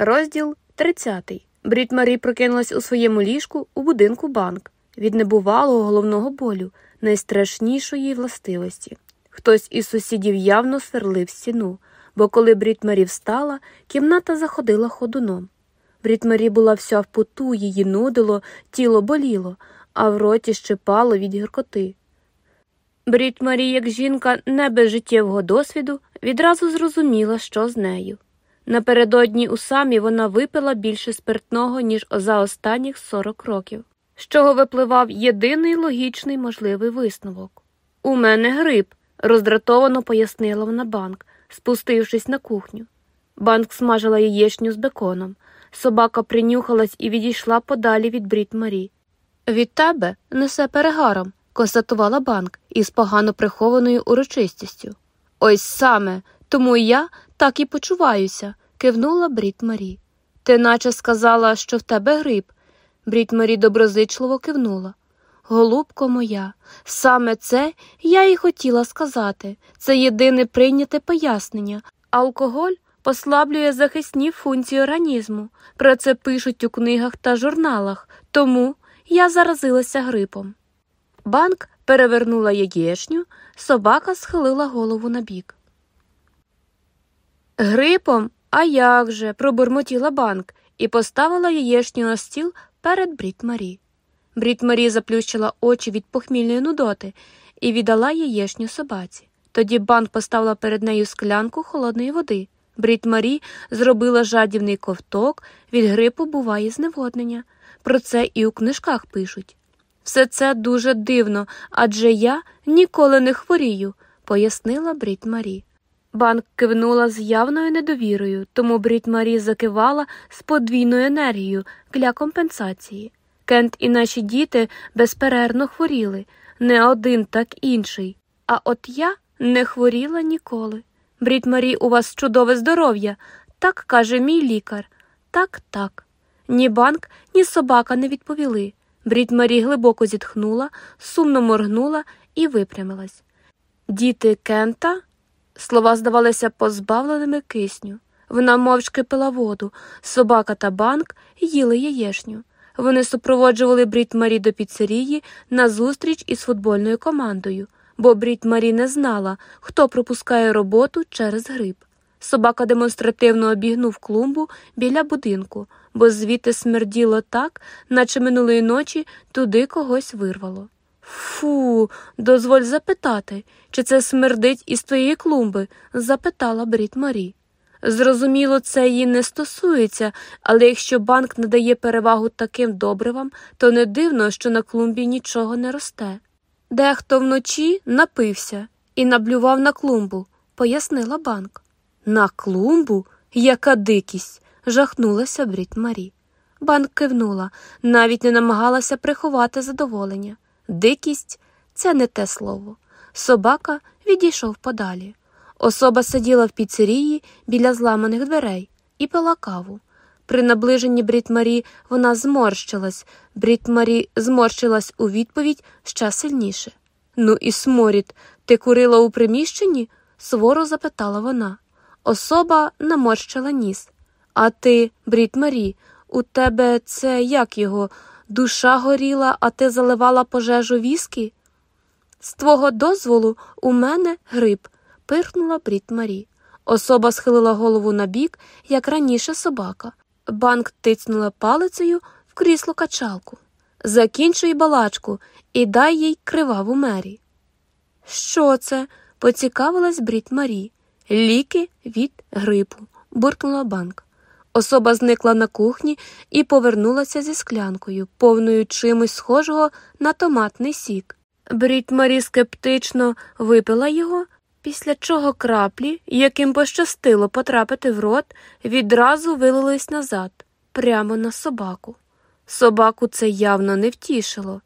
Розділ 30. Брід Марі прокинулась у своєму ліжку у будинку банк від небувалого головного болю, найстрашнішої властивості. Хтось із сусідів явно сверлив стіну, бо коли Брід Марі встала, кімната заходила ходуном. Брід Марі була вся в поту, її нудило, тіло боліло, а в роті щипало від гіркоти. Брід Марі, як жінка не без життєвого досвіду, відразу зрозуміла, що з нею. Напередодні у самі вона випила більше спиртного, ніж за останніх 40 років, з чого випливав єдиний логічний можливий висновок. У мене грип, роздратовано пояснила вона банк, спустившись на кухню. Банк смажила яєчню з беконом. Собака принюхалась і відійшла подалі від брід Марі. Від тебе несе перегаром, констатувала банк із погано прихованою урочистістю. Ось саме, тому і я так і почуваюся, кивнула Брід Марі. Ти наче сказала, що в тебе грип. Брід Марі доброзичливо кивнула. Голубко моя, саме це я і хотіла сказати. Це єдине прийняте пояснення. Алкоголь послаблює захисні функції організму. Про це пишуть у книгах та журналах, тому я заразилася грипом. Банк перевернула яєчню, собака схилила голову набік. Грипом, а як же? пробурмотіла банк і поставила яєчню на стіл перед Брітт-Марі. Брітт-Марі заплющила очі від похмільної нудоти і віддала яєчню собаці. Тоді банк поставила перед нею склянку холодної води. Брітт-Марі зробила жадібний ковток, від грипу буває зневоднення. Про це і у книжках пишуть. Все це дуже дивно, адже я ніколи не хворію, пояснила Брітт-Марі. Банк кивнула з явною недовірою, тому Брітт-Марі закивала з подвійною енергією для компенсації. Кент і наші діти безперервно хворіли, не один, так інший. А от я не хворіла ніколи. Брітт-Марі, у вас чудове здоров'я, так каже мій лікар. Так, так. Ні банк, ні собака не відповіли. Брід Марі глибоко зітхнула, сумно моргнула і випрямилась. Діти Кента. Слова здавалися позбавленими кисню. Вона мовчки пила воду, собака та банк їли яєшню. Вони супроводжували Брід Марі до піцерії на зустріч із футбольною командою, бо Брід Марі не знала, хто пропускає роботу через гриб. Собака демонстративно обігнув клумбу біля будинку, бо звідти смерділо так, наче минулої ночі туди когось вирвало. Фу, дозволь запитати, чи це смердить із твоєї клумби? запитала Брід Марі. Зрозуміло, це її не стосується, але якщо банк надає перевагу таким добривам, то не дивно, що на клумбі нічого не росте. Дехто вночі напився і наблював на клумбу, пояснила банк. На клумбу? Яка дикість. жахнулася Брітт-Марі. Банк кивнула, навіть не намагалася приховати задоволення. Дикість це не те слово. Собака відійшов подалі. Особа сиділа в піцерії біля зламаних дверей і пила каву. При наближенні Брітт-Марі вона зморщилась. Брітт-Марі зморщилась у відповідь ще сильніше. Ну і сморід, ти курила у приміщенні? суворо запитала вона. Особа наморщила ніс. А ти, Брід Марі, у тебе це як його? Душа горіла, а ти заливала пожежу віскі? З твого дозволу у мене гриб, пирхнула Брід Марі. Особа схилила голову на бік, як раніше собака. Банк тицнула палицею в крісло качалку. Закінчуй балачку і дай їй криваву мері. Що це? поцікавилась Брід Марі. Ліки від грипу, буркнула банк. Особа зникла на кухні і повернулася зі склянкою, повною чимось схожого на томатний сік. Брід Марі скептично випила його, після чого краплі, яким пощастило потрапити в рот, відразу вилились назад, прямо на собаку. Собаку це явно не втішило.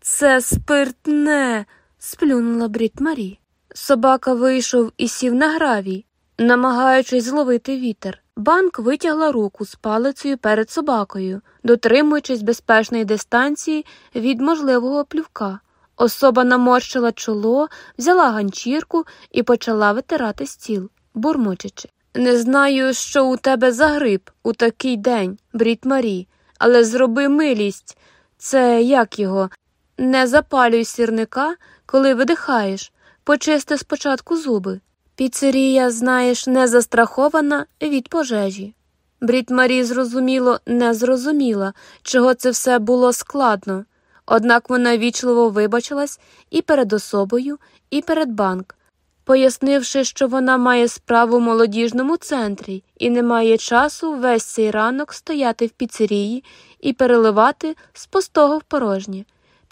Це спиртне. сплюнула Брід Марі. Собака вийшов і сів на гравій, намагаючись зловити вітер. Банк витягла руку з палицею перед собакою, дотримуючись безпечної дистанції від можливого плювка. Особа наморщила чоло, взяла ганчірку і почала витирати стіл, бурмочучи. Не знаю, що у тебе за гриб у такий день, брід Марі, але зроби милість. Це як його? Не запалюй сірника, коли видихаєш, почисти спочатку зуби. Піцерія, знаєш, не застрахована від пожежі. Брід Марі зрозуміло не зрозуміла, чого це все було складно, однак вона вічливо вибачилась і перед особою, і перед банк, пояснивши, що вона має справу в молодіжному центрі і не має часу весь цей ранок стояти в піцерії і переливати з пустого в порожнє.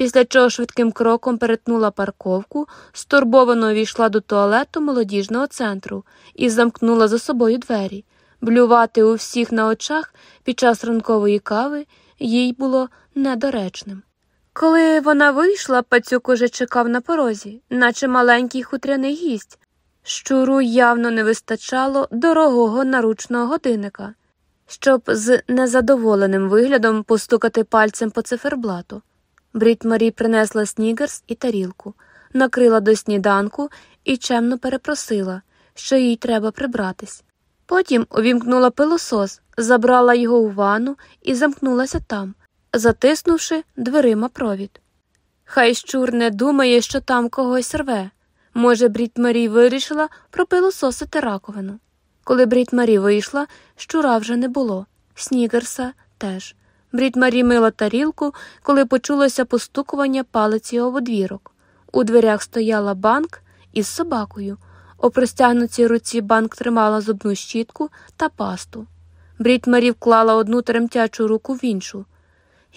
Після чого швидким кроком перетнула парковку, стурбовано увійшла до туалету молодіжного центру і замкнула за собою двері. Блювати у всіх на очах під час ранкової кави їй було недоречним. Коли вона вийшла, пацюк уже чекав на порозі, наче маленький хутряний гість. Щуру явно не вистачало дорогого наручного годинника, щоб з незадоволеним виглядом постукати пальцем по циферблату. Брід Марі принесла снігерс і тарілку, накрила до сніданку і чемно перепросила, що їй треба прибратись. Потім увімкнула пилосос, забрала його у ванну і замкнулася там, затиснувши дверима провід. Хай щур не думає, що там когось рве. Може, Брід Марі вирішила пропилососити раковину. Коли Брід Марі вийшла, щура вже не було, снігерса теж. Брід Марі мила тарілку, коли почулося постукування палиці об одвірок. У дверях стояла банк із собакою. У простягнутій руці банк тримала зубну щітку та пасту. Брід Марі вклала одну тремтячу руку в іншу.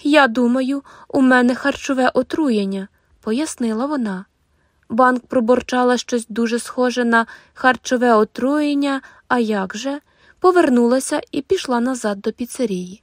Я думаю, у мене харчове отруєння, пояснила вона. Банк проборчала щось дуже схоже на харчове отруєння, а як же, повернулася і пішла назад до піцерії.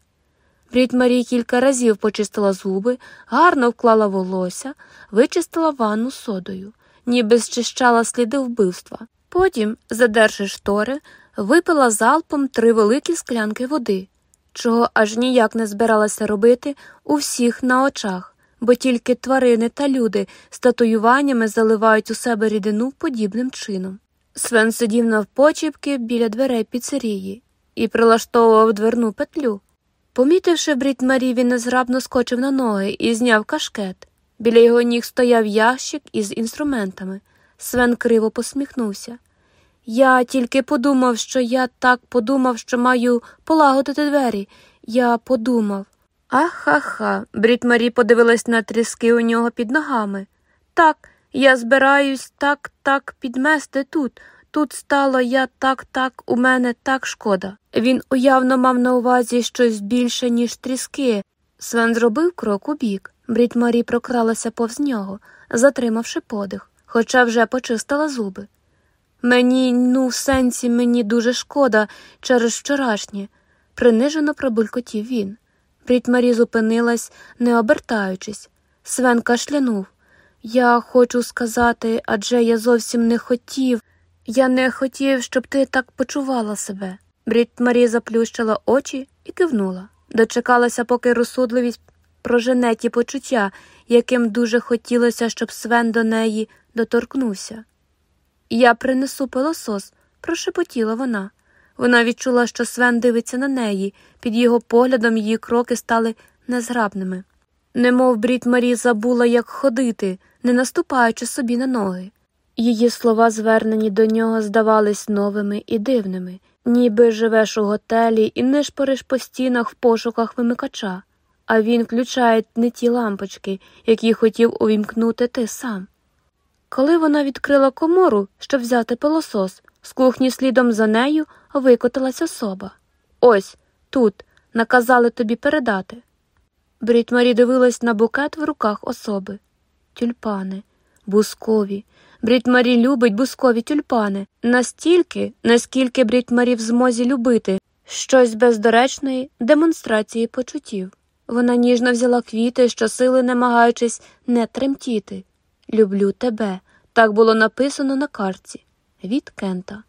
Брід Марі кілька разів почистила зуби, гарно вклала волосся, вичистила ванну содою, ніби зчищала сліди вбивства. Потім, задерши штори, випила залпом три великі склянки води, чого аж ніяк не збиралася робити у всіх на очах, бо тільки тварини та люди з татуюваннями заливають у себе рідину подібним чином. Свен сидів навпочіпки біля дверей піцерії і прилаштовував дверну петлю. Помітивши брід Марі, він незграбно скочив на ноги і зняв кашкет. Біля його ніг стояв ящик із інструментами. Свен криво посміхнувся. Я тільки подумав, що я так подумав, що маю полагодити двері. Я подумав. Ахаха. Брід Марі подивилась на тріски у нього під ногами. Так, я збираюсь так, так підмести тут. Тут стало я так, так, у мене так шкода. Він уявно мав на увазі щось більше, ніж тріски. Свен зробив крок у бік. Брід Марі прокралася повз нього, затримавши подих, хоча вже почистила зуби. Мені, ну, в сенсі, мені дуже шкода через вчорашнє, принижено пробулькотів він. Брід Марі зупинилась, не обертаючись. Свен кашлянув. Я хочу сказати, адже я зовсім не хотів. Я не хотів, щоб ти так почувала себе. Брід Марі заплющила очі і кивнула, дочекалася, поки розсудливість прожене ті почуття, яким дуже хотілося, щоб Свен до неї доторкнувся. Я принесу пилосос, прошепотіла вона. Вона відчула, що Свен дивиться на неї, під його поглядом її кроки стали незграбними. Немов брід Марі забула, як ходити, не наступаючи собі на ноги. Її слова, звернені до нього, здавались новими і дивними, ніби живеш у готелі і не шпориш по стінах в пошуках вимикача, а він включає не ті лампочки, які хотів увімкнути ти сам. Коли вона відкрила комору, щоб взяти пилосос, з кухні слідом за нею викотилась особа. Ось тут наказали тобі передати. Брід Марі дивилась на букет в руках особи. Тюльпани, бускові. Брід Марі любить бускові тюльпани настільки, наскільки Брід Марі в змозі любити щось бездоречної демонстрації почуттів. Вона ніжно взяла квіти, щосили намагаючись не тремтіти. Люблю тебе. Так було написано на картці від Кента.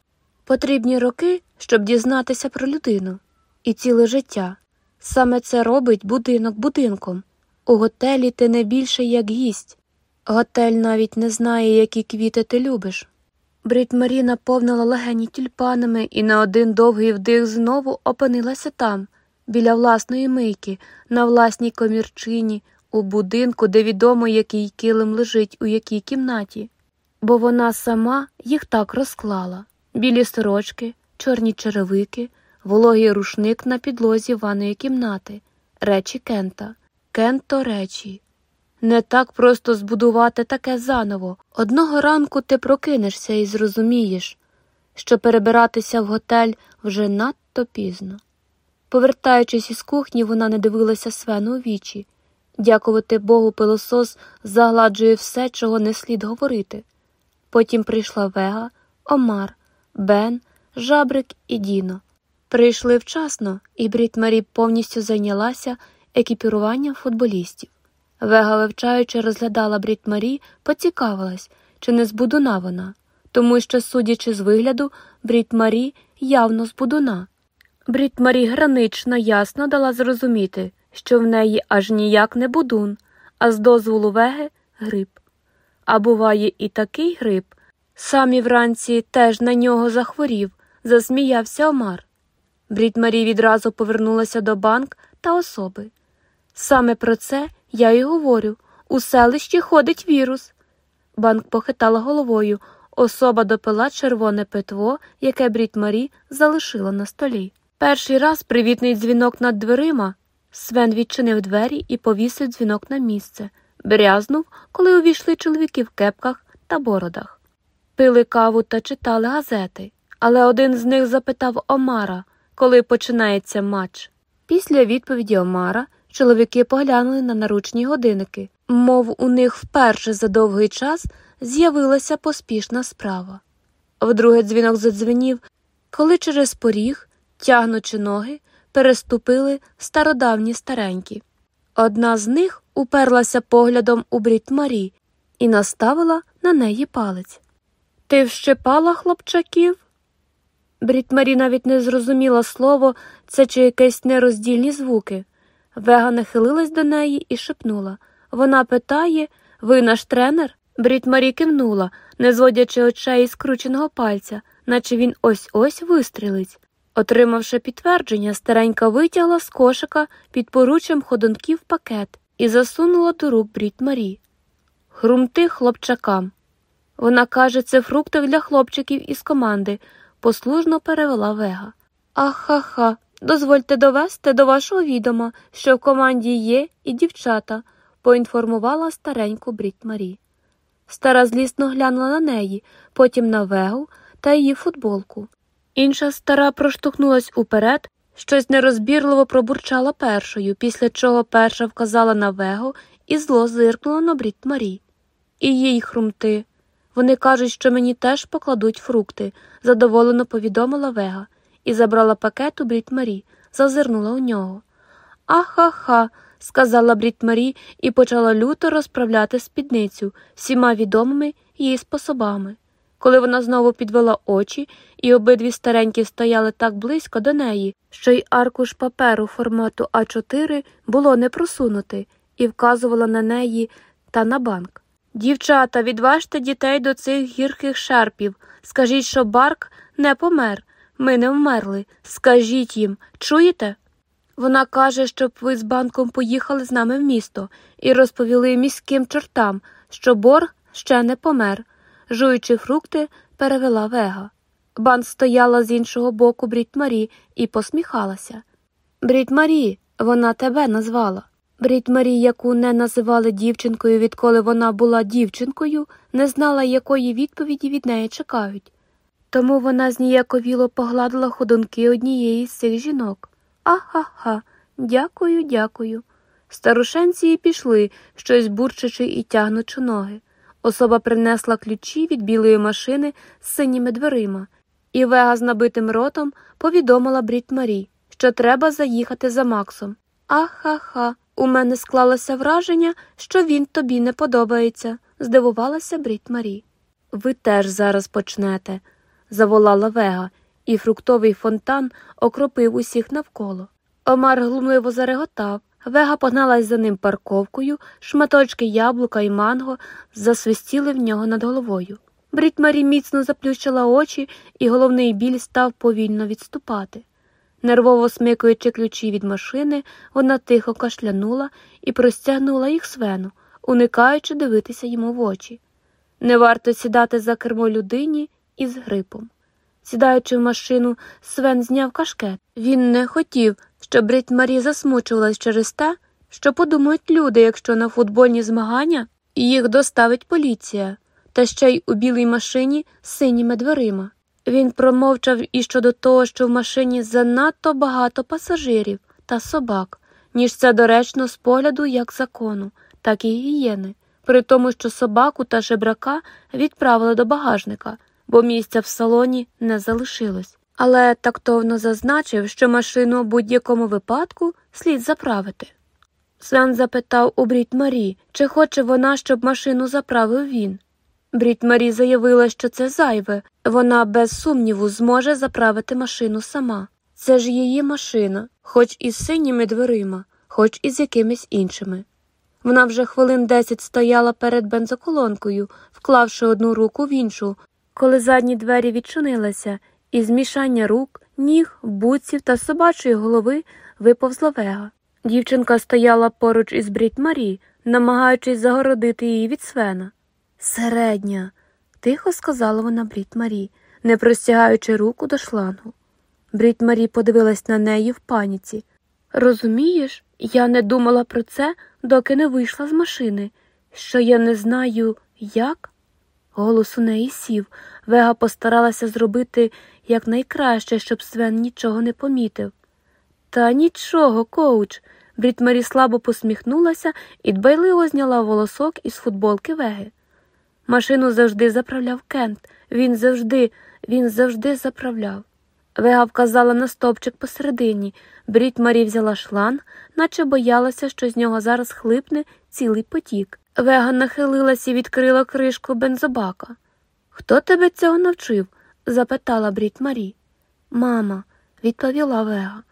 Потрібні роки, щоб дізнатися про людину, і ціле життя. Саме це робить будинок будинком. У готелі ти не більше як гість. Готель навіть не знає, які квіти ти любиш. Брід наповнила легені тюльпанами і на один довгий вдих знову опинилася там, біля власної мийки, на власній комірчині, у будинку, де відомо, який килим лежить у якій кімнаті, бо вона сама їх так розклала білі сорочки, чорні черевики, вологий рушник на підлозі ванної кімнати, речі Кента, Кенто речі. Не так просто збудувати таке заново. Одного ранку ти прокинешся і зрозумієш, що перебиратися в готель вже надто пізно. Повертаючись із кухні, вона не дивилася Свену у вічі. Дякувати Богу, пилосос загладжує все, чого не слід говорити. Потім прийшла Вега, Омар, Бен, Жабрик і Діно. Прийшли вчасно, і Брід Марі повністю зайнялася екіпіруванням футболістів. Вега, вивчаючи, розглядала Брід Марі, поцікавилась, чи не збудуна вона, тому що, судячи з вигляду, Брід Марі явно збудуна. Брід Марі гранично ясно дала зрозуміти, що в неї аж ніяк не будун, а з дозволу веги гриб. А буває і такий гриб. Самі вранці теж на нього захворів, засміявся Омар. Брід Марі відразу повернулася до банк та особи. Саме про це я й говорю у селищі ходить вірус. Банк похитала головою. Особа допила червоне питво, яке Брід Марі залишила на столі. Перший раз привітний дзвінок над дверима. Свен відчинив двері і повісив дзвінок на місце, брязнув, коли увійшли чоловіки в кепках та бородах. Пили каву та читали газети, але один з них запитав Омара, коли починається матч. Після відповіді Омара чоловіки поглянули на наручні годинники, мов у них вперше за довгий час з'явилася поспішна справа. Вдруге дзвінок задзвенів, коли через поріг, тягнучи ноги, переступили стародавні старенькі. Одна з них уперлася поглядом у брід Марі і наставила на неї палець. Ти вщепала хлопчаків? Брід навіть не зрозуміла слово, це чи якесь нероздільні звуки. Вега нахилилась до неї і шепнула Вона питає ви наш тренер? Брід Марі кивнула, не зводячи очей із скрученого пальця, наче він ось ось вистрілить. Отримавши підтвердження, старенька витягла з кошика під поруччям ходунків пакет і засунула до рук брід Марі. Хрумти хлопчакам. Вона каже, це фрукти для хлопчиків із команди, послужно перевела вега. Ах-ха-ха, дозвольте довести до вашого відома, що в команді є і дівчата, поінформувала стареньку брід Марі. Стара злісно глянула на неї, потім на вегу та її футболку. Інша стара проштовхнулась уперед, щось нерозбірливо пробурчала першою, після чого перша вказала на вегу і зло зиркнула на брід Марі. І їй хрумти. Вони кажуть, що мені теж покладуть фрукти, задоволено повідомила Вега і забрала пакет у Брід Марі, зазирнула у нього. Аха-ха, сказала Брід Марі і почала люто розправляти спідницю всіма відомими її способами. Коли вона знову підвела очі, і обидві старенькі стояли так близько до неї, що й аркуш паперу формату А4 було не просунути, і вказувала на неї та на банк. Дівчата, відважте дітей до цих гірких шарпів. Скажіть, що Барк не помер. Ми не вмерли. Скажіть їм, чуєте? Вона каже, щоб ви з банком поїхали з нами в місто і розповіли міським чортам, що борг ще не помер. Жуючи фрукти, перевела вега. Бан стояла з іншого боку Брід Марі і посміхалася. Брід Марі, вона тебе назвала. Брід Марі, яку не називали дівчинкою, відколи вона була дівчинкою, не знала, якої відповіді від неї чекають. Тому вона зніяковіло погладила ходунки однієї з цих жінок. Аха-ха, дякую, дякую. Старушенці й пішли, щось бурчачи і тягнучи ноги. Особа принесла ключі від білої машини з синіми дверима, і вега з набитим ротом повідомила Брід Марі, що треба заїхати за Максом. Аха-ха, у мене склалося враження, що він тобі не подобається, здивувалася Брід Марі. Ви теж зараз почнете, заволала вега, і фруктовий фонтан окропив усіх навколо. Омар глумливо зареготав. Вега погналась за ним парковкою, шматочки яблука і манго засвистіли в нього над головою. Брід міцно заплющила очі, і головний біль став повільно відступати. Нервово смикуючи ключі від машини, вона тихо кашлянула і простягнула їх свену, уникаючи дивитися йому в очі. Не варто сідати за кермо людині із грипом. Сідаючи в машину, Свен зняв кашкет. Він не хотів, щоб Брід Марі засмучувалась через те, що подумають люди, якщо на футбольні змагання їх доставить поліція, та ще й у білій машині з синіми дверима. Він промовчав і щодо того, що в машині занадто багато пасажирів та собак, ніж це доречно з погляду як закону, так і гігієни, при тому, що собаку та жебрака відправили до багажника, бо місця в салоні не залишилось. Але тактовно зазначив, що машину у будь-якому випадку слід заправити. Свен запитав у Брід Марі, чи хоче вона, щоб машину заправив він. Брід Марі заявила, що це зайве, вона без сумніву зможе заправити машину сама. Це ж її машина, хоч із синіми дверима, хоч і з якимись іншими. Вона вже хвилин десять стояла перед бензоколонкою, вклавши одну руку в іншу, коли задні двері відчинилися, і змішання рук, ніг, буців та собачої голови виповзла вега. Дівчинка стояла поруч із Брід Марі, намагаючись загородити її від свена. Середня, тихо сказала вона Брід Марі, не простягаючи руку до шлангу. Брід Марі подивилась на неї в паніці. Розумієш, я не думала про це, доки не вийшла з машини, що я не знаю, як. Голос у неї сів. Вега постаралася зробити якнайкраще, щоб Свен нічого не помітив. Та нічого, коуч. Брід Марі слабо посміхнулася і дбайливо зняла волосок із футболки веги. Машину завжди заправляв Кент. Він завжди, він завжди заправляв. Вега вказала на стовпчик посередині. Брід Марі взяла шланг, наче боялася, що з нього зараз хлипне цілий потік. Вега нахилилась і відкрила кришку бензобака. Хто тебе цього навчив? запитала Брід Марі. Мама, відповіла Вега.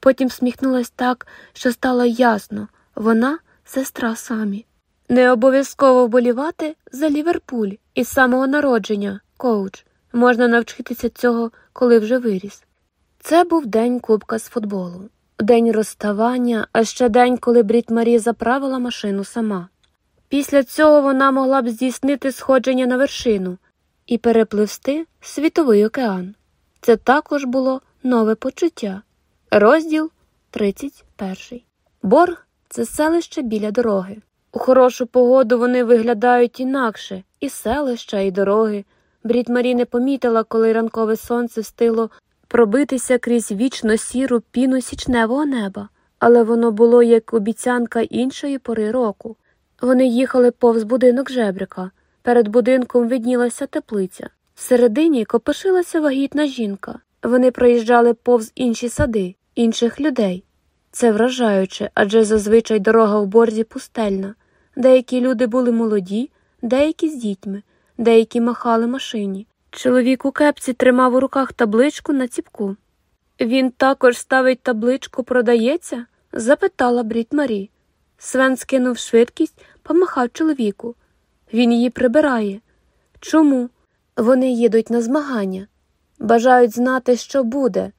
Потім всміхнулась так, що стало ясно вона сестра самі. Не обов'язково вболівати за Ліверпуль із самого народження, коуч. Можна навчитися цього, коли вже виріс. Це був день кубка з футболу, день розставання, а ще день, коли Брід Марі заправила машину сама. Після цього вона могла б здійснити сходження на вершину і перепливсти світовий океан. Це також було нове почуття. Розділ 31. Борг це селище біля дороги. У хорошу погоду вони виглядають інакше і селища, і дороги. Брід Марі не помітила, коли ранкове сонце встило пробитися крізь вічно сіру піну січневого неба, але воно було як обіцянка іншої пори року. Вони їхали повз будинок жебрика. Перед будинком виднілася теплиця. Всередині копишилася вагітна жінка. Вони проїжджали повз інші сади, інших людей. Це вражаюче, адже зазвичай дорога в борзі пустельна. Деякі люди були молоді, деякі з дітьми, деякі махали машині. Чоловік у кепці тримав у руках табличку на ціпку. Він також ставить табличку продається? запитала Брід Марі. Свен скинув швидкість, помахав чоловіку. Він її прибирає. Чому? Вони їдуть на змагання, бажають знати, що буде.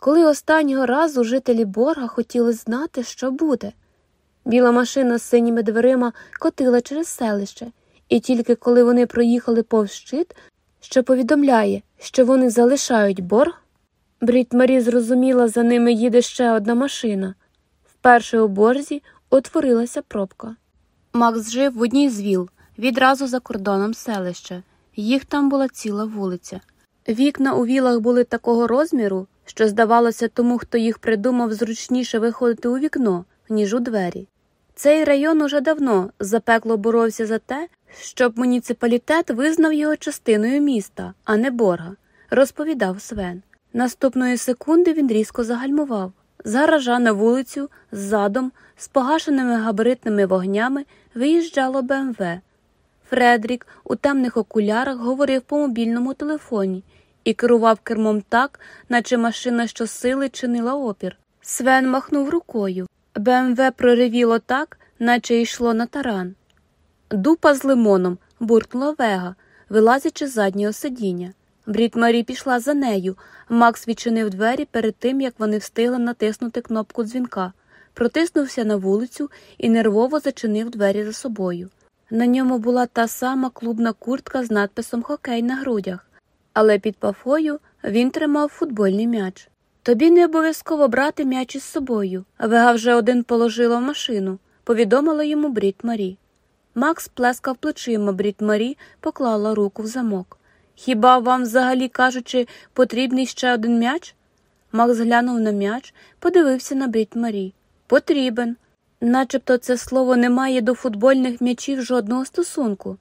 Коли останнього разу жителі борга хотіли знати, що буде. Біла машина з синіми дверима котила через селище, і тільки коли вони проїхали повз щит, що повідомляє, що вони залишають борг, Брід Марі зрозуміла, за ними їде ще одна машина. Вперше у борзі утворилася пробка. Макс жив в одній з віл, відразу за кордоном селища. Їх там була ціла вулиця. Вікна у вілах були такого розміру, що, здавалося, тому, хто їх придумав, зручніше виходити у вікно, ніж у двері. Цей район уже давно запекло боровся за те, щоб муніципалітет визнав його частиною міста, а не борга, розповідав Свен. Наступної секунди він різко загальмував. З гаража на вулицю, ззадом, з погашеними габаритними вогнями, виїжджало БМВ. Фредрік у темних окулярах говорив по мобільному телефоні і керував кермом так, наче машина щосили чинила опір. Свен махнув рукою. БМВ проривіло так, наче йшло на таран. Дупа з лимоном, буркнула вега. вилазячи з заднього сидіння. Брід Марі пішла за нею. Макс відчинив двері перед тим, як вони встигли натиснути кнопку дзвінка, протиснувся на вулицю і нервово зачинив двері за собою. На ньому була та сама клубна куртка з надписом Хокей на грудях, але під пафою він тримав футбольний м'яч. Тобі не обов'язково брати м'яч із собою, а вега вже один положила в машину, повідомила йому Брід Марі. Макс плескав плечима, Брід Марі поклала руку в замок. Хіба вам, взагалі кажучи, потрібний ще один м'яч? Макс глянув на м'яч, подивився на Брід Марі. Потрібен. Начебто це слово не має до футбольних м'ячів жодного стосунку.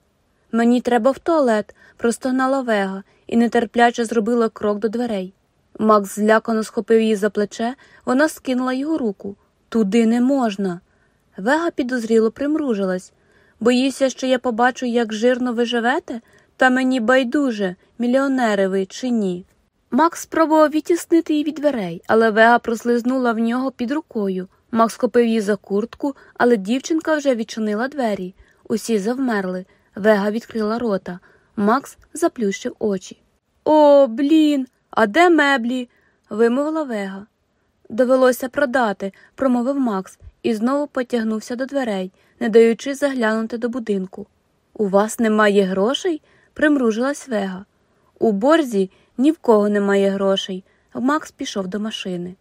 Мені треба в туалет, простогнала вега і нетерпляче зробила крок до дверей. Макс злякано схопив її за плече, вона скинула його руку. Туди не можна. Вега підозріло примружилась. Боїся, що я побачу, як жирно ви живете, та мені байдуже, мільйонери ви чи ні. Макс спробував відтіснити її від дверей, але Вега прослизнула в нього під рукою. Макс схопив її за куртку, але дівчинка вже відчинила двері. Усі завмерли. Вега відкрила рота. Макс заплющив очі. О, блін, а де меблі? вимовила Вега. Довелося продати, промовив Макс і знову потягнувся до дверей, не даючи заглянути до будинку. У вас немає грошей? примружилась Вега. У борзі ні в кого немає грошей. Макс пішов до машини.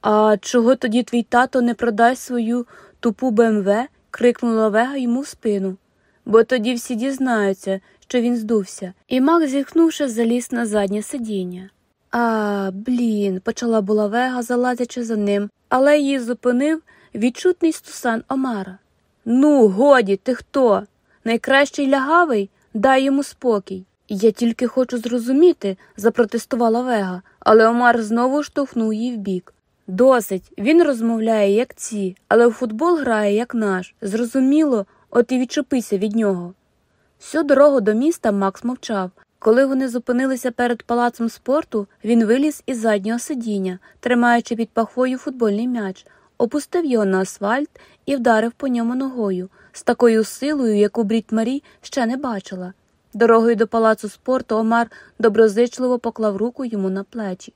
А чого тоді твій тато не продасть свою тупу БМВ? крикнула Вега йому в спину. Бо тоді всі дізнаються, що він здувся, і Макс, зітхнувши, заліз на заднє сидіння. А, блін, почала була Вега, залазячи за ним, але її зупинив відчутний стусан Омара. Ну, годі, ти хто? Найкращий лягавий? Дай йому спокій. Я тільки хочу зрозуміти, запротестувала Вега, але Омар знову штовхнув її вбік. Досить, він розмовляє, як ці, але в футбол грає, як наш. Зрозуміло, от і відчепися від нього. Всю дорогу до міста Макс мовчав. Коли вони зупинилися перед палацом спорту, він виліз із заднього сидіння, тримаючи під пахвою футбольний м'яч, опустив його на асфальт і вдарив по ньому ногою з такою силою, яку Брід Марі ще не бачила. Дорогою до палацу спорту Омар доброзичливо поклав руку йому на плечі.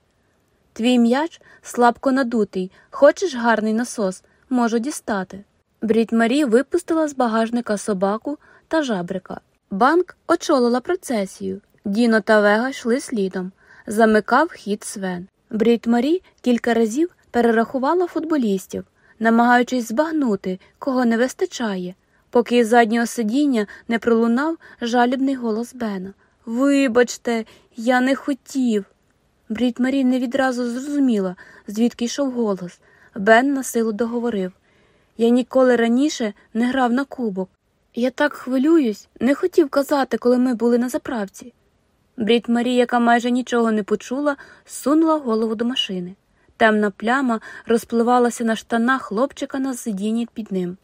Твій м'яч слабко надутий, хочеш гарний насос, можу дістати. Брітт-Марі випустила з багажника собаку та жабрика. Банк очолила процесію. Діно та Вега йшли слідом. Замикав хід Свен. Брітт-Марі кілька разів перерахувала футболістів, намагаючись збагнути, кого не вистачає, поки із заднього сидіння не пролунав жалібний голос Бена. Вибачте, я не хотів. Брітт-Марі не відразу зрозуміла, звідки йшов голос. Бен на силу договорив Я ніколи раніше не грав на кубок. Я так хвилююсь, не хотів казати, коли ми були на заправці. Брід Марі, яка майже нічого не почула, сунула голову до машини. Темна пляма розпливалася на штанах хлопчика на сидінні під ним.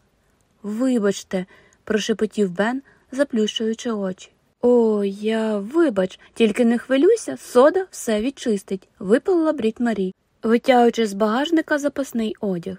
Вибачте, прошепотів Бен, заплющуючи очі. О, я вибач, тільки не хвилюйся, сода все відчистить, випалила Брід Марі, витягуючи з багажника запасний одяг.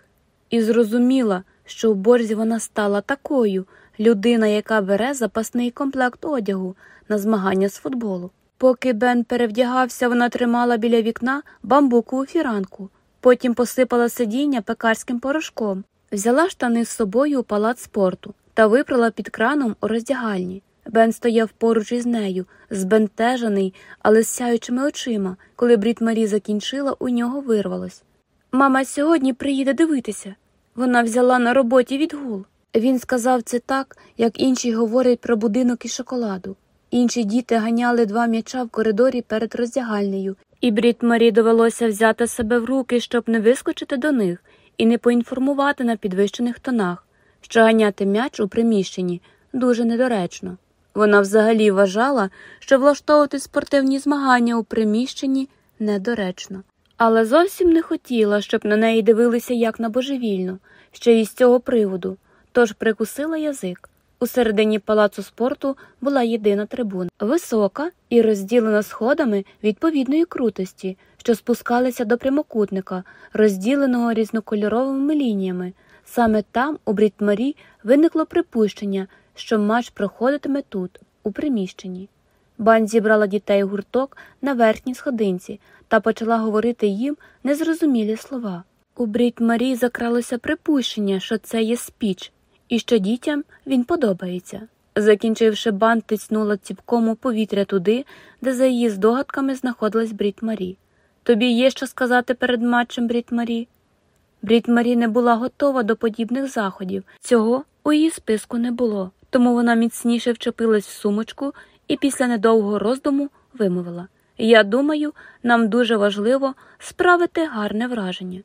І зрозуміла, що в борзі вона стала такою людина, яка бере запасний комплект одягу на змагання з футболу. Поки Бен перевдягався, вона тримала біля вікна бамбукову фіранку, потім посипала сидіння пекарським порошком, взяла штани з собою у палац спорту та випрала під краном у роздягальні. Бен стояв поруч із нею, збентежений, але з сяючими очима. Коли Брід Марі закінчила, у нього вирвалось. Мама сьогодні приїде дивитися. Вона взяла на роботі відгул. Він сказав це так, як інші говорять про будинок і шоколаду. Інші діти ганяли два м'яча в коридорі перед роздягальнею, і Брід Марі довелося взяти себе в руки, щоб не вискочити до них і не поінформувати на підвищених тонах, що ганяти м'яч у приміщенні дуже недоречно. Вона взагалі вважала, що влаштовувати спортивні змагання у приміщенні недоречно, але зовсім не хотіла, щоб на неї дивилися як на божевільну, ще й з цього приводу, тож прикусила язик. У середині палацу спорту була єдина трибуна, висока і розділена сходами відповідної крутості, що спускалися до прямокутника, розділеного різнокольоровими лініями. Саме там, у Брітмарі, виникло припущення, що матч проходитиме тут, у приміщенні. Бань зібрала дітей у гурток на верхній сходинці та почала говорити їм незрозумілі слова. У Брід Марі закралося припущення, що це є спіч, і що дітям він подобається. Закінчивши бан, тицнула ціпком у повітря туди, де за її здогадками знаходилась Брід Марі. Тобі є що сказати перед матчем, Брід Марі? Брід Марі не була готова до подібних заходів. Цього у її списку не було, тому вона міцніше вчепилась в сумочку і після недовгого роздуму вимовила Я думаю, нам дуже важливо справити гарне враження.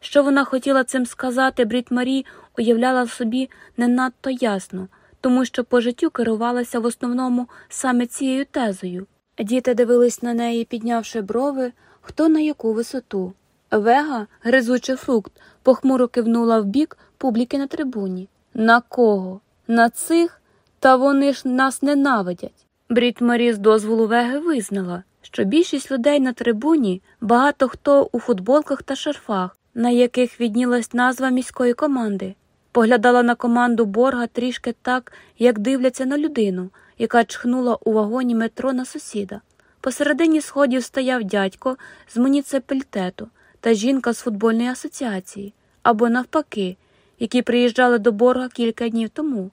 Що вона хотіла цим сказати, Брід Марі уявляла собі не надто ясно, тому що по життю керувалася в основному саме цією тезою. Діти дивились на неї, піднявши брови, хто на яку висоту. Вега, гризучий фрукт, похмуро кивнула в бік публіки на трибуні. На кого? На цих? Та вони ж нас ненавидять. Брід Марі з дозволу Веги визнала, що більшість людей на трибуні багато хто у футболках та шарфах, на яких віднілась назва міської команди. Поглядала на команду борга трішки так, як дивляться на людину, яка чхнула у вагоні метро на сусіда. Посередині сходів стояв дядько з муніципалітету та жінка з футбольної асоціації, або навпаки, які приїжджали до борга кілька днів тому.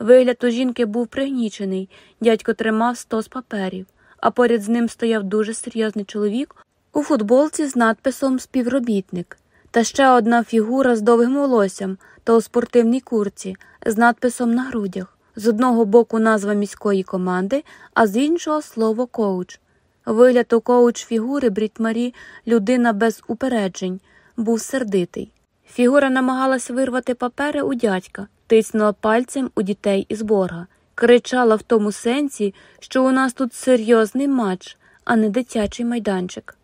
Вигляд у жінки був пригнічений, дядько тримав стос паперів, а поряд з ним стояв дуже серйозний чоловік у футболці з надписом Співробітник та ще одна фігура з довгим волоссям та у спортивній курці з надписом на грудях. З одного боку назва міської команди, а з іншого слово коуч. Вигляд у коуч фігури Брітмарі, людина без упереджень, був сердитий. Фігура намагалась вирвати папери у дядька, тиснула пальцем у дітей із борга, кричала в тому сенсі, що у нас тут серйозний матч, а не дитячий майданчик.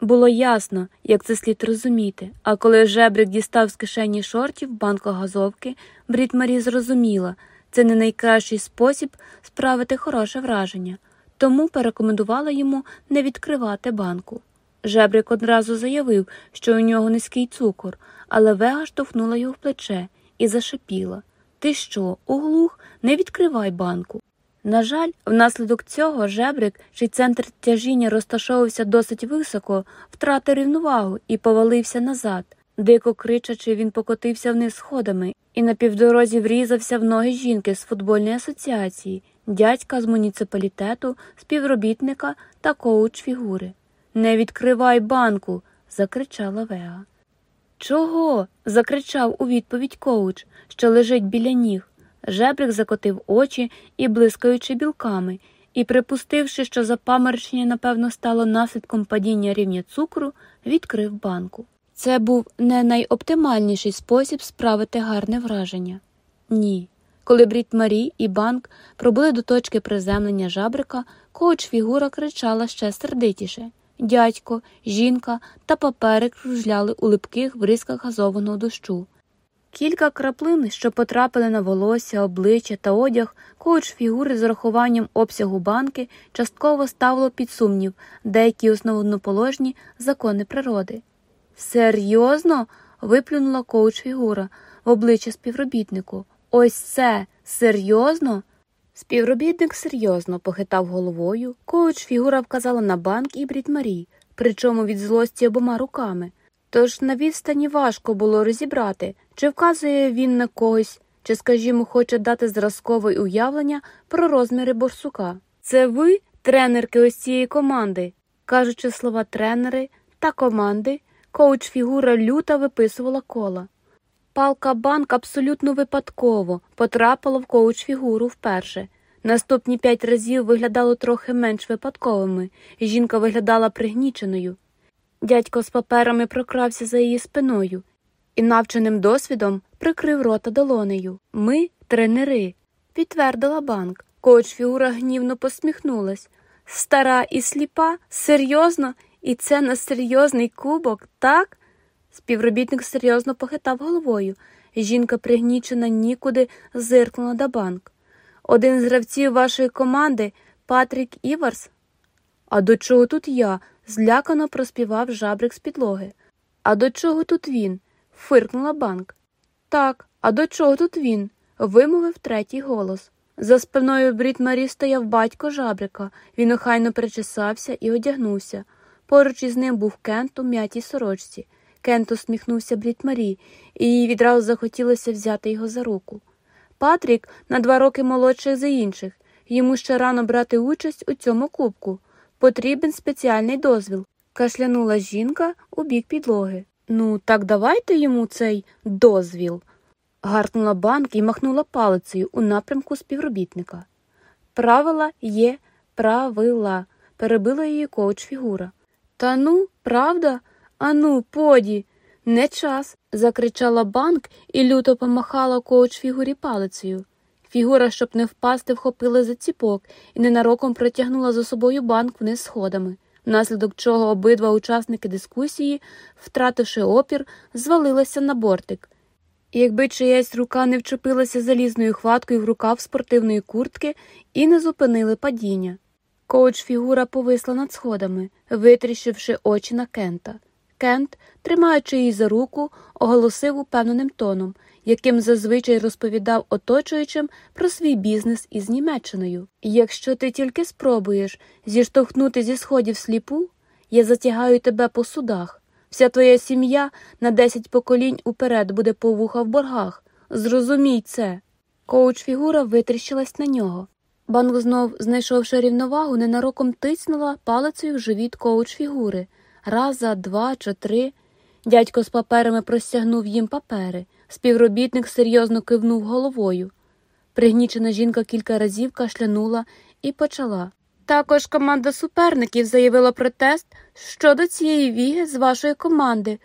Було ясно, як це слід розуміти, а коли жебрик дістав з кишені шортів банку газовки, Брід Марі зрозуміла, це не найкращий спосіб справити хороше враження, тому порекомендувала йому не відкривати банку. Жебрик одразу заявив, що у нього низький цукор, але вега штовхнула його в плече і зашипіла Ти що, оглух, не відкривай банку. На жаль, внаслідок цього жебрик, чий центр тяжіння розташовувався досить високо, втратив рівновагу і повалився назад. Дико кричачи, він покотився вниз сходами і на півдорозі врізався в ноги жінки з футбольної асоціації, дядька з муніципалітету, співробітника та коуч фігури. Не відкривай банку. закричала Вега. Чого? закричав у відповідь коуч, що лежить біля ніг. Жебрик закотив очі і, блискаючи білками, і, припустивши, що запаморочення, напевно, стало наслідком падіння рівня цукру, відкрив банку. Це був не найоптимальніший спосіб справити гарне враження. Ні. Коли Брід Марі і банк пробули до точки приземлення жабрика, коуч фігура кричала ще сердитіше. Дядько, жінка та папери кружляли у липких бризках газованого дощу. Кілька краплин, що потрапили на волосся, обличчя та одяг, коуч фігури з урахуванням обсягу банки частково ставило під сумнів деякі основоположні закони природи. Серйозно? виплюнула коуч фігура в обличчя співробітнику. Ось це серйозно? Співробітник серйозно похитав головою. Коуч фігура вказала на банк і брід Марі, причому від злості обома руками. Тож на відстані важко було розібрати, чи вказує він на когось, чи, скажімо, хоче дати зразкове уявлення про розміри борсука. Це ви, тренерки ось цієї команди. Кажучи слова тренери та команди, коуч фігура люта виписувала кола. Палка банк абсолютно випадково потрапила в коуч фігуру вперше. Наступні п'ять разів виглядало трохи менш випадковими, і жінка виглядала пригніченою. Дядько з паперами прокрався за її спиною і навченим досвідом прикрив рота долонею. Ми тренери, підтвердила банк. Коуч фігура гнівно посміхнулась. Стара і сліпа? Серйозно? І це на серйозний кубок, так? Співробітник серйозно похитав головою. Жінка, пригнічена нікуди, зиркнула до банк. Один з гравців вашої команди, Патрік Іварс. А до чого тут я? злякано проспівав жабрик з підлоги. А до чого тут він? фиркнула банк. Так, а до чого тут він? вимовив третій голос. За спиною Брід Марі стояв батько жабрика. Він охайно причесався і одягнувся. Поруч із ним був Кент у м'ятій сорочці. Кент усміхнувся Брід Марі, і їй відразу захотілося взяти його за руку. Патрік на два роки молодший за інших. Йому ще рано брати участь у цьому кубку. Потрібен спеціальний дозвіл. Кашлянула жінка у бік підлоги. Ну, так давайте йому цей дозвіл. Гаркнула банк і махнула палицею у напрямку співробітника. Правила є правила, перебила її коуч фігура. Та ну, правда? Ану, поді. Не час. закричала банк і люто помахала коуч фігурі палицею. Фігура, щоб не впасти, вхопила за ціпок і ненароком протягнула за собою банк вниз сходами, внаслідок чого обидва учасники дискусії, втративши опір, звалилися на бортик. Якби чиясь рука не вчепилася залізною хваткою в рукав спортивної куртки і не зупинили падіння. Коуч фігура повисла над сходами, витріщивши очі на Кента. Кент, тримаючи її за руку, оголосив упевненим тоном, яким зазвичай розповідав оточуючим про свій бізнес із Німеччиною. Якщо ти тільки спробуєш зіштовхнути зі сходів сліпу, я затягаю тебе по судах. Вся твоя сім'я на десять поколінь уперед буде по вуха в боргах. Зрозумій це. Коуч фігура витріщилась на нього. Банк знов, знайшовши рівновагу, ненароком тиснула палицею в живіт коуч фігури. Раза, два чи три. Дядько з паперами простягнув їм папери. Співробітник серйозно кивнув головою. Пригнічена жінка кілька разів кашлянула і почала. Також команда суперників заявила протест щодо цієї віги з вашої команди,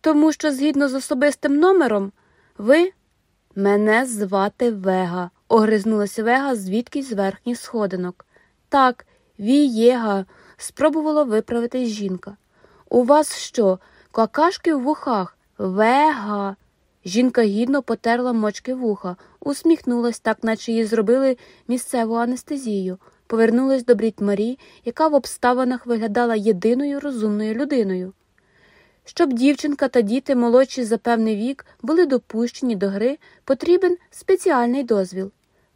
тому що, згідно з особистим номером, ви мене звати Вега, огризнулася Вега звідки з верхніх сходинок. Так, Вієга, спробувала виправитись жінка. У вас що, какашки в вухах? Вега. Жінка гідно потерла мочки вуха, усміхнулась так, наче їй зробили місцеву анестезію, повернулась до Брід Марі, яка в обставинах виглядала єдиною розумною людиною. Щоб дівчинка та діти, молодші за певний вік, були допущені до гри, потрібен спеціальний дозвіл.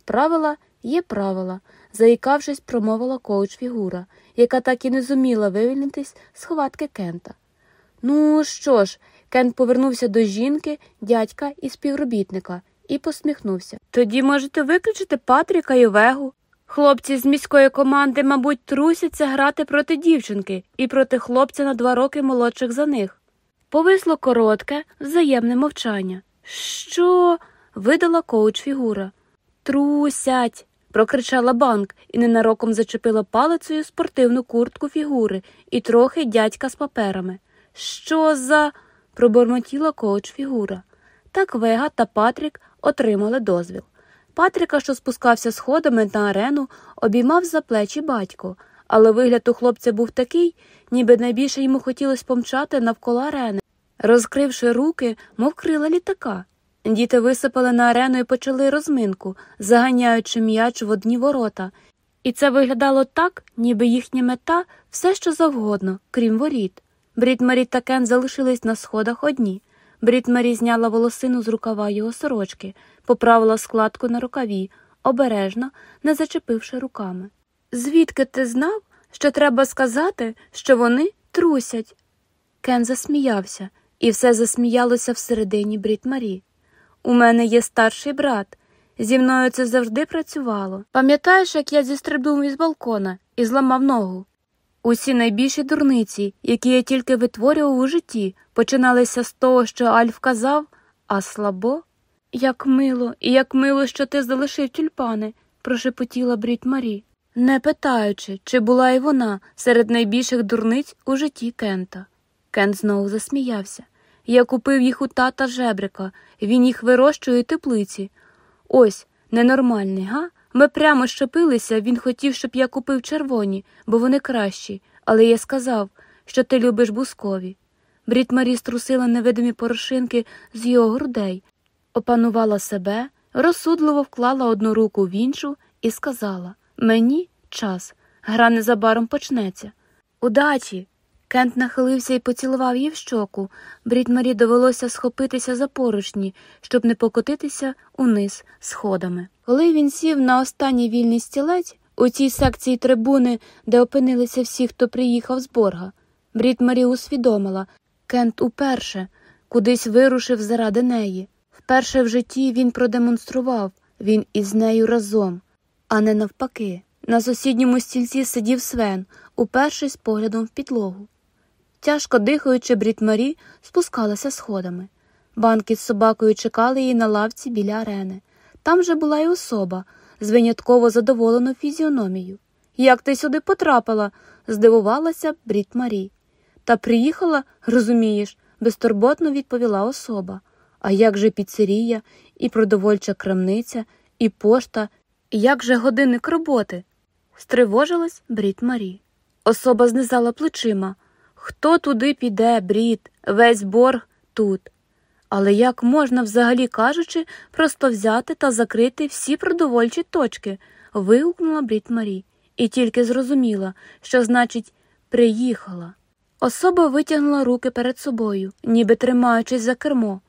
Правила є правила, заїкавшись, промовила коуч фігура, яка так і не зуміла вивільнитись з хватки Кента. Ну що ж, Кент повернувся до жінки, дядька і співробітника і посміхнувся. Тоді можете виключити Патріка і Вегу. Хлопці з міської команди, мабуть, трусяться грати проти дівчинки і проти хлопця на два роки молодших за них. Повисло коротке, взаємне мовчання. Що? видала коуч фігура. Трусять. Прокричала банк і ненароком зачепила палицею спортивну куртку фігури і трохи дядька з паперами. Що за. пробормотіла коуч фігура. Так Вега та Патрік отримали дозвіл. Патріка, що спускався сходами на арену, обіймав за плечі батько, але вигляд у хлопця був такий, ніби найбільше йому хотілося помчати навколо арени, розкривши руки, мов крила літака. Діти висипали на арену і почали розминку, заганяючи м'яч в одні ворота, і це виглядало так, ніби їхня мета все що завгодно, крім воріт. Брід Марі та Кен залишились на сходах одні. Брід Марі зняла волосину з рукава його сорочки, поправила складку на рукаві, обережно, не зачепивши руками. Звідки ти знав, що треба сказати, що вони трусять? Кен засміявся, і все засміялося всередині Брід Марі. У мене є старший брат. Зі мною це завжди працювало. Пам'ятаєш, як я зістрибнув із балкона і зламав ногу? Усі найбільші дурниці, які я тільки витворював у житті, починалися з того, що Альф казав, а слабо. Як мило, і як мило, що ти залишив тюльпани, прошепотіла Брід Марі, не питаючи, чи була і вона серед найбільших дурниць у житті Кента. Кент знову засміявся. Я купив їх у тата жебрика, він їх вирощує у теплиці. Ось, ненормальний, га? Ми прямо щепилися, він хотів, щоб я купив червоні, бо вони кращі, але я сказав, що ти любиш бускові. Брід Марі струсила невидимі порошинки з його грудей, опанувала себе, розсудливо вклала одну руку в іншу і сказала Мені час, гра незабаром почнеться. Удачі! Кент нахилився і поцілував її в щоку. Брід Марі довелося схопитися за поручні, щоб не покотитися униз сходами. Коли він сів на останній вільний стілець у цій секції трибуни, де опинилися всі, хто приїхав з борга, Брід Марі усвідомила Кент уперше кудись вирушив заради неї. Вперше в житті він продемонстрував він із нею разом, а не навпаки. На сусідньому стільці сидів Свен, упершись поглядом в підлогу. Тяжко дихаючи, Брід Марі спускалася сходами. Банки з собакою чекали її на лавці біля арени. Там же була й особа з винятково задоволеною фізіономією. Як ти сюди потрапила? здивувалася Брід Марі. Та приїхала, розумієш, безтурботно відповіла особа. А як же піцерія, і продовольча крамниця, і пошта, і як же годинник роботи? стривожилась Брід Марі. Особа знизала плечима. Хто туди піде, Брід, весь борг тут. Але як можна, взагалі кажучи, просто взяти та закрити всі продовольчі точки? вигукнула Брід Марі, і тільки зрозуміла, що значить приїхала. Особа витягнула руки перед собою, ніби тримаючись за кермо.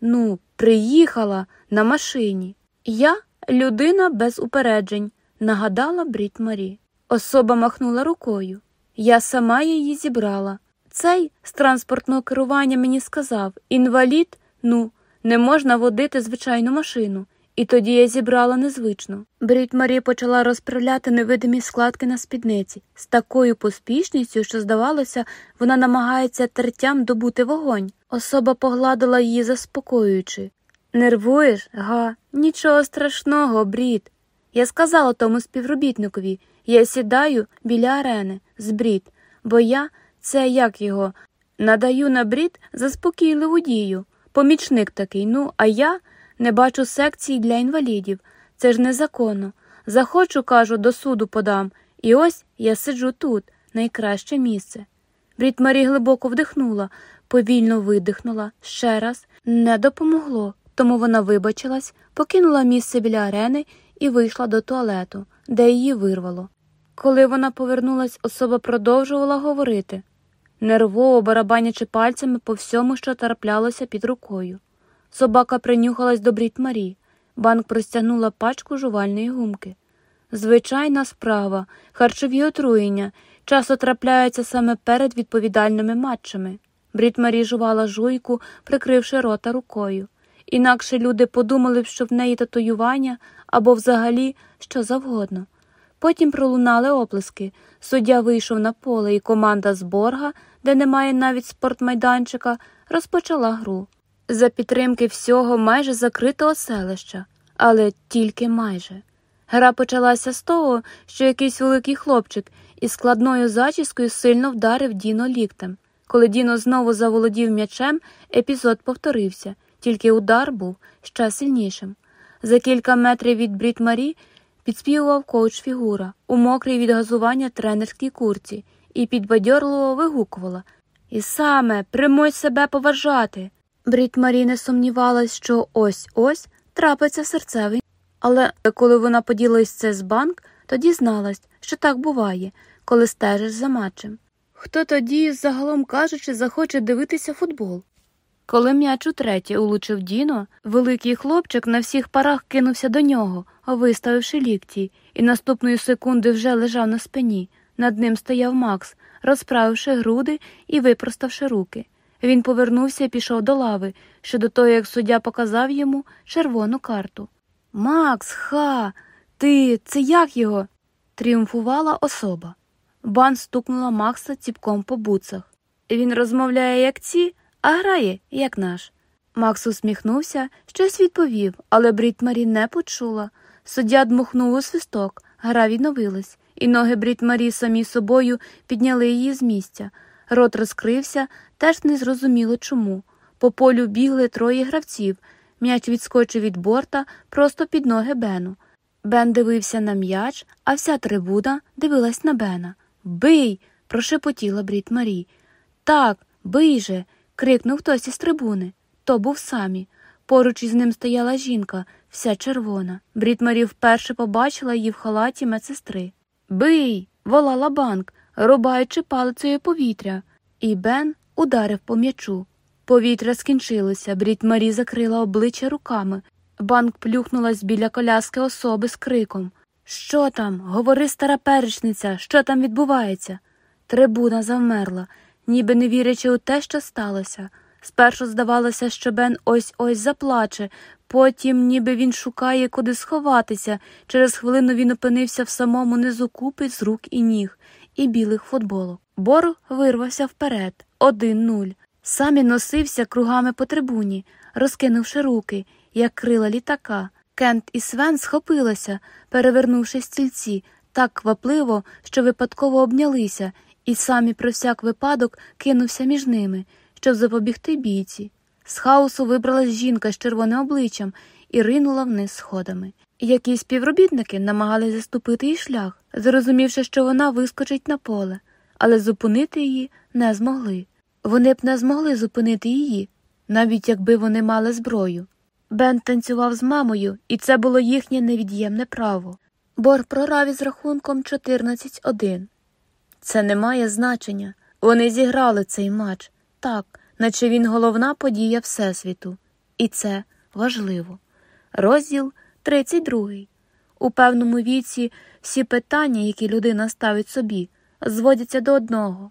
Ну, приїхала на машині. Я людина без упереджень, нагадала Брід Марі. Особа махнула рукою. Я сама її зібрала. Цей з транспортного керування мені сказав інвалід, ну, не можна водити звичайну машину. І тоді я зібрала незвично. Брід Марі почала розправляти невидимі складки на спідниці з такою поспішністю, що, здавалося, вона намагається тертям добути вогонь. Особа погладила її, заспокоюючи. Нервуєш, га? Нічого страшного, Брід. Я сказала тому співробітникові я сідаю біля арени з Брід, бо я, це як його, надаю на Брід заспокійливу дію. Помічник такий, ну, а я. Не бачу секцій для інвалідів. Це ж незаконно. Захочу, кажу, до суду подам. І ось я сиджу тут, найкраще місце. Брід Марі глибоко вдихнула, повільно видихнула ще раз. Не допомогло, тому вона вибачилась, покинула місце біля арени і вийшла до туалету, де її вирвало. Коли вона повернулась, особа продовжувала говорити, нервово барабанячи пальцями по всьому, що траплялося під рукою. Собака принюхалась до брід Марі. Банк простягнула пачку жувальної гумки. Звичайна справа, харчові отруєння часто трапляються саме перед відповідальними матчами. Брід Марі жувала жуйку, прикривши рота рукою. Інакше люди подумали б, що в неї татуювання або взагалі що завгодно. Потім пролунали оплески. Суддя вийшов на поле, і команда з борга, де немає навіть спортмайданчика, розпочала гру за підтримки всього майже закритого селища, але тільки майже. Гра почалася з того, що якийсь великий хлопчик із складною зачіскою сильно вдарив Діно ліктем. Коли Діно знову заволодів м'ячем, епізод повторився, тільки удар був ще сильнішим. За кілька метрів від Брід Марі підспівував коуч фігура у мокрій від газування тренерській курці і підбадьорливо вигукувала І саме примуй себе поважати. Брід Марі не сумнівалась, що ось ось трапиться серцевий. Але коли вона поділилась це з банк, то дізналась, що так буває, коли стежиш за матчем. Хто тоді, загалом кажучи, захоче дивитися футбол? Коли м'яч утретє улучив Діно, великий хлопчик на всіх парах кинувся до нього, виставивши лікті, і наступної секунди вже лежав на спині. Над ним стояв Макс, розправивши груди і випроставши руки. Він повернувся і пішов до лави, ще до того, як суддя показав йому червону карту. Макс, ха, ти це як його? тріумфувала особа. Бан стукнула Макса ціпком по буцах. Він розмовляє, як ці, а грає, як наш. Макс усміхнувся, щось відповів, але Брід не почула. Суддя дмухнув у свисток, гра відновилась, і ноги Брід Марі самі собою підняли її з місця. Рот розкрився, теж незрозуміло чому. По полю бігли троє гравців. М'яч відскочив від борта просто під ноги Бену. Бен дивився на м'яч, а вся трибуна дивилась на Бена. Бий. прошепотіла Брід. Так, бий же. Крикнув хтось із трибуни. То був самі. Поруч із ним стояла жінка, вся червона. Брід Марі вперше побачила її в халаті медсестри. Бий. волала банк, рубаючи палицею повітря. і Бен ударив по м'ячу. Повітря скінчилося, Брід Марі закрила обличчя руками. Банк плюхнулась біля коляски особи з криком Що там? Говори, стара перечниця, що там відбувається? Трибуна завмерла, ніби не вірячи у те, що сталося. Спершу здавалося, що Бен ось ось заплаче, потім, ніби він шукає, куди сховатися. Через хвилину він опинився в самому низу купи з рук і ніг, і білих футболок. Бор вирвався вперед, один-нуль. Самі носився кругами по трибуні, розкинувши руки, як крила літака. Кент і Свен схопилися, перевернувши стільці, так квапливо, що випадково обнялися, і самі про всяк випадок кинувся між ними, щоб запобігти бійці. З хаосу вибралась жінка з червоним обличчям і ринула вниз сходами. Якісь співробітники намагались заступити їй шлях, зрозумівши, що вона вискочить на поле, але зупинити її не змогли. Вони б не змогли зупинити її, навіть якби вони мали зброю. Бен танцював з мамою, і це було їхнє невід'ємне право. Бор прорав із рахунком 14-1. Це не має значення. Вони зіграли цей матч так, наче він головна подія Всесвіту. І це важливо. Розділ 32. У певному віці всі питання, які людина ставить собі, зводяться до одного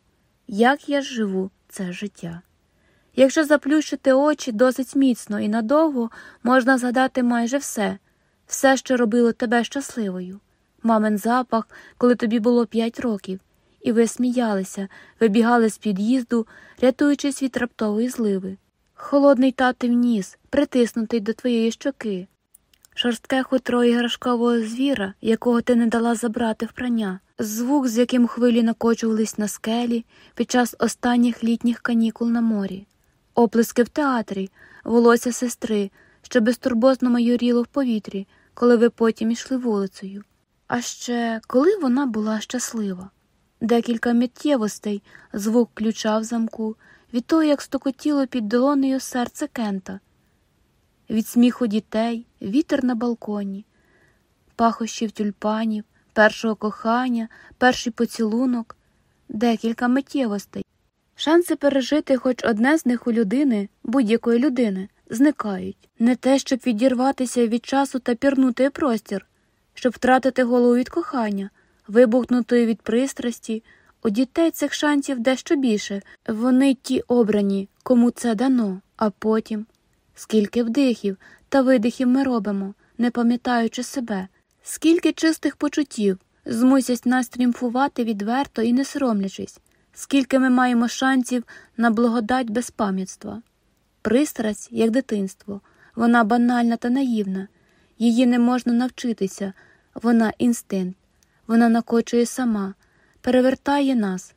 як я живу це життя. Якщо заплющити очі досить міцно і надовго, можна згадати майже все, все, що робило тебе щасливою. Мамин запах, коли тобі було п'ять років, і ви сміялися, вибігали з під'їзду, рятуючись від раптової зливи. Холодний татив ніс, притиснутий до твоєї щоки, шорстке хутро іграшкового звіра, якого ти не дала забрати в прання, звук, з яким хвилі накочувались на скелі під час останніх літніх канікул на морі, оплески в театрі, волосся сестри, що безтурботно майоріло в повітрі, коли ви потім ішли вулицею. А ще коли вона була щаслива. Декілька миттєвостей, звук ключа в замку, від того, як стокотіло під долонею серце Кента, від сміху дітей, вітер на балконі, пахощів тюльпанів, першого кохання, перший поцілунок, декілька миттєвостей. Шанси пережити хоч одне з них у людини, будь-якої людини, зникають. Не те, щоб відірватися від часу та пірнути простір, щоб втратити голову від кохання, вибухнутої від пристрасті. У дітей цих шансів дещо більше. Вони ті обрані, кому це дано, а потім скільки вдихів та видихів ми робимо, не пам'ятаючи себе, скільки чистих почуттів змусять нас тріумфувати відверто і не соромлячись, скільки ми маємо шансів на благодать безпам'ятства. Пристрасть, як дитинство, вона банальна та наївна, її не можна навчитися, вона інстинкт, вона накочує сама, перевертає нас,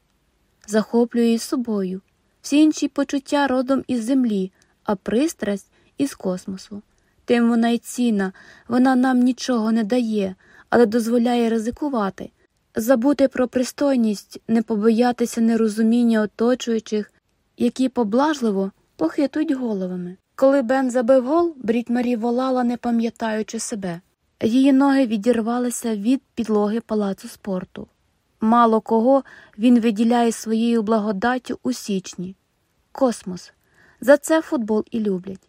захоплює собою, всі інші почуття родом із землі, а пристрасть із космосу. Тим вона й цінна, вона нам нічого не дає, але дозволяє ризикувати, забути про пристойність, не побоятися нерозуміння оточуючих, які поблажливо похитують головами. Коли Бен забив гол, Марі волала, не пам'ятаючи себе. Її ноги відірвалися від підлоги палацу спорту. Мало кого він виділяє своєю благодаттю у січні. Космос. За це футбол і люблять.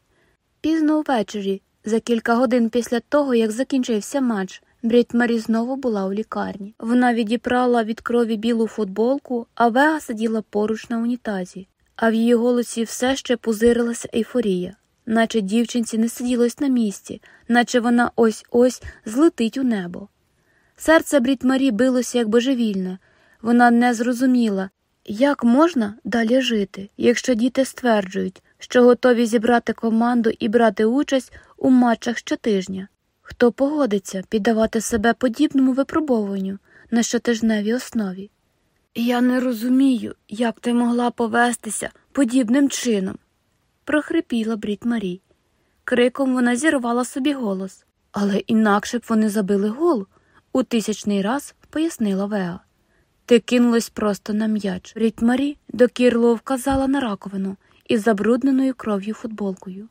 Пізно ввечері, за кілька годин після того, як закінчився матч, Брід Марі знову була у лікарні. Вона відіпрала від крові білу футболку, а Вега сиділа поруч на унітазі, а в її голосі все ще пузирилася ейфорія, наче дівчинці не сиділось на місці, наче вона ось ось злетить у небо. Серце Брід Марі билося як божевільне, вона не зрозуміла, як можна далі жити, якщо діти стверджують, що готові зібрати команду і брати участь у матчах щотижня. Хто погодиться піддавати себе подібному випробовуванню на щотижневій основі? Я не розумію, як ти могла повестися подібним чином, прохрипіла Брід Марі. Криком вона зірвала собі голос, але інакше б вони забили гол, у тисячний раз пояснила Веа. Ти кинулась просто на м'яч. Брід Марі докірливо вказала на раковину із забрудненою кров'ю футболкою.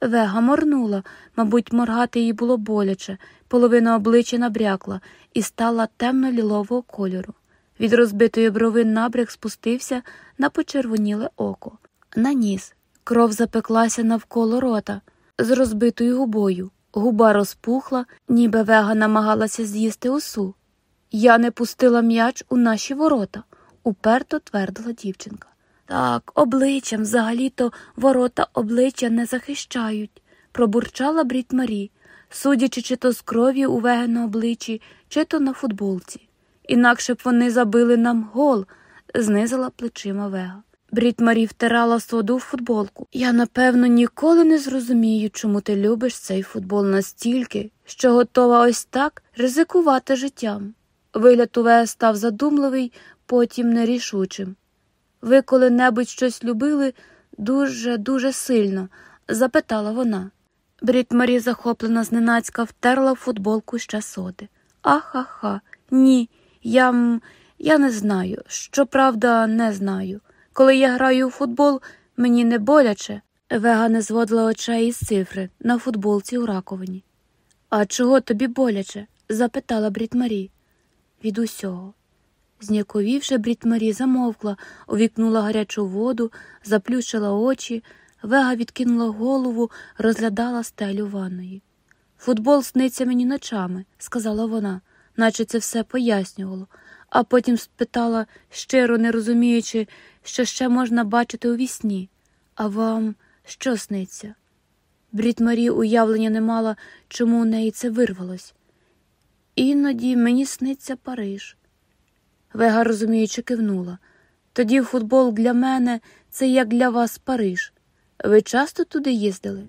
Вега морнула, мабуть, моргати їй було боляче, половина обличчя набрякла і стала темно-лілового кольору. Від розбитої брови набряк спустився на почервоніле око. На ніс. Кров запеклася навколо рота з розбитою губою. Губа розпухла, ніби вега намагалася з'їсти осу. Я не пустила м'яч у наші ворота, уперто твердила дівчинка. Так, обличчям взагалі-то ворота обличчя не захищають, пробурчала Брід Марі, судячи, чи то з крові у веги на обличчі, чи то на футболці. Інакше б вони забили нам гол, знизила плечима вега. Брід втирала соду в футболку. Я, напевно, ніколи не зрозумію, чому ти любиш цей футбол настільки, що готова ось так ризикувати життям. Вигляд у Веги став задумливий, потім нерішучим. Ви коли-небудь щось любили дуже, дуже сильно? запитала вона. Брід Марі, захоплена зненацька, втерла в футболку ще соди. Ахаха, ні, я я не знаю. Щоправда, не знаю. Коли я граю у футбол, мені не боляче. Вега не зводила очей із цифри на футболці у раковині. А чого тобі боляче? запитала Брід Марі. Від усього. Зняковівши, Брід Марі замовкла, увікнула гарячу воду, заплющила очі, вега відкинула голову, розглядала стелю ванної. Футбол сниться мені ночами, сказала вона, наче це все пояснювало, а потім спитала, щиро не розуміючи, що ще можна бачити у вісні. А вам що сниться? Брід Марі уявлення не мала, чому у неї це вирвалось. Іноді мені сниться Париж. Вега розуміючи, кивнула. Тоді футбол для мене це як для вас Париж. Ви часто туди їздили?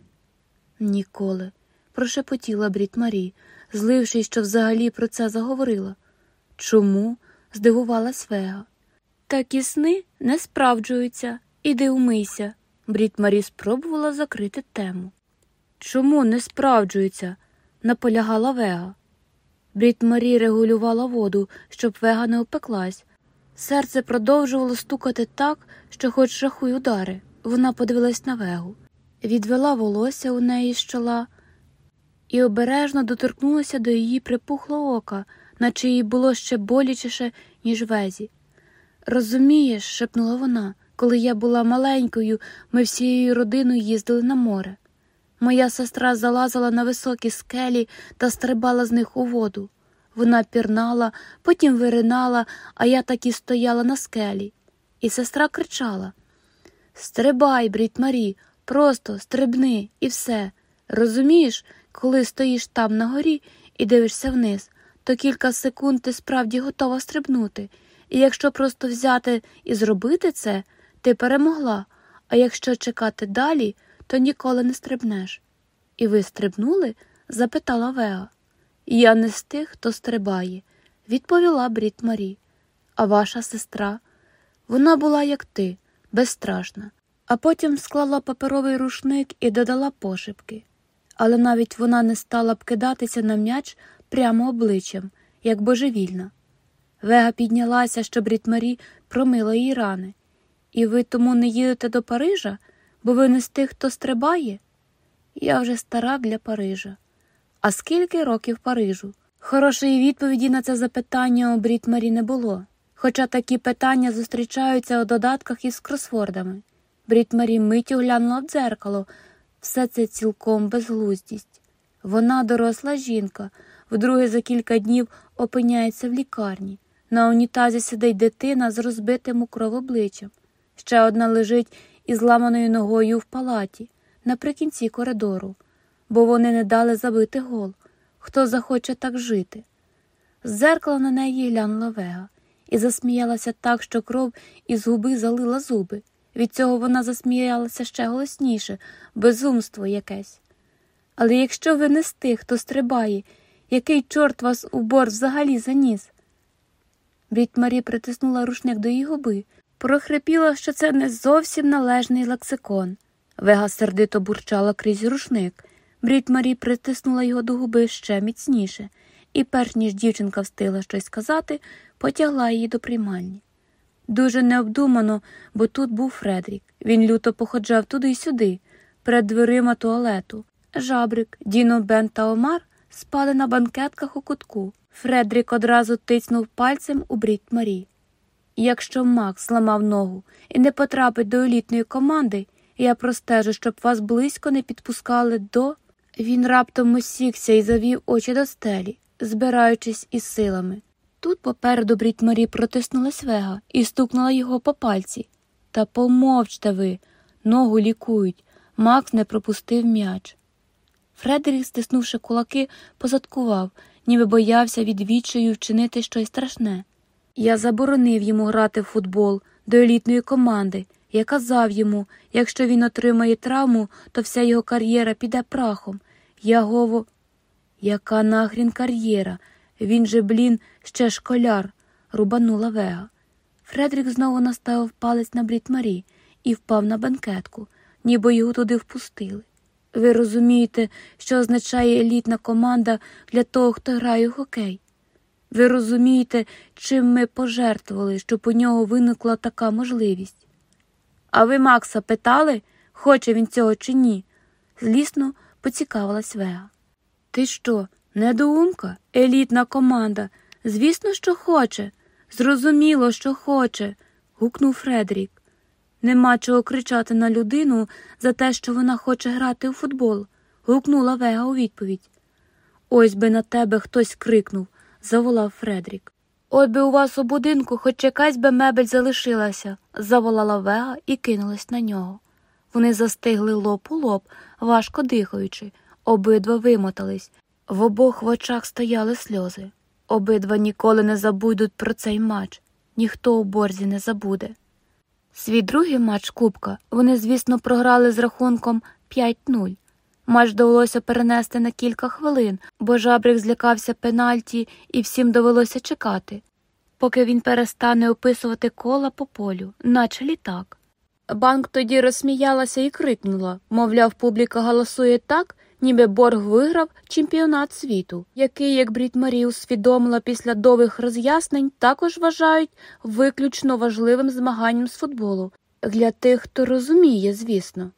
Ніколи, прошепотіла Брід Марі, злившись, що взагалі про це заговорила. Чому? Здивувалась Вега. Такі сни не справджуються. Іди умийся. Брід Марі спробувала закрити тему. Чому не справджуються? наполягала Вега. Брід Марі регулювала воду, щоб вега не опеклась. Серце продовжувало стукати так, що хоч шахуй удари. Вона подивилась на вегу, відвела волосся у неї з чола і обережно доторкнулася до її припухлого ока, наче їй було ще болячіше, ніж везі. Розумієш, шепнула вона, коли я була маленькою, ми всією родиною їздили на море. Моя сестра залазила на високі скелі та стрибала з них у воду. Вона пірнала, потім виринала, а я так і стояла на скелі. І сестра кричала Стрибай, брід Марі, просто стрибни і все. Розумієш, коли стоїш там на горі і дивишся вниз, то кілька секунд ти справді готова стрибнути, і якщо просто взяти і зробити це, ти перемогла, а якщо чекати далі, то ніколи не стрибнеш. І ви стрибнули? запитала Вега. Я не з тих, хто стрибає, відповіла Брід Марі. А ваша сестра? Вона була, як ти, безстрашна, а потім склала паперовий рушник і додала пошепки. Але навіть вона не стала б кидатися на м'яч прямо обличчям, як божевільна. Вега піднялася, щоб Брід Марі промила її рани. І ви тому не їдете до Парижа, бо ви не з тих, хто стрибає? Я вже стара для Парижа. А скільки років Парижу? Хорошої відповіді на це запитання у Брід Марі не було, хоча такі питання зустрічаються у додатках із кросвордами. Брід Марі миттю глянула в дзеркало, все це цілком безглуздість. Вона доросла жінка, вдруге за кілька днів опиняється в лікарні. На унітазі сидить дитина з розбитим у кров обличчям. Ще одна лежить із зламаною ногою в палаті наприкінці коридору, бо вони не дали забити гол. Хто захоче так жити? З зеркала на неї глянула вега і засміялася так, що кров із губи залила зуби. Від цього вона засміялася ще голосніше, безумство якесь. Але якщо ви не з тих, хто стрибає, який чорт вас у борт взагалі заніс? Брід притиснула рушник до її губи, прохрипіла, що це не зовсім належний лексикон. Вега сердито бурчала крізь рушник. Брід Марі притиснула його до губи ще міцніше, і, перш ніж дівчинка встигла щось сказати, потягла її до приймальні. Дуже необдумано, бо тут був Фредрік. Він люто походжав туди й сюди, перед дверима туалету. Жабрик, Діно, Бен та Омар спали на банкетках у кутку. Фредрік одразу тицнув пальцем у брід Марі. Якщо Макс зламав ногу і не потрапить до елітної команди, я простежу, щоб вас близько не підпускали до. Він раптом осікся і завів очі до стелі, збираючись із силами. Тут попереду брід Марі протиснулась вега і стукнула його по пальці. Та помовчте ви, ногу лікують. Макс не пропустив м'яч. Фредерік, стиснувши кулаки, позадкував, ніби боявся від відчаю вчинити щось страшне. Я заборонив йому грати в футбол до елітної команди. Я казав йому, якщо він отримає травму, то вся його кар'єра піде прахом. Я гово. Яка нахрін кар'єра? Він же, блін, ще школяр, рубанула вега. Фредрік знову наставив палець на брід Марі і впав на банкетку, ніби його туди впустили. Ви розумієте, що означає елітна команда для того, хто грає у хокей? Ви розумієте, чим ми пожертвували, щоб у нього виникла така можливість? А ви Макса питали, хоче він цього чи ні? Злісно поцікавилась Вега. Ти що, недоумка? Елітна команда. Звісно, що хоче. Зрозуміло, що хоче. гукнув Фредерік. Нема чого кричати на людину за те, що вона хоче грати у футбол. гукнула Вега у відповідь. Ось би на тебе хтось крикнув, заволав Фредрік. От би у вас у будинку хоч якась би мебель залишилася, заволала Вега і кинулась на нього. Вони застигли лоб у лоб, важко дихаючи, обидва вимотались, в обох в очах стояли сльози. Обидва ніколи не забудуть про цей матч, ніхто у борзі не забуде. Свій другий матч Кубка вони, звісно, програли з рахунком 5-0. Матч довелося перенести на кілька хвилин, бо жабрик злякався пенальті і всім довелося чекати, поки він перестане описувати кола по полю, наче літак. Банк тоді розсміялася і крикнула мовляв, публіка голосує так, ніби борг виграв чемпіонат світу, який, як Брід Марі усвідомила після довгих роз'яснень, також вважають виключно важливим змаганням з футболу для тих, хто розуміє, звісно.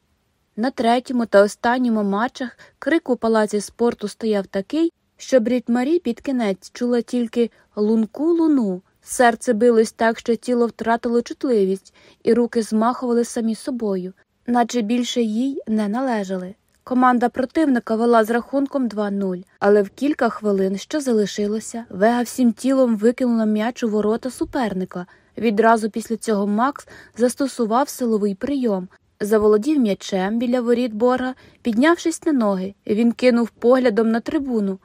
На третьому та останньому матчах крик у палаці спорту стояв такий, що Брід Марі під кінець чула тільки лунку луну. Серце билось так, що тіло втратило чутливість, і руки змахували самі собою, наче більше їй не належали. Команда противника вела з рахунком 2-0, але в кілька хвилин, що залишилося, вега всім тілом викинула м'яч у ворота суперника. Відразу після цього Макс застосував силовий прийом, заволодів м'ячем біля воріт борга, піднявшись на ноги, він кинув поглядом на трибуну.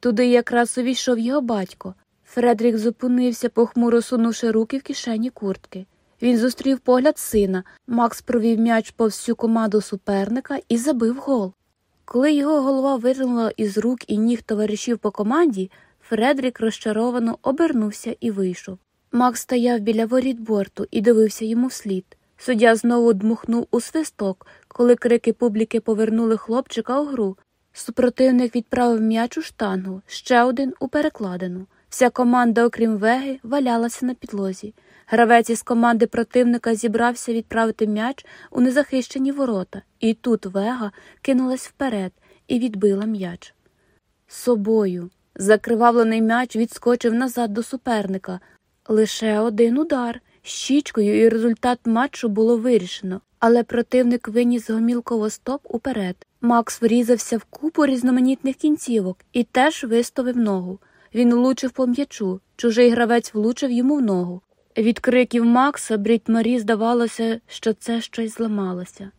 Туди якраз увійшов його батько. Фредрік зупинився, похмуро сунувши руки в кишені куртки. Він зустрів погляд сина. Макс провів м'яч по всю команду суперника і забив гол. Коли його голова вирнула із рук і ніг товаришів по команді, Фредрік розчаровано обернувся і вийшов. Макс стояв біля воріт борту і дивився йому вслід. Суддя знову дмухнув у свисток, коли крики публіки повернули хлопчика у гру. Супротивник відправив м'яч у штангу, ще один у перекладину. Вся команда, окрім веги, валялася на підлозі. Гравець із команди противника зібрався відправити м'яч у незахищені ворота, і тут вега кинулась вперед і відбила м'яч. Собою закривавлений м'яч відскочив назад до суперника. Лише один удар щічкою, і результат матчу було вирішено, але противник виніс гомілково стоп уперед. Макс врізався в купу різноманітних кінцівок і теж виставив ногу. Він влучив по м'ячу, чужий гравець влучив йому в ногу. Від криків Макса Брід Марі здавалося, що це щось зламалося.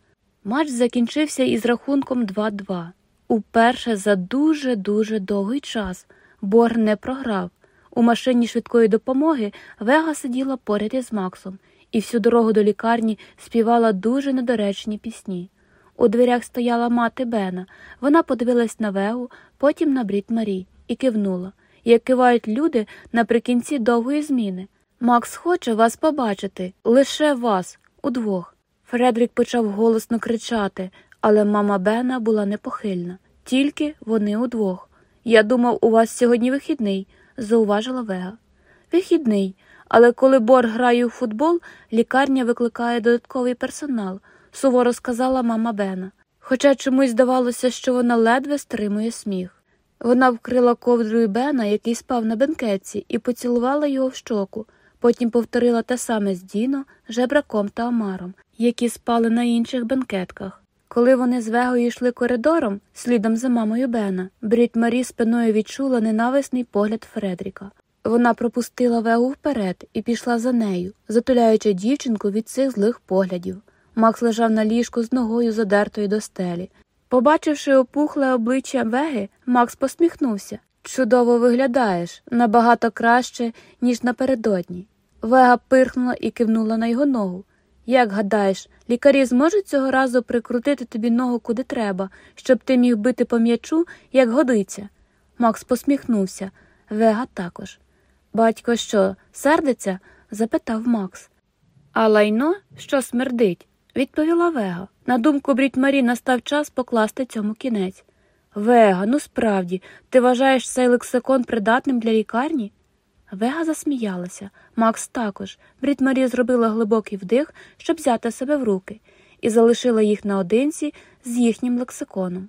Матч закінчився із рахунком 2-2. Уперше за дуже дуже довгий час Бор не програв. У машині швидкої допомоги Вега сиділа поряд із Максом і всю дорогу до лікарні співала дуже недоречні пісні. У дверях стояла мати Бена. Вона подивилась на Вегу, потім на Брід Марі і кивнула, як кивають люди наприкінці довгої зміни. Макс хоче вас побачити, лише вас, удвох. Фредрік почав голосно кричати, але мама Бена була непохильна. Тільки вони удвох. Я думав, у вас сьогодні вихідний, зауважила Вега. Вихідний, але коли Бор грає у футбол, лікарня викликає додатковий персонал, суворо сказала мама Бена. Хоча чомусь здавалося, що вона ледве стримує сміх. Вона вкрила ковдрою Бена, який спав на бенкетці, і поцілувала його в щоку. Потім повторила те саме з Діно, жебраком та Омаром, які спали на інших бенкетках. Коли вони з Вегою йшли коридором, слідом за мамою Бена, Брід Марі спиною відчула ненависний погляд Фредріка. Вона пропустила Вегу вперед і пішла за нею, затуляючи дівчинку від цих злих поглядів. Макс лежав на ліжку з ногою задертою до стелі. Побачивши опухле обличчя Веги, Макс посміхнувся. Чудово виглядаєш, набагато краще, ніж напередодні. Вега пирхнула і кивнула на його ногу. Як гадаєш, лікарі зможуть цього разу прикрутити тобі ногу куди треба, щоб ти міг бити по м'ячу, як годиться? Макс посміхнувся. Вега також. Батько що, сердиться? запитав Макс. А лайно, що смердить, відповіла Вега. На думку Брід Марі настав час покласти цьому кінець. Вега, ну справді, ти вважаєш цей лексикон придатним для лікарні? Вега засміялася, Макс також. Брід Марі зробила глибокий вдих, щоб взяти себе в руки, і залишила їх наодинці з їхнім лексиконом.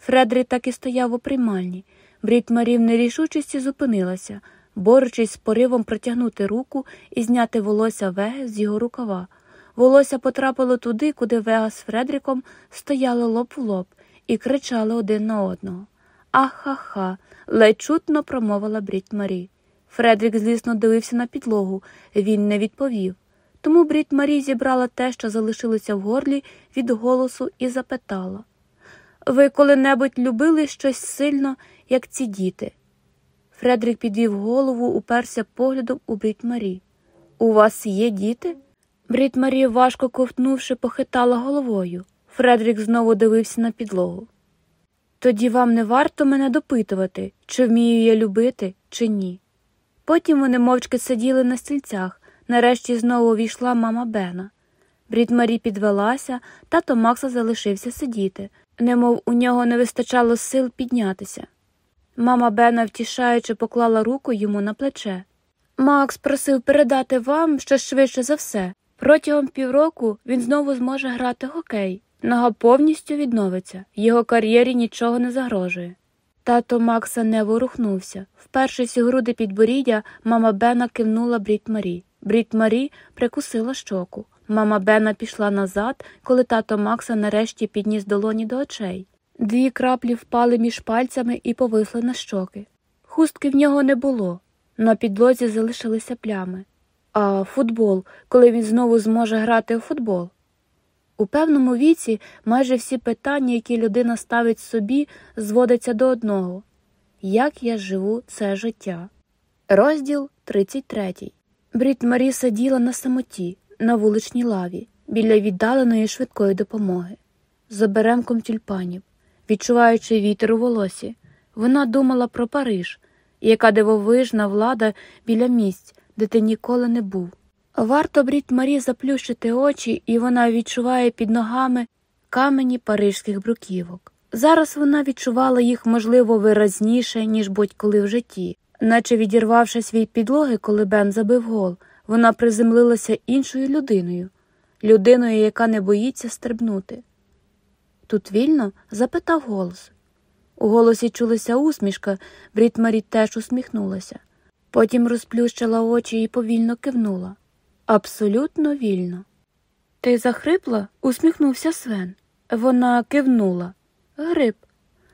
Фредрі так і стояв у приймальні. Брід Марі в нерішучості зупинилася, борючись з поривом протягнути руку і зняти волосся Веги з його рукава. Волосся потрапило туди, куди Вега з Фредріком стояли лоб в лоб і кричали один на одного. Ах-ха-ха, ледь чутно промовила Брід Марі. Фредрік злісно дивився на підлогу, він не відповів. Тому Брід Марі зібрала те, що залишилося в горлі від голосу, і запитала Ви коли-небудь любили щось сильно, як ці діти? Фредрік підвів голову, уперся поглядом у Брід Марі. У вас є діти? Брід Марі, важко ковтнувши, похитала головою. Фредрік знову дивився на підлогу. Тоді вам не варто мене допитувати, чи вмію я любити, чи ні. Потім вони мовчки сиділи на стільцях, нарешті знову увійшла мама Бена. Брід Марі підвелася, тато Макса залишився сидіти, немов у нього не вистачало сил піднятися. Мама Бена, втішаючи, поклала руку йому на плече. Макс просив передати вам що швидше за все. Протягом півроку він знову зможе грати хокей. Нога повністю відновиться, його кар'єрі нічого не загрожує. Тато Макса не ворухнувся. Впершись у груди підборіддя, мама Бена кивнула Брід Марі. Брід Марі прикусила щоку. Мама Бена пішла назад, коли тато Макса нарешті підніс долоні до очей. Дві краплі впали між пальцями і повисли на щоки. Хустки в нього не було. На підлозі залишилися плями. А футбол, коли він знову зможе грати у футбол. У певному віці майже всі питання, які людина ставить собі, зводяться до одного як я живу це життя. Розділ 33 Брід Марі сиділа на самоті, на вуличній лаві, біля віддаленої швидкої допомоги, з оберемком тюльпанів, відчуваючи вітер у волосі. Вона думала про Париж, яка дивовижна влада біля місць, де ти ніколи не був. Варто брід Марі заплющити очі, і вона відчуває під ногами камені парижських бруківок. Зараз вона відчувала їх, можливо, виразніше, ніж будь-коли в житті, наче відірвавшись від підлоги, коли Бен забив гол, вона приземлилася іншою людиною, людиною, яка не боїться стрибнути. Тут вільно? запитав голос. У голосі чулася усмішка, Брід Марі теж усміхнулася. Потім розплющила очі і повільно кивнула. Абсолютно вільно. Ти захрипла? усміхнувся Свен. Вона кивнула. Гриб.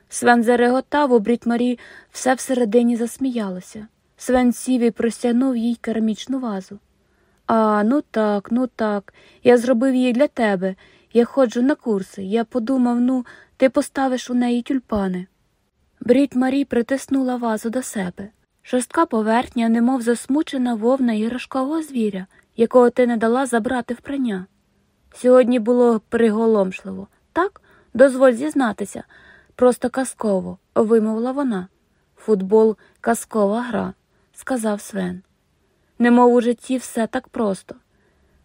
Свен зареготав, у Брітмарі все всередині засміялося. Свен сів і простягнув їй керамічну вазу. А, ну так, ну так. Я зробив її для тебе. Я ходжу на курси. Я подумав, ну, ти поставиш у неї тюльпани. Брід Марі притиснула вазу до себе. Шорстка поверхня, немов засмучена вовна іграшкового звіря, якого ти не дала забрати в прання. Сьогодні було приголомшливо, так? Дозволь зізнатися, просто казково, вимовила вона. Футбол казкова гра, сказав Свен. Немов у житті все так просто.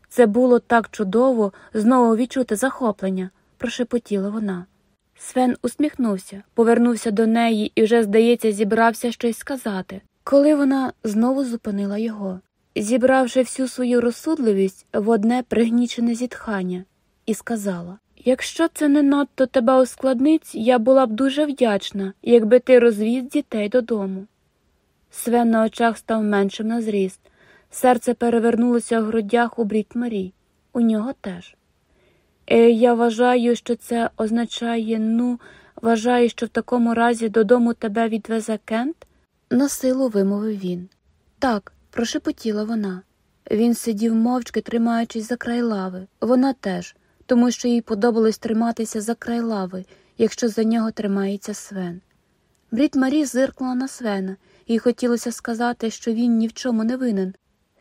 Це було так чудово знову відчути захоплення, прошепотіла вона. Свен усміхнувся, повернувся до неї і вже, здається, зібрався щось сказати, коли вона знову зупинила його, зібравши всю свою розсудливість в одне пригнічене зітхання, і сказала Якщо це не надто тебе ускладнить, я була б дуже вдячна, якби ти розвіз дітей додому. Свен на очах став меншим на зріст. Серце перевернулося в грудях у Брід Марі. У нього теж. Е, я вважаю, що це означає, ну, вважаю, що в такому разі додому тебе відвезе Кент? На силу вимовив він. Так, прошепотіла вона. Він сидів мовчки, тримаючись за край лави. Вона теж, тому що їй подобалось триматися за край лави, якщо за нього тримається Свен. Брід Марі зиркнула на Свена, їй хотілося сказати, що він ні в чому не винен,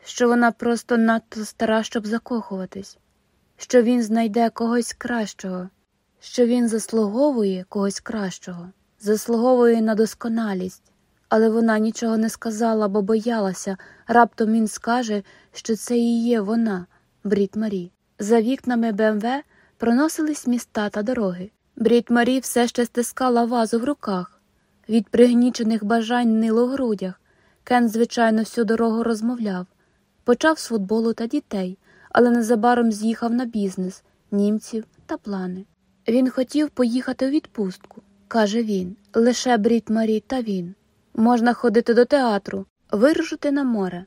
що вона просто надто стара, щоб закохуватись, що він знайде когось кращого, що він заслуговує когось кращого, заслуговує на досконалість. Але вона нічого не сказала, бо боялася, раптом він скаже, що це і є вона, Брід Марі. За вікнами БМВ проносились міста та дороги. Брід Марі все ще стискала вазу в руках. Від пригнічених бажань нило в грудях. Кен, звичайно, всю дорогу розмовляв. Почав з футболу та дітей, але незабаром з'їхав на бізнес, німців та плани. Він хотів поїхати у відпустку, каже він, лише Брід Марі та він. Можна ходити до театру, вирушити на море.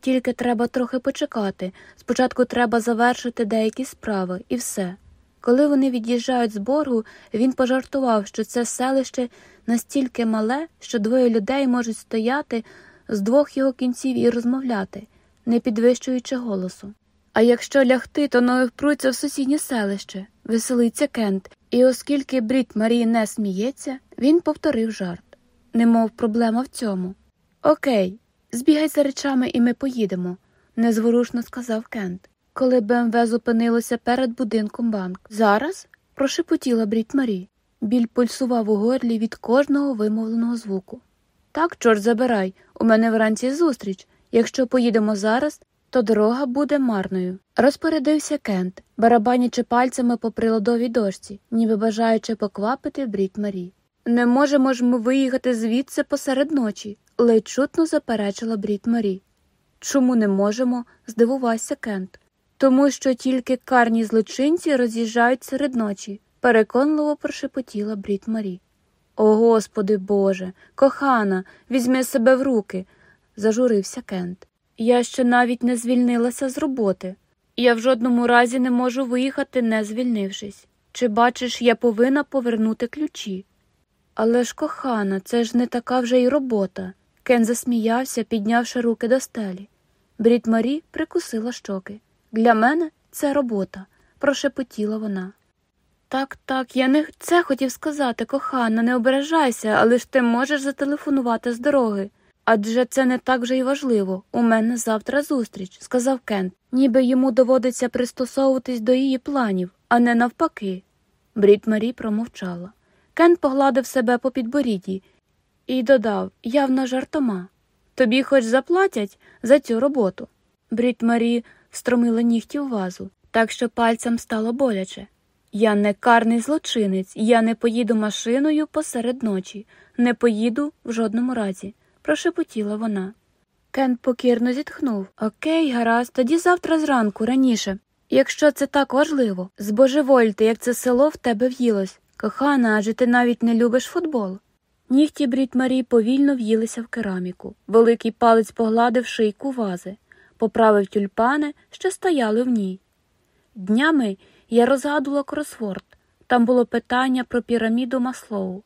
Тільки треба трохи почекати. Спочатку треба завершити деякі справи, і все. Коли вони від'їжджають з боргу, він пожартував, що це селище настільки мале, що двоє людей можуть стояти з двох його кінців і розмовляти, не підвищуючи голосу. А якщо лягти, то ноги впруться в сусіднє селище, веселиться Кент, і оскільки Брід Марії не сміється, він повторив жарт немов проблема в цьому. Окей, збігай за речами, і ми поїдемо, незворушно сказав Кент, коли БМВ зупинилося перед будинком банк. Зараз? прошепотіла Брід Марі. Біль пульсував у горлі від кожного вимовленого звуку. Так, чорт забирай, у мене вранці зустріч. Якщо поїдемо зараз, то дорога буде марною. Розпорядився Кент, барабанячи пальцями по приладовій дошці, ніби бажаючи поквапити Брід Марі. Не можемо ж ми виїхати звідси посеред ночі, ледь чутно заперечила Брід Марі. Чому не можемо? здивувався Кент. Тому що тільки карні злочинці роз'їжджають серед ночі, переконливо прошепотіла Брід Марі. О Господи Боже, кохана, візьми себе в руки, зажурився Кент. Я ще навіть не звільнилася з роботи. Я в жодному разі не можу виїхати, не звільнившись. Чи бачиш, я повинна повернути ключі? Але ж, кохана, це ж не така вже й робота. Кен засміявся, піднявши руки до стелі. Брід Марі прикусила щоки. Для мене це робота, прошепотіла вона. Так, так, я не це хотів сказати, кохана, не ображайся, але ж ти можеш зателефонувати з дороги. Адже це не так вже й важливо. У мене завтра зустріч, сказав Кент, ніби йому доводиться пристосовуватись до її планів, а не навпаки. Брід Марі промовчала. Кен погладив себе по підборідді і додав явно жартома Тобі хоч заплатять за цю роботу. Брід Марі встромила нігті у вазу, так що пальцям стало боляче. Я не карний злочинець, я не поїду машиною посеред ночі, не поїду в жодному разі, прошепотіла вона. Кен покірно зітхнув Окей, гаразд, тоді завтра зранку, раніше. Якщо це так важливо, збожевольте, як це село в тебе в'їлось. Кохана, адже ти навіть не любиш футбол. Нігті Брід Марі повільно в'їлися в кераміку. Великий палець погладив шийку вази, поправив тюльпани, що стояли в ній. Днями я розгадувала кросворд. Там було питання про піраміду Маслоу.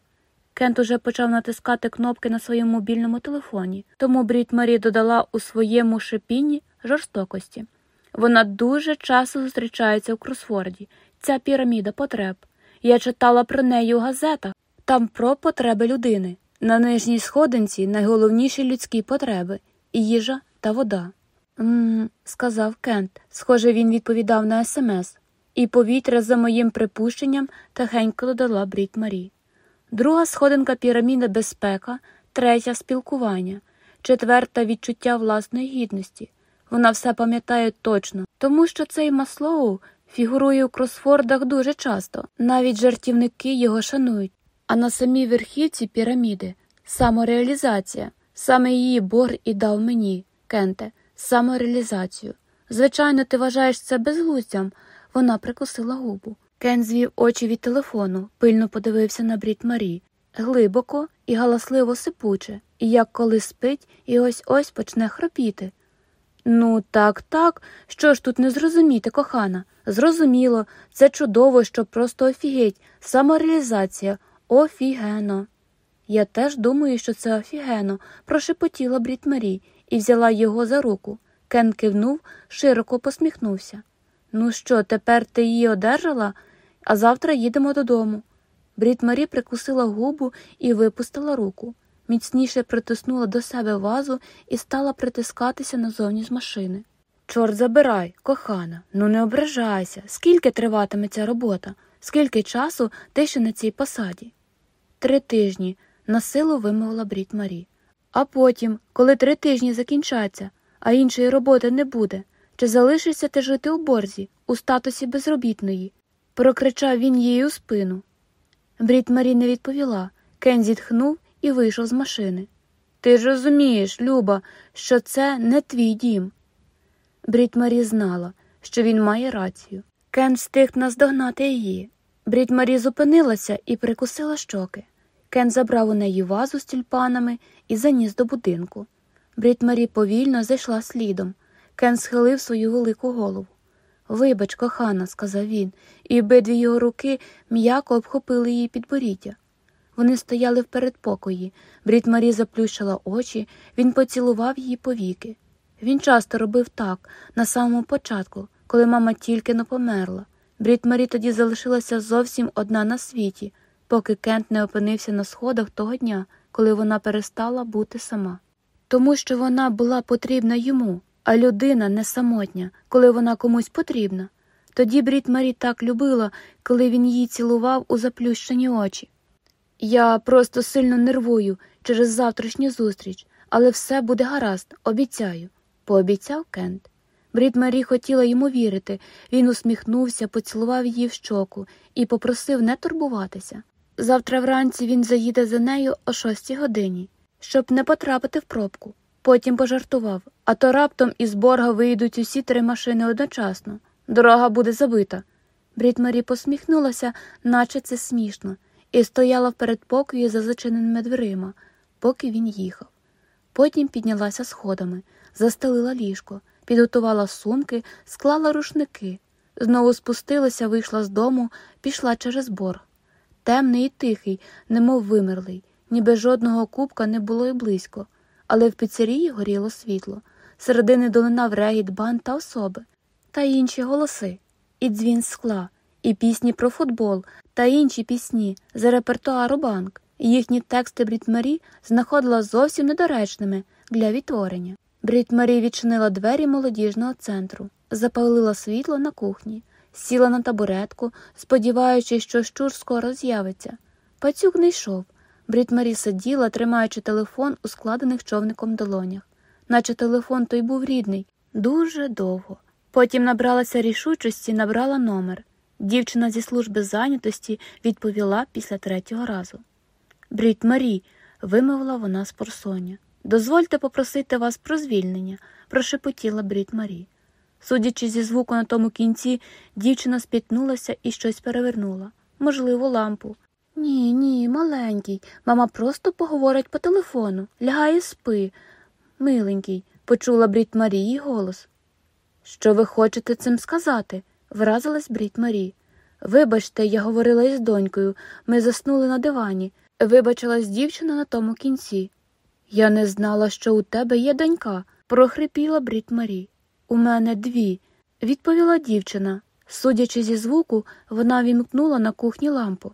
Кент уже почав натискати кнопки на своєму мобільному телефоні, тому Брід Марі додала у своєму шипінні жорстокості. Вона дуже часто зустрічається у кросворді, ця піраміда потреб. Я читала про неї у газетах, там про потреби людини. На нижній сходинці найголовніші людські потреби їжа та вода. «Ммм», – сказав Кент. Схоже, він відповідав на смс, і повітря, за моїм припущенням, тихенько додала Брід Марі. Друга сходинка піраміда безпека, третя спілкування, четверта відчуття власної гідності. Вона все пам'ятає точно, тому що цей Маслоу фігурує у кросфордах дуже часто, навіть жартівники його шанують. А на самій верхівці піраміди самореалізація, саме її Бор і дав мені, Кенте, самореалізацію. Звичайно, ти вважаєш це безглуздям, вона прикусила губу. Кен звів очі від телефону, пильно подивився на брід Марі, глибоко і галасливо сипуче, і як коли спить, і ось ось почне хропіти. Ну, так, так. Що ж тут не зрозуміти, кохана? Зрозуміло, це чудово, що просто офігеть, самореалізація. Офігено. Я теж думаю, що це офігено, прошепотіла Брід Марі і взяла його за руку. Кен кивнув, широко посміхнувся. Ну що, тепер ти її одержала, а завтра їдемо додому. Брід Марі прикусила губу і випустила руку, міцніше притиснула до себе вазу і стала притискатися назовні з машини. Чорт забирай, кохана, ну не ображайся, скільки триватиме ця робота, скільки часу ти ще на цій посаді? Три тижні, на силу вимовила Брід Марі. А потім, коли три тижні закінчаться, а іншої роботи не буде, чи залишишся ти жити у борзі, у статусі безробітної? прокричав він їй у спину. Брід Марі не відповіла. Кен зітхнув і вийшов з машини. Ти ж розумієш, Люба, що це не твій дім. Брід знала, що він має рацію. Кен встиг наздогнати її. Брід зупинилася і прикусила щоки. Кен забрав у неї вазу з тюльпанами і заніс до будинку. Брід повільно зайшла слідом. Кен схилив свою велику голову. Вибач, кохана, сказав він, і обидві його руки м'яко обхопили її підборіддя. Вони стояли в передпокої. Брід Марі заплющила очі, він поцілував її повіки. Він часто робив так, на самому початку, коли мама тільки не померла. Брід Марі тоді залишилася зовсім одна на світі, поки Кент не опинився на сходах того дня, коли вона перестала бути сама. Тому що вона була потрібна йому, а людина не самотня, коли вона комусь потрібна. Тоді Брід Марі так любила, коли він її цілував у заплющені очі. Я просто сильно нервую через завтрашню зустріч, але все буде гаразд, обіцяю, пообіцяв Кент. Брід Марі хотіла йому вірити. Він усміхнувся, поцілував її в щоку і попросив не турбуватися. Завтра вранці він заїде за нею о шостій годині, щоб не потрапити в пробку. Потім пожартував, а то раптом із борга вийдуть усі три машини одночасно. Дорога буде забита. Брід Марі посміхнулася, наче це смішно, і стояла в передпокої за зачиненими дверима, поки він їхав. Потім піднялася сходами, застелила ліжко, підготувала сумки, склала рушники, знову спустилася, вийшла з дому, пішла через борг. Темний і тихий, немов вимерлий, ніби жодного кубка не було й близько але в піцерії горіло світло, середини долинав регіт бан та особи, та інші голоси, і дзвін скла, і пісні про футбол, та інші пісні з репертуару банк. Їхні тексти Брітмарі знаходила зовсім недоречними для відтворення. Брітмарі відчинила двері молодіжного центру, запалила світло на кухні, сіла на табуретку, сподіваючись, що щур скоро з'явиться. Пацюк не йшов, Брід Марі сиділа, тримаючи телефон у складених човником долонях, наче телефон той був рідний, дуже довго. Потім набралася рішучості, набрала номер. Дівчина зі служби зайнятості відповіла після третього разу. Брід Марі, вимовила вона з порсоня. Дозвольте попросити вас про звільнення, прошепотіла Брід Марі. Судячи зі звуку на тому кінці, дівчина спітнулася і щось перевернула, можливо, лампу. Ні, ні, маленький. Мама просто поговорить по телефону. Лягай і спи. Миленький, почула Брід Марії голос. Що ви хочете цим сказати? вразилась Брід Марі. Вибачте, я говорила із донькою. Ми заснули на дивані. Вибачилась дівчина на тому кінці. Я не знала, що у тебе є донька, прохрипіла Брід Марі. У мене дві, відповіла дівчина. Судячи зі звуку, вона вімкнула на кухні лампу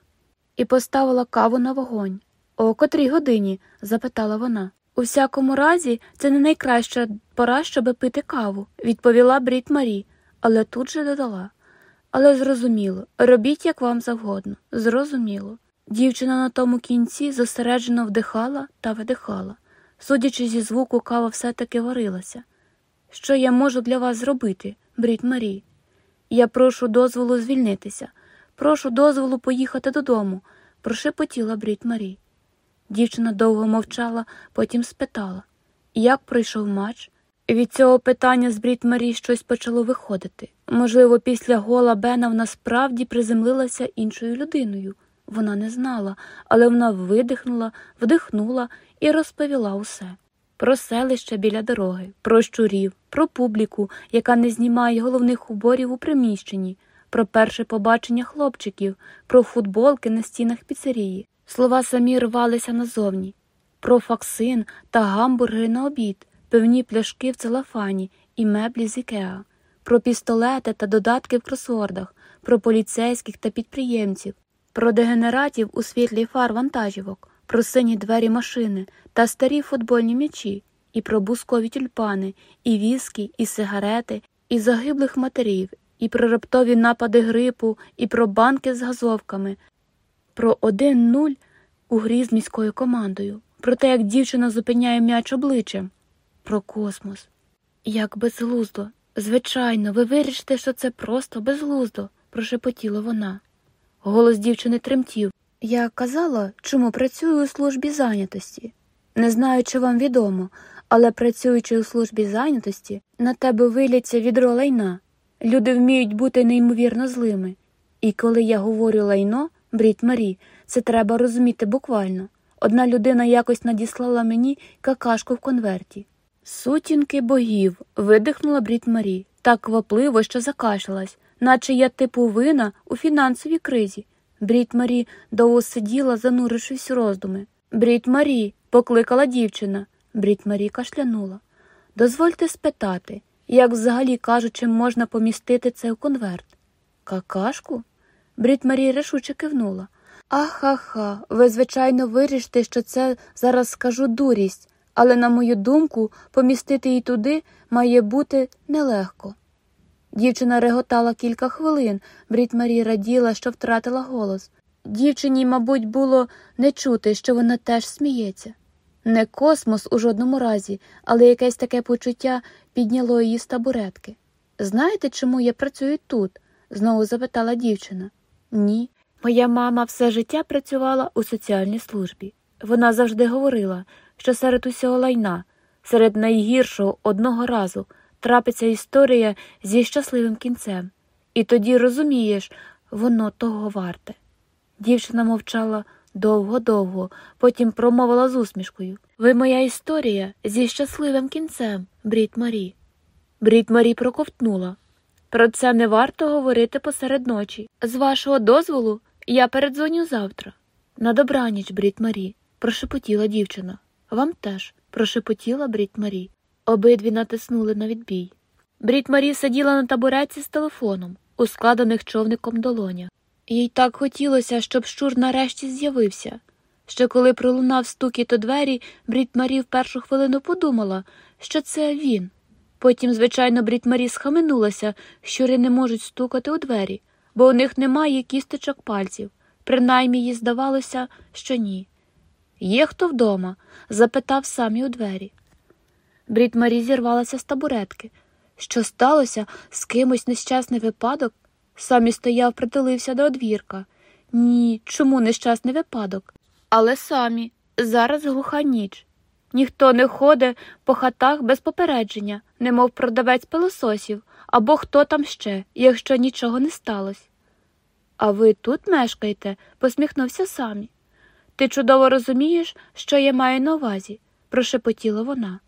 і поставила каву на вогонь. О котрій годині? запитала вона. У всякому разі, це не найкраща пора, щоби пити каву, відповіла Брід Марі, але тут же додала. Але зрозуміло, робіть, як вам завгодно. Зрозуміло. Дівчина на тому кінці зосереджено вдихала та видихала. Судячи зі звуку, кава все таки варилася. Що я можу для вас зробити, Брід Марі? Я прошу дозволу звільнитися. Прошу дозволу поїхати додому, прошепотіла Брід Марі. Дівчина довго мовчала, потім спитала як пройшов матч? Від цього питання з Брід Марі щось почало виходити. Можливо, після гола Бена вона справді приземлилася іншою людиною. Вона не знала, але вона видихнула, вдихнула і розповіла усе. про селище біля дороги, про щурів, про публіку, яка не знімає головних уборів у приміщенні, про перше побачення хлопчиків, про футболки на стінах піцерії. Слова самі рвалися назовні, про факсин та гамбургери на обід, певні пляшки в целофані і меблі з Ікеа, про пістолети та додатки в кросвордах, про поліцейських та підприємців, про дегенератів у світлі фар вантажівок, про сині двері машини та старі футбольні м'ячі, і про бускові тюльпани, і віскі, і сигарети, і загиблих матерів, і про раптові напади грипу, і про банки з газовками, про один нуль у грі з міською командою, про те, як дівчина зупиняє м'яч обличчям, про космос. Як безглуздо. Звичайно, ви вирішите, що це просто безглуздо, прошепотіла вона. Голос дівчини тремтів. Я казала, чому працюю у службі зайнятості. Не знаю, чи вам відомо, але працюючи у службі зайнятості, на тебе виляться відро лайна. Люди вміють бути неймовірно злими. І коли я говорю лайно, брід Марі, це треба розуміти буквально. Одна людина якось надіслала мені какашку в конверті. Сутінки богів. видихнула брід Марі, так квапливо, що закашлялась, наче я типу вина у фінансовій кризі. Брід Марі довго сиділа, занурившись у роздуми. Брід Марі, покликала дівчина. Брід Марі кашлянула. Дозвольте спитати, як взагалі кажучи, можна помістити це в конверт? Какашку? Брід Марі рішуче кивнула. Аха-ха, ви, звичайно, вирішите, що це зараз скажу дурість, але, на мою думку, помістити її туди має бути нелегко. Дівчина реготала кілька хвилин, Брід Марі раділа, що втратила голос. Дівчині, мабуть, було не чути, що вона теж сміється. Не космос у жодному разі, але якесь таке почуття підняло її з табуретки. Знаєте, чому я працюю тут? знову запитала дівчина. Ні. Моя мама все життя працювала у соціальній службі. Вона завжди говорила, що серед усього лайна, серед найгіршого одного разу трапиться історія зі щасливим кінцем, і тоді розумієш, воно того варте. Дівчина мовчала довго-довго, потім промовила з усмішкою Ви моя історія зі щасливим кінцем, Брітт-Марі. Брітт-Марі проковтнула. Про це не варто говорити посеред ночі. З вашого дозволу я передзвоню завтра. На добраніч, Брітт-Марі, прошепотіла дівчина. Вам теж, прошепотіла Брітт-Марі. Обидві натиснули на відбій. Брітт-Марі сиділа на табуреці з телефоном, у складених човником долонях. Їй так хотілося, щоб щур нарешті з'явився. Ще коли пролунав стукіт у двері, Брід Марі в першу хвилину подумала, що це він. Потім, звичайно, Брід Марі схаменулася, щури не можуть стукати у двері, бо у них немає кісточок пальців. Принаймні їй здавалося, що ні. Є хто вдома? запитав самі у двері. Брід Марі зірвалася з табуретки. Що сталося з кимось нещасний випадок? Самі стояв, притулився до одвірка. Ні, чому нещасний випадок? Але самі зараз глуха ніч. Ніхто не ходить по хатах без попередження, немов продавець пилососів, або хто там ще, якщо нічого не сталося. А ви тут мешкаєте? посміхнувся самі. Ти чудово розумієш, що я маю на увазі, прошепотіла вона.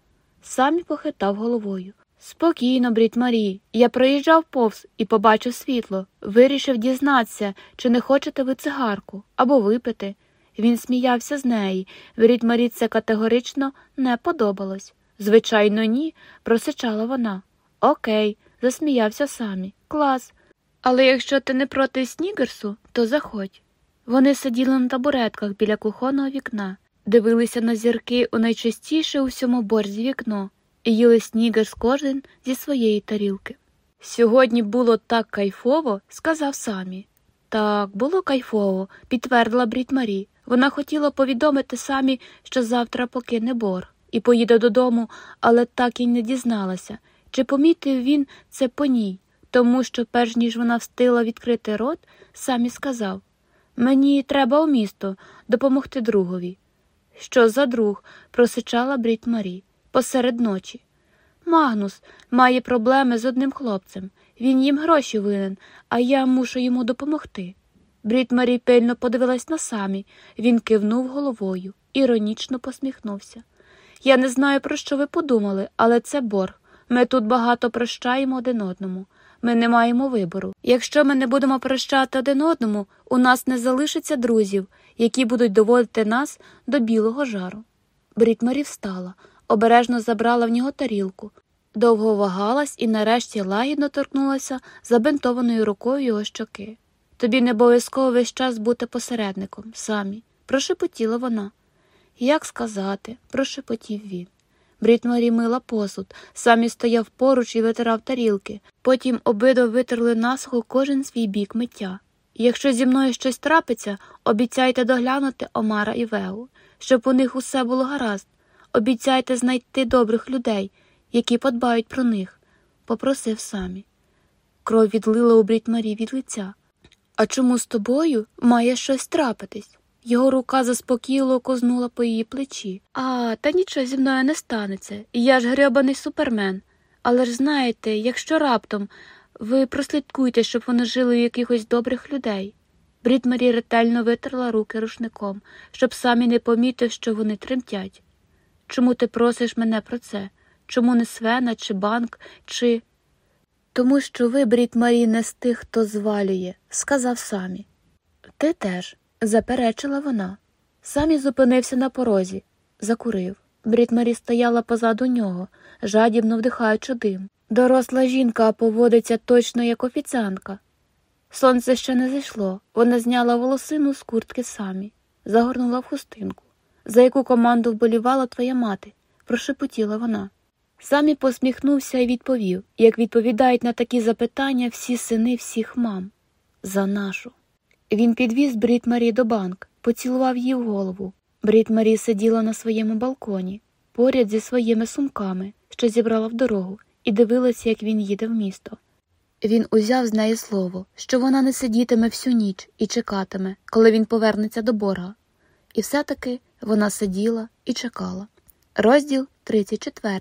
Самі похитав головою. Спокійно, брід Марі, я проїжджав повз і побачив світло, вирішив дізнатися, чи не хочете ви цигарку або випити. Він сміявся з неї. Брід Марі це категорично не подобалось. Звичайно, ні, просичала вона. Окей, засміявся самі. Клас. Але якщо ти не проти снігерсу, то заходь. Вони сиділи на табуретках біля кухонного вікна, дивилися на зірки у найчастіше у всьому борзі вікно і їли снігерс кожен зі своєї тарілки. Сьогодні було так кайфово, сказав самі. Так, було кайфово, підтвердила Брід Марі. Вона хотіла повідомити самі, що завтра покине бор, і поїде додому, але так і не дізналася, чи помітив він це по ній, тому що, перш ніж вона встигла відкрити рот, самі сказав Мені треба у місто допомогти другові. Що за друг? просичала Брід Марі посеред ночі. Магнус має проблеми з одним хлопцем. Він їм гроші винен, а я мушу йому допомогти. Брід Марі пильно подивилась на самі, він кивнув головою, іронічно посміхнувся. Я не знаю, про що ви подумали, але це борг. Ми тут багато прощаємо один одному. Ми не маємо вибору. Якщо ми не будемо прощати один одному, у нас не залишиться друзів, які будуть доводити нас до білого жару. Брітмарі встала, обережно забрала в нього тарілку, довго вагалась і нарешті лагідно торкнулася забинтованою рукою його щоки. Тобі не обов'язково весь час бути посередником, самі, прошепотіла вона. Як сказати, прошепотів він. Брітмарі мила посуд, самі стояв поруч і витирав тарілки, потім обидва витерли насухо кожен свій бік миття. Якщо зі мною щось трапиться, обіцяйте доглянути Омара і Вегу, щоб у них усе було гаразд. Обіцяйте знайти добрих людей, які подбають про них, попросив самі. Кров відлила у Брітмарі від лиця. А чому з тобою має щось трапитись? Його рука заспокійливо кознула по її плечі. А, та нічого зі мною не станеться. Я ж грьобаний супермен. Але ж знаєте, якщо раптом ви прослідкуйте, щоб вони жили у якихось добрих людей. Брід Марі ретельно витерла руки рушником, щоб самі не помітив, що вони тремтять. Чому ти просиш мене про це? Чому не Свена, чи банк, чи. Тому що ви, Брід Марі, не з тих, хто звалює, сказав самі. Ти теж, заперечила вона. Самі зупинився на порозі, закурив. Брід Марі стояла позаду нього, жадібно вдихаючи дим. Доросла жінка поводиться точно як офіціантка. Сонце ще не зайшло, вона зняла волосину з куртки самі, загорнула в хустинку. За яку команду вболівала твоя мати, прошепотіла вона. Самі посміхнувся і відповів, як відповідають на такі запитання всі сини всіх мам. За нашу. Він підвіз Брід Марі до банк, поцілував її в голову. Брід Марі сиділа на своєму балконі, поряд зі своїми сумками, що зібрала в дорогу, і дивилася, як він їде в місто. Він узяв з неї слово, що вона не сидітиме всю ніч і чекатиме, коли він повернеться до борга. І все таки вона сиділа і чекала. Розділ 34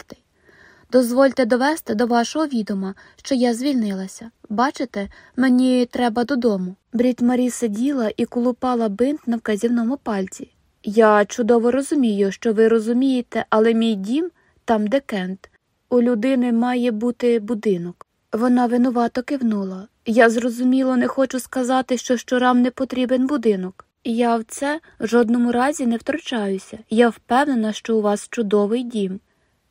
Дозвольте довести до вашого відома, що я звільнилася. Бачите, мені треба додому. Брід Марі сиділа і колупала бинт на вказівному пальці. Я чудово розумію, що ви розумієте, але мій дім там, де Кент. У людини має бути будинок. Вона винувато кивнула. Я зрозуміло не хочу сказати, що щорам не потрібен будинок. Я в це в жодному разі не втручаюся. Я впевнена, що у вас чудовий дім.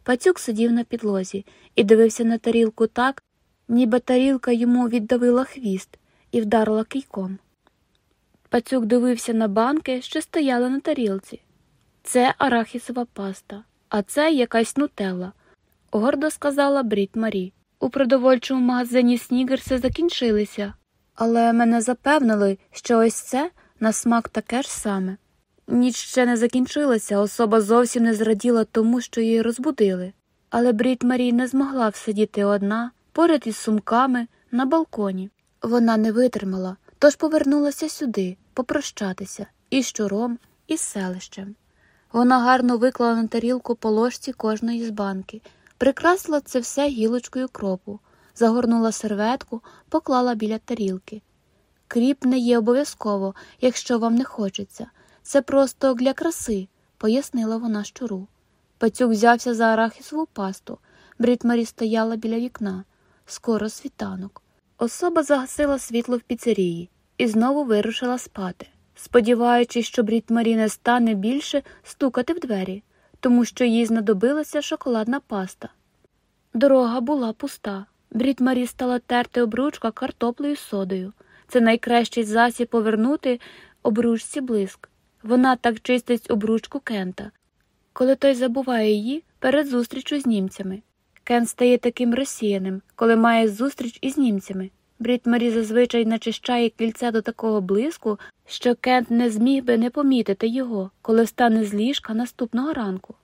Пацюк сидів на підлозі і дивився на тарілку так, ніби тарілка йому віддавила хвіст і вдарила кийком. Пацюк дивився на банки, що стояли на тарілці. Це арахісова паста, а це якась нутелла, гордо сказала Брід Марі. У продовольчому магазині снігерси закінчилися, але мене запевнили, що ось це на смак таке ж саме. Ніч ще не закінчилася, особа зовсім не зраділа тому, що її розбудили. Але Брід Марі не змогла всидіти одна, поряд із сумками, на балконі. Вона не витримала, тож повернулася сюди попрощатися із щуром, з селищем. Вона гарно виклала на тарілку по ложці кожної з банки, прикрасила це все гілочкою кропу, загорнула серветку, поклала біля тарілки. Кріп не є обов'язково, якщо вам не хочеться. Це просто для краси, пояснила вона щуру. Пацюк взявся за арахісову пасту. Брід Марі стояла біля вікна. Скоро світанок. Особа загасила світло в піцерії і знову вирушила спати, сподіваючись, що Брід Марі не стане більше стукати в двері, тому що їй знадобилася шоколадна паста. Дорога була пуста. Брід Марі стала терти обручка картоплею содою. Це найкращий засіб повернути обручці блиск. Вона так чистить обручку Кента, коли той забуває її перед зустрічю з німцями. Кент стає таким розсіяним, коли має зустріч із німцями. Брід Марі зазвичай начищає кільце до такого блиску, що Кент не зміг би не помітити його, коли встане з ліжка наступного ранку.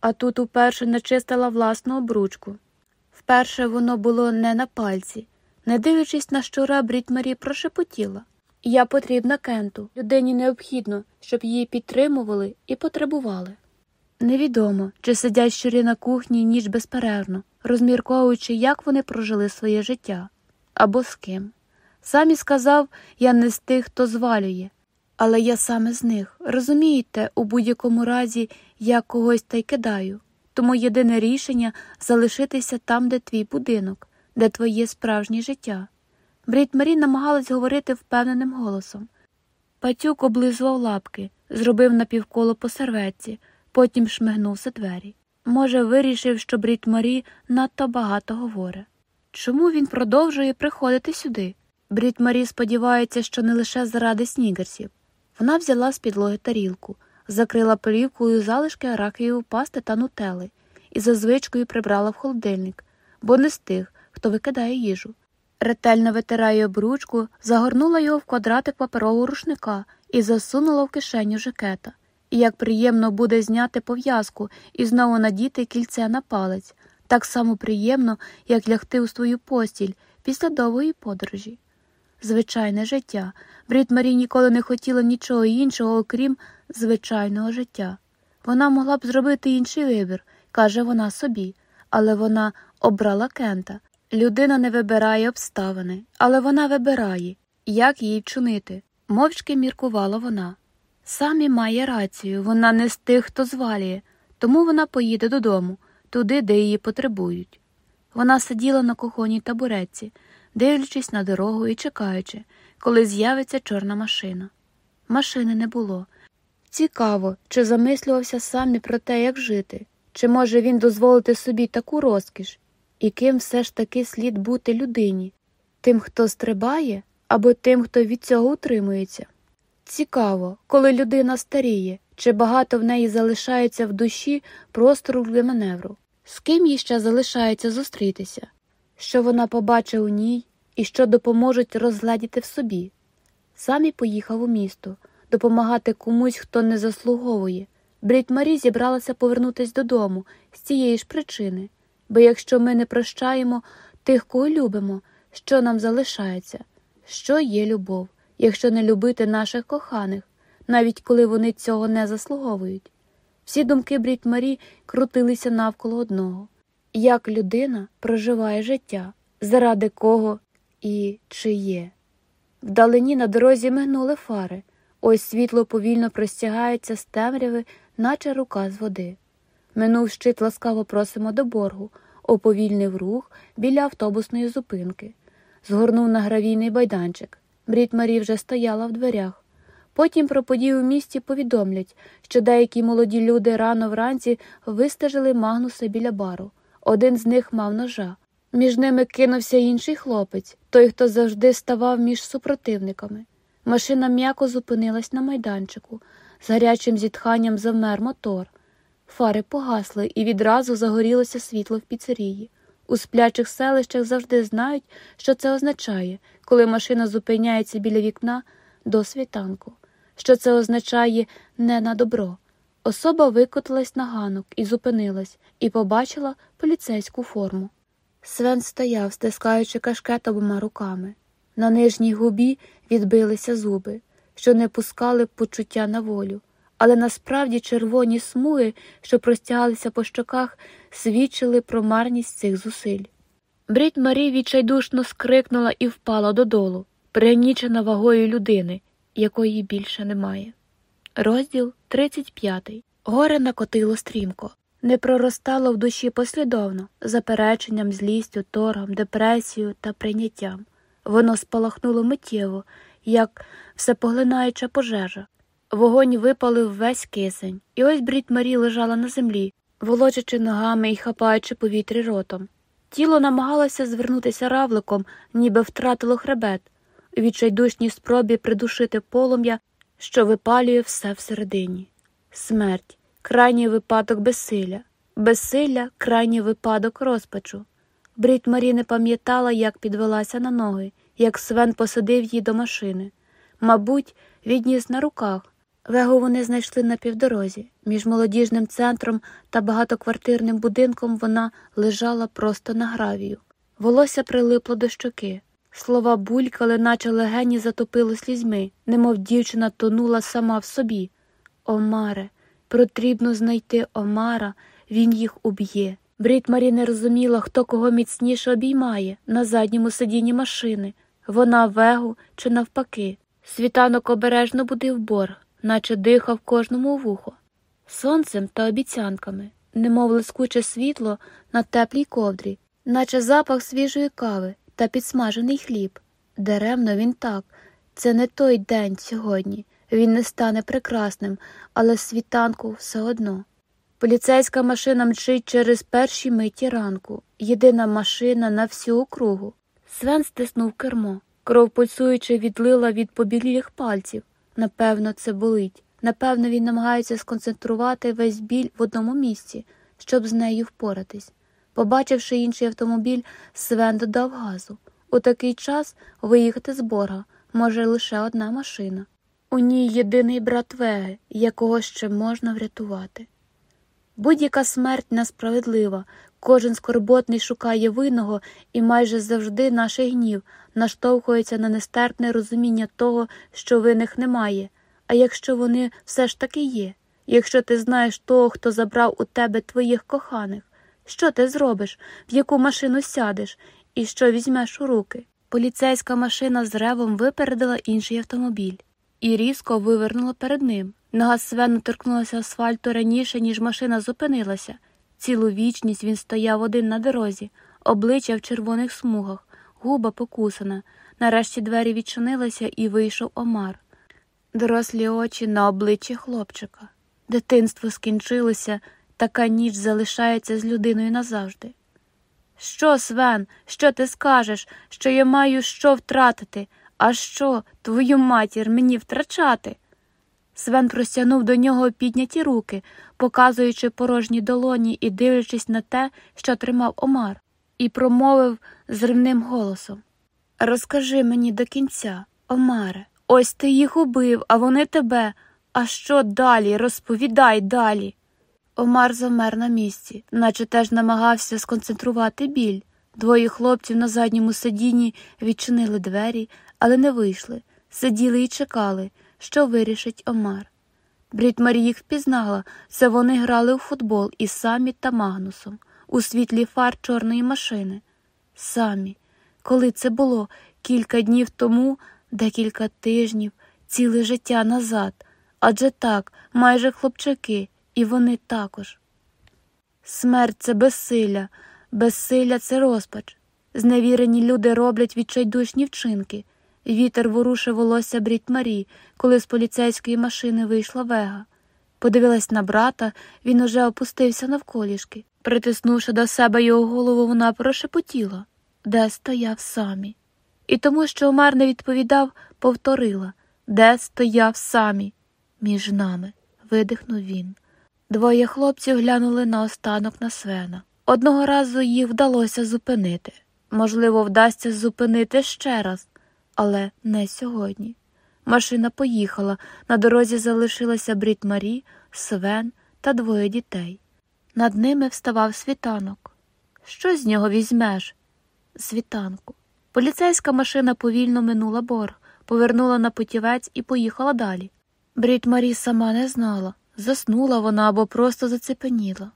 А тут уперше начистила власну обручку. Вперше воно було не на пальці. Не дивлячись на щура, Брід Марі прошепотіла. Я потрібна Кенту. Людині необхідно, щоб її підтримували і потребували. Невідомо, чи сидять щурі на кухні ніч безперервно, розмірковуючи, як вони прожили своє життя або з ким. Самі сказав я не з тих, хто звалює, але я саме з них. Розумієте, у будь-якому разі я когось та й кидаю. тому єдине рішення залишитися там, де твій будинок, де твоє справжнє життя. Брід намагалась говорити впевненим голосом. Патюк облизував лапки, зробив напівколо по серветці, потім шмигнув за двері. Може, вирішив, що Брід надто багато говорить. Чому він продовжує приходити сюди? Брід Марі сподівається, що не лише заради снігерсів. Вона взяла з підлоги тарілку, закрила плівкою залишки арахієвої пасти та нутели і за звичкою прибрала в холодильник, бо не з тих, хто викидає їжу. Ретельно витирає обручку, загорнула його в квадратик паперового рушника і засунула в кишеню жакета. І як приємно буде зняти пов'язку і знову надіти кільце на палець, так само приємно, як лягти у свою постіль після довгої подорожі. Звичайне життя. Брід Марі ніколи не хотіла нічого іншого, окрім звичайного життя. Вона могла б зробити інший вибір, каже вона собі, але вона обрала Кента. Людина не вибирає обставини, але вона вибирає, як їй вчинити. Мовчки міркувала вона. Самі має рацію, вона не з тих, хто звалює, тому вона поїде додому, туди, де її потребують. Вона сиділа на кухонній табуретці, дивлячись на дорогу і чекаючи, коли з'явиться чорна машина. Машини не було. Цікаво, чи замислювався сам про те, як жити, чи може він дозволити собі таку розкіш, і ким все ж таки слід бути людині, тим, хто стрибає, або тим, хто від цього утримується. Цікаво, коли людина старіє, чи багато в неї залишається в душі простору для маневру, з ким їй ще залишається зустрітися, що вона побачить у ній і що допоможуть розгледіти в собі. Самі поїхав у місто допомагати комусь, хто не заслуговує. Брід Марі зібралася повернутися додому з цієї ж причини, бо якщо ми не прощаємо тих, кого любимо, що нам залишається, що є любов, якщо не любити наших коханих, навіть коли вони цього не заслуговують. Всі думки Брід Марі крутилися навколо одного як людина проживає життя, заради кого і чи є. Вдалині на дорозі мигнули фари, ось світло повільно простягається з темряви, наче рука з води. Минув щит ласкаво просимо до боргу, оповільнив рух біля автобусної зупинки, згорнув на гравійний байданчик. Брід Марі вже стояла в дверях. Потім про події у місті повідомлять, що деякі молоді люди рано вранці вистежили Магнуса біля бару. Один з них мав ножа. Між ними кинувся інший хлопець, той, хто завжди ставав між супротивниками. Машина м'яко зупинилась на майданчику, з гарячим зітханням завмер мотор. Фари погасли і відразу загорілося світло в піцерії. У сплячих селищах завжди знають, що це означає, коли машина зупиняється біля вікна до світанку, що це означає не на добро. Особа викотилась на ганок і зупинилась, і побачила поліцейську форму. Свен стояв, стискаючи кашкет обома руками. На нижній губі відбилися зуби, що не пускали почуття на волю, але насправді червоні смуги, що простягалися по щоках, свідчили про марність цих зусиль. Брід Марі відчайдушно скрикнула і впала додолу, пригнічена вагою людини, якої більше немає. Розділ 35. Горе накотило стрімко, не проростало в душі послідовно, запереченням, злістю, торгом, депресією та прийняттям. Воно спалахнуло миттєво, як всепоглинаюча пожежа. Вогонь випалив весь кисень, і ось брід Марі лежала на землі, волочачи ногами і хапаючи повітря ротом. Тіло намагалося звернутися равликом, ніби втратило хребет, у відчайдушній спробі придушити полум'я, що випалює все всередині. Смерть, крайній випадок безсилля, безсилля, крайній випадок розпачу. Брід Марі не пам'ятала, як підвелася на ноги, як Свен посадив її до машини. Мабуть, відніс на руках. Вегу вони знайшли на півдорозі. Між молодіжним центром та багатоквартирним будинком вона лежала просто на гравію. Волосся прилипло до щоки. Слова булькали, наче легені затопило слізьми, немов дівчина тонула сама в собі. Омаре, потрібно знайти Омара, він їх уб'є. Брід Марі не розуміла, хто кого міцніше обіймає на задньому сидінні машини, вона вегу чи навпаки. Світанок обережно будив борг, наче дихав кожному вухо, сонцем та обіцянками. немов лискуче світло на теплій ковдрі, наче запах свіжої кави та підсмажений хліб. Даремно він так. Це не той день сьогодні. Він не стане прекрасним, але світанку все одно. Поліцейська машина мчить через перші миті ранку. Єдина машина на всю округу. Свен стиснув кермо. Кров пульсуючи відлила від побілілих пальців. Напевно, це болить. Напевно, він намагається сконцентрувати весь біль в одному місці, щоб з нею впоратись. Побачивши інший автомобіль, Свен додав газу. У такий час виїхати з борга може лише одна машина. У ній єдиний брат Веги, якого ще можна врятувати. Будь-яка смерть несправедлива, кожен скорботний шукає винного, і майже завжди наш гнів наштовхується на нестерпне розуміння того, що винних немає. А якщо вони все ж таки є, якщо ти знаєш того, хто забрав у тебе твоїх коханих, що ти зробиш, в яку машину сядеш і що візьмеш у руки? Поліцейська машина з ревом випередила інший автомобіль і різко вивернула перед ним. Нога Свену торкнулася асфальту раніше, ніж машина зупинилася. Цілу вічність він стояв один на дорозі, обличчя в червоних смугах, губа покусана. Нарешті двері відчинилися і вийшов Омар. Дорослі очі на обличчі хлопчика. Дитинство скінчилося, така ніч залишається з людиною назавжди. Що, Свен, що ти скажеш, що я маю що втратити, а що, твою матір, мені втрачати? Свен простягнув до нього підняті руки, показуючи порожні долоні і дивлячись на те, що тримав Омар, і промовив зривним голосом Розкажи мені до кінця, Омаре, ось ти їх убив, а вони тебе. А що далі? Розповідай далі. Омар замер на місці, наче теж намагався сконцентрувати біль. Двоє хлопців на задньому сидінні відчинили двері, але не вийшли, сиділи і чекали, що вирішить Омар. Брід Марі їх впізнала, це вони грали у футбол із Самі та Магнусом у світлі фар чорної машини. Самі, коли це було кілька днів тому, декілька тижнів, ціле життя назад, адже так, майже хлопчаки, і вони також. Смерть це безсилля, безсилля це розпач. Зневірені люди роблять відчайдушні вчинки. Вітер ворушив волосся Брід Марі, коли з поліцейської машини вийшла вега. Подивилась на брата, він уже опустився навколішки. Притиснувши до себе його голову, вона прошепотіла, де стояв самі. І тому, що Омар не відповідав, повторила де стояв самі. Між нами, видихнув він. Двоє хлопців глянули наостанок на свена. Одного разу їх вдалося зупинити. Можливо, вдасться зупинити ще раз, але не сьогодні. Машина поїхала, на дорозі залишилася Брід Марі, Свен та двоє дітей. Над ними вставав світанок. Що з нього візьмеш? Світанку. Поліцейська машина повільно минула борг, повернула на путівець і поїхала далі. Брід Марі сама не знала, заснула вона або просто зацепеніла.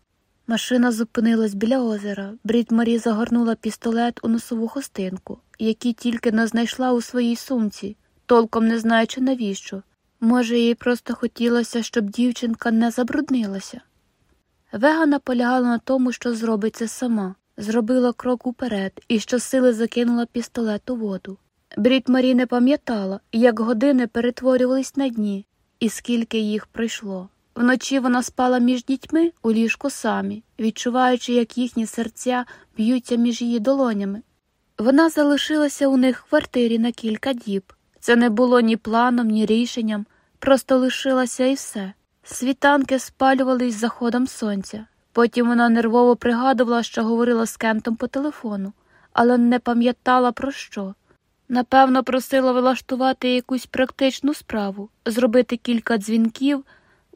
Машина зупинилась біля озера. Брід Марі загорнула пістолет у носову хостинку, який тільки не знайшла у своїй сумці, толком не знаючи навіщо. Може, їй просто хотілося, щоб дівчинка не забруднилася. Вега наполягала на тому, що зробить це сама, зробила крок уперед і щосили закинула пістолет у воду. Брід Марі не пам'ятала, як години перетворювались на дні, і скільки їх пройшло. Вночі вона спала між дітьми у ліжку самі, відчуваючи, як їхні серця б'ються між її долонями. Вона залишилася у них в квартирі на кілька діб. Це не було ні планом, ні рішенням, просто лишилася і все. Світанки спалювались заходом сонця. Потім вона нервово пригадувала, що говорила з Кентом по телефону, але не пам'ятала про що. Напевно, просила влаштувати якусь практичну справу, зробити кілька дзвінків.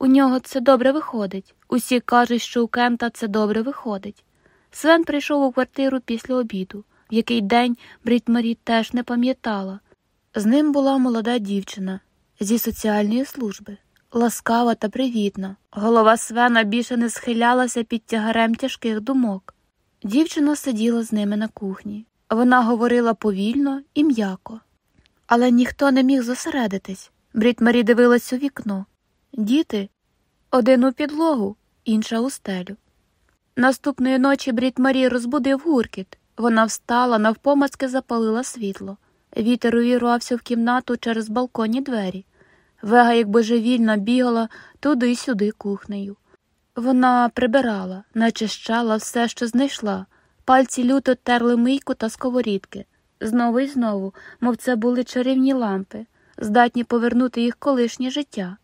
У нього це добре виходить. Усі кажуть, що у Кента це добре виходить. Свен прийшов у квартиру після обіду, в який день Брід Марі теж не пам'ятала. З ним була молода дівчина зі соціальної служби, ласкава та привітна. Голова Свена більше не схилялася під тягарем тяжких думок. Дівчина сиділа з ними на кухні. Вона говорила повільно і м'яко. Але ніхто не міг зосередитись. Брід Марі дивилась у вікно. Діти один у підлогу, інша у стелю. Наступної ночі Брід Марі розбудив гуркіт. Вона встала, навпомацьки запалила світло. Вітер увірвався в кімнату через балконні двері. Вега, як божевільна, бігала туди-сюди кухнею. Вона прибирала, начищала все, що знайшла. Пальці люто терли мийку та сковорідки. Знову і знову, мов це були чарівні лампи, здатні повернути їх колишнє життя.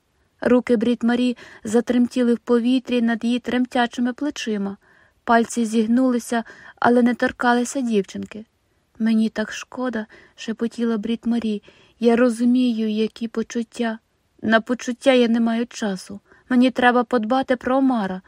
Руки Брід Марі затремтіли в повітрі над її тремтячими плечима, пальці зігнулися, але не торкалися дівчинки. Мені так шкода, шепотіла Брід Марі. Я розумію, які почуття. На почуття я не маю часу. Мені треба подбати про Омара,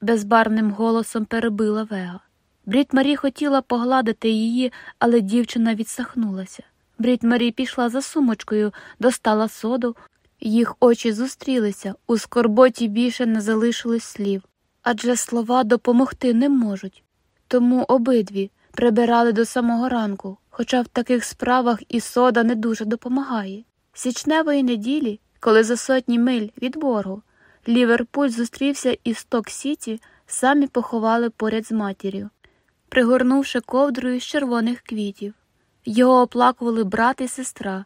безбарним голосом перебила Вега. Брід Марі хотіла погладити її, але дівчина відсахнулася. Брід Марі пішла за сумочкою, достала соду, їх очі зустрілися, у скорботі більше не залишилось слів. Адже слова допомогти не можуть. Тому обидві прибирали до самого ранку, хоча в таких справах і сода не дуже допомагає. Січневої неділі, коли за сотні миль від боргу, Ліверпуль зустрівся із Сток Сіті, самі поховали поряд з матір'ю, пригорнувши ковдрою з червоних квітів. Його оплакували брат і сестра.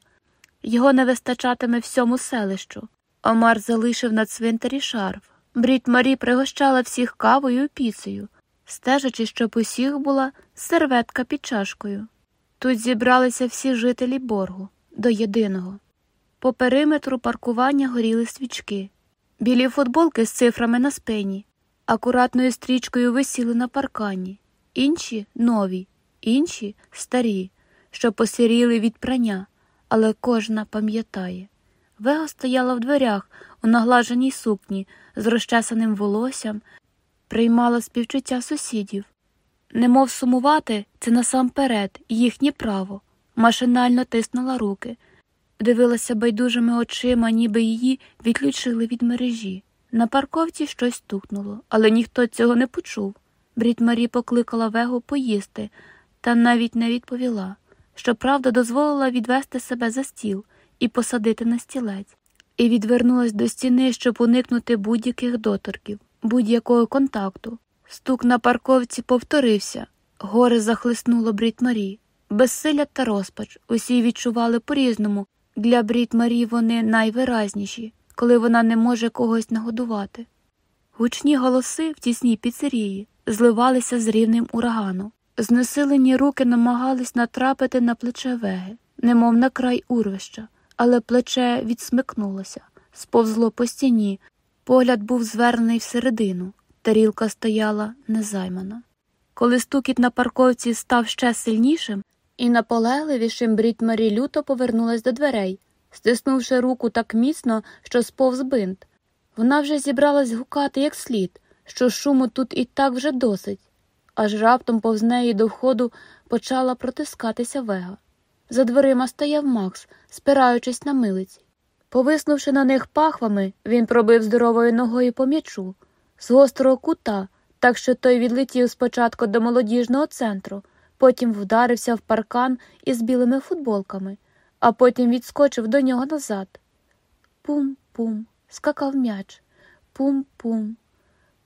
Його не вистачатиме всьому селищу. Омар залишив на цвинтарі шарф. Брід Марі пригощала всіх кавою і піцею, стежачи, щоб усіх була серветка під чашкою. Тут зібралися всі жителі боргу до єдиного. По периметру паркування горіли свічки, білі футболки з цифрами на спині, акуратною стрічкою висіли на паркані, інші нові, інші старі, що посіріли від прання, але кожна пам'ятає. Вега стояла в дверях у наглаженій сукні з розчесаним волоссям, приймала співчуття сусідів. Немов сумувати це насамперед їхнє право, машинально тиснула руки, дивилася байдужими очима, ніби її відключили від мережі. На парковці щось стукнуло, але ніхто цього не почув. Брід Марі покликала Вегу поїсти, та навіть не відповіла. Щоправда, дозволила відвести себе за стіл і посадити на стілець, і відвернулась до стіни, щоб уникнути будь-яких доторків, будь-якого контакту. Стук на парковці повторився, горе захлиснуло Брід Марі. Безсилля та розпач усі відчували по різному. Для Брід Марі вони найвиразніші, коли вона не може когось нагодувати. Гучні голоси в тісній піцерії зливалися з рівнем урагану. Знесилені руки намагались натрапити на плече веги, немов на край урвища, але плече відсмикнулося, сповзло по стіні, погляд був звернений всередину, тарілка стояла незаймана. Коли стукіт на парковці став ще сильнішим і наполегливішим, Брід Марі люто повернулась до дверей, стиснувши руку так міцно, що сповз бинт. Вона вже зібралась гукати як слід, що шуму тут і так вже досить аж раптом повз неї до входу почала протискатися вега. За дверима стояв Макс, спираючись на милиці. Повиснувши на них пахвами, він пробив здоровою ногою по м'ячу, з гострого кута, так що той відлетів спочатку до молодіжного центру, потім вдарився в паркан із білими футболками, а потім відскочив до нього назад. Пум-пум, скакав м'яч. Пум-пум,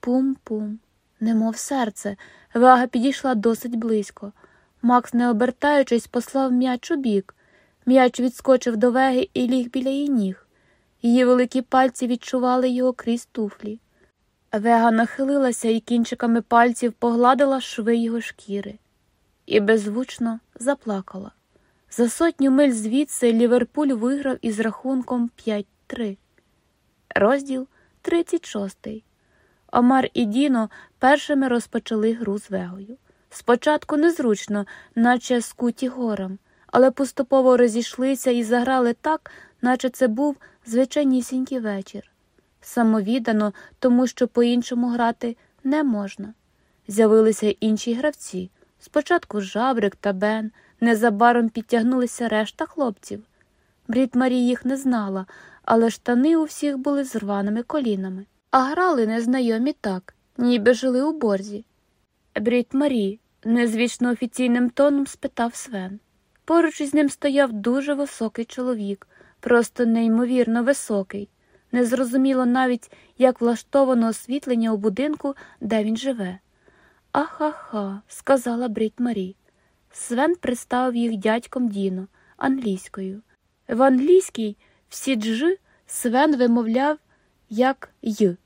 пум-пум, немов серце, Вага підійшла досить близько. Макс, не обертаючись, послав м'яч у бік. М'яч відскочив до веги і ліг біля її ніг. Її великі пальці відчували його крізь туфлі. Вега нахилилася і кінчиками пальців погладила шви його шкіри і беззвучно заплакала. За сотню миль звідси Ліверпуль виграв із рахунком 5-3. Розділ 36. Омар і Діно першими розпочали гру з вегою. Спочатку незручно, наче скуті горам, але поступово розійшлися і заграли так, наче це був звичайнісінький вечір. Самовідано, тому що по-іншому грати не можна. З'явилися інші гравці. Спочатку жабрик та Бен, незабаром підтягнулися решта хлопців. Брід Марі їх не знала, але штани у всіх були з рваними колінами а грали незнайомі так, ніби жили у борзі. Брід Марі, незвично офіційним тоном спитав Свен. Поруч із ним стояв дуже високий чоловік, просто неймовірно високий. Незрозуміло навіть, як влаштовано освітлення у будинку, де він живе. Ахаха, сказала Брід Марі. Свен представив їх дядьком Діно англійською. В англійській всі джи Свен вимовляв як й.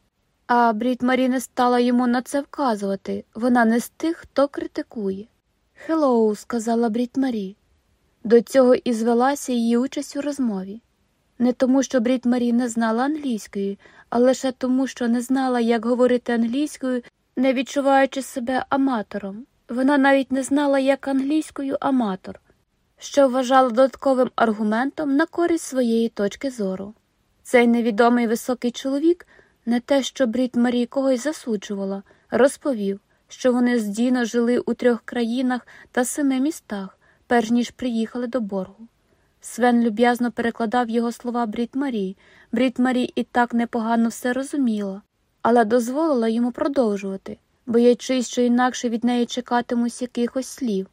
А Брітт-Марі не стала йому на це вказувати вона не з тих, хто критикує. Hello, сказала Брітт-Марі. До цього і звелася її участь у розмові. Не тому, що Брітт-Марі не знала англійської, а лише тому, що не знала, як говорити англійською, не відчуваючи себе аматором. Вона навіть не знала, як англійською аматор, що вважала додатковим аргументом на користь своєї точки зору. Цей невідомий високий чоловік, не те, що Брід Марі когось засуджувала, розповів, що вони з Діно жили у трьох країнах та семи містах, перш ніж приїхали до боргу. Свен люб'язно перекладав його слова Брід Марі. Брід Марі і так непогано все розуміла, але дозволила йому продовжувати, боячись, що інакше від неї чекатимуть якихось слів.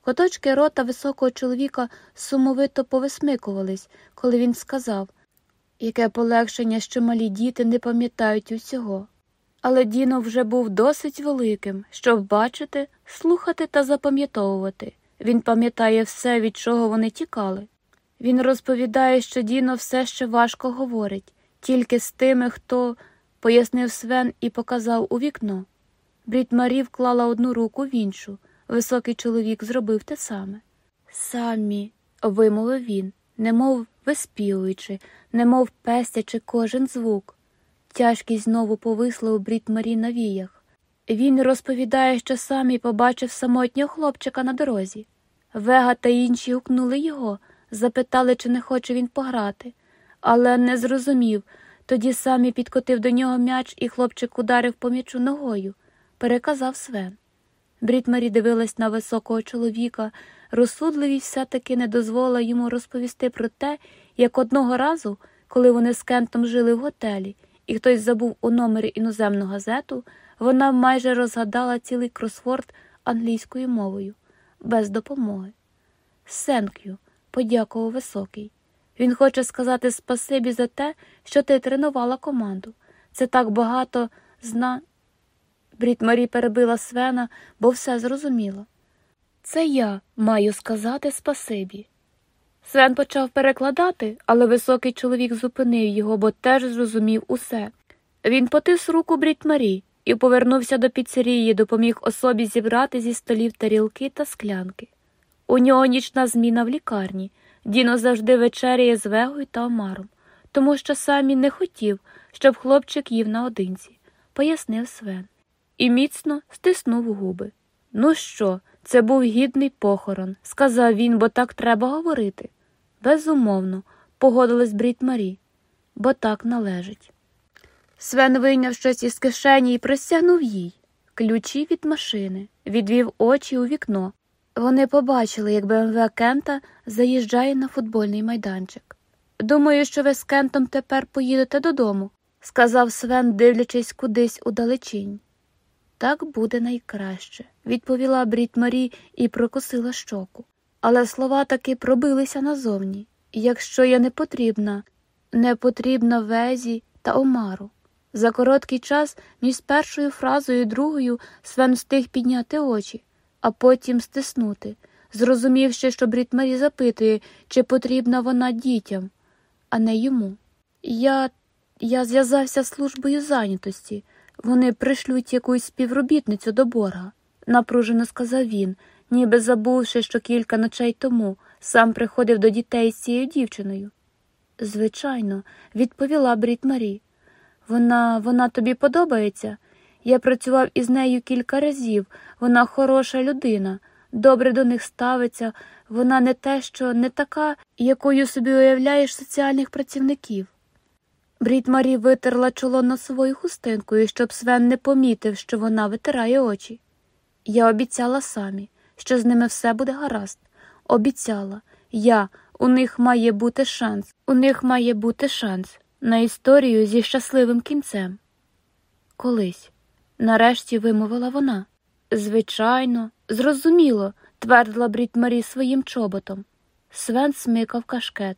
Коточки рота високого чоловіка сумовито повисмикувались, коли він сказав, яке полегшення, що малі діти не пам'ятають усього. Але Діно вже був досить великим, щоб бачити, слухати та запам'ятовувати. Він пам'ятає все, від чого вони тікали. Він розповідає, що Діно все ще важко говорить, тільки з тими, хто пояснив Свен і показав у вікно. Брід Марі вклала одну руку в іншу. Високий чоловік зробив те саме. Самі, вимовив він, немов виспівуючи, немов пестячи кожен звук. Тяжкість знову повисла у Брід Марі на віях. Він розповідає, що самі побачив самотнього хлопчика на дорозі. Вега та інші гукнули його, запитали, чи не хоче він пограти, але не зрозумів. Тоді самі підкотив до нього м'яч, і хлопчик ударив по м'ячу ногою, переказав Свен. Брід Марі дивилась на високого чоловіка, розсудливість все таки не дозволила йому розповісти про те, як одного разу, коли вони з Кентом жили в готелі, і хтось забув у номері іноземну газету, вона майже розгадала цілий кросворд англійською мовою, без допомоги. Сенкю, подякував високий. Він хоче сказати спасибі за те, що ти тренувала команду. Це так багато зна. Брід перебила Свена, бо все зрозуміло. Це я маю сказати спасибі. Свен почав перекладати, але високий чоловік зупинив його, бо теж зрозумів усе. Він потис руку Брід і повернувся до піцерії, допоміг особі зібрати зі столів тарілки та склянки. У нього нічна зміна в лікарні. Діно завжди вечеряє з вегою та омаром, тому що самі не хотів, щоб хлопчик їв наодинці, пояснив Свен, і міцно стиснув губи. Ну що, це був гідний похорон, сказав він, бо так треба говорити. Безумовно, погодилась Брід Марі, бо так належить. Свен вийняв щось із кишені і простягнув їй ключі від машини, відвів очі у вікно. Вони побачили, як БМВ Кента заїжджає на футбольний майданчик. Думаю, що ви з Кентом тепер поїдете додому, сказав Свен, дивлячись кудись удалечінь. Так буде найкраще, відповіла Брід Марі і прокусила щоку. Але слова таки пробилися назовні. Якщо я не потрібна, не потрібна везі та омару. За короткий час між першою фразою і другою Свен встиг підняти очі а потім стиснути, зрозумівши, що Брід Марі запитує, чи потрібна вона дітям, а не йому. Я я зв'язався з службою зайнятості. Вони пришлють якусь співробітницю до борга, напружено сказав він, ніби забувши, що кілька ночей тому сам приходив до дітей з цією дівчиною. Звичайно, відповіла Брід Марі. Вона, вона тобі подобається? Я працював із нею кілька разів, вона хороша людина, добре до них ставиться, вона не те, що не така, якою собі уявляєш соціальних працівників. Брід Марі витерла чоло носовою хустинкою, щоб Свен не помітив, що вона витирає очі. Я обіцяла самі, що з ними все буде гаразд. Обіцяла я, у них має бути шанс, у них має бути шанс на історію зі щасливим кінцем. Колись. Нарешті вимовила вона. Звичайно, зрозуміло, твердила Брід Марі своїм чоботом. Свен смикав кашкет.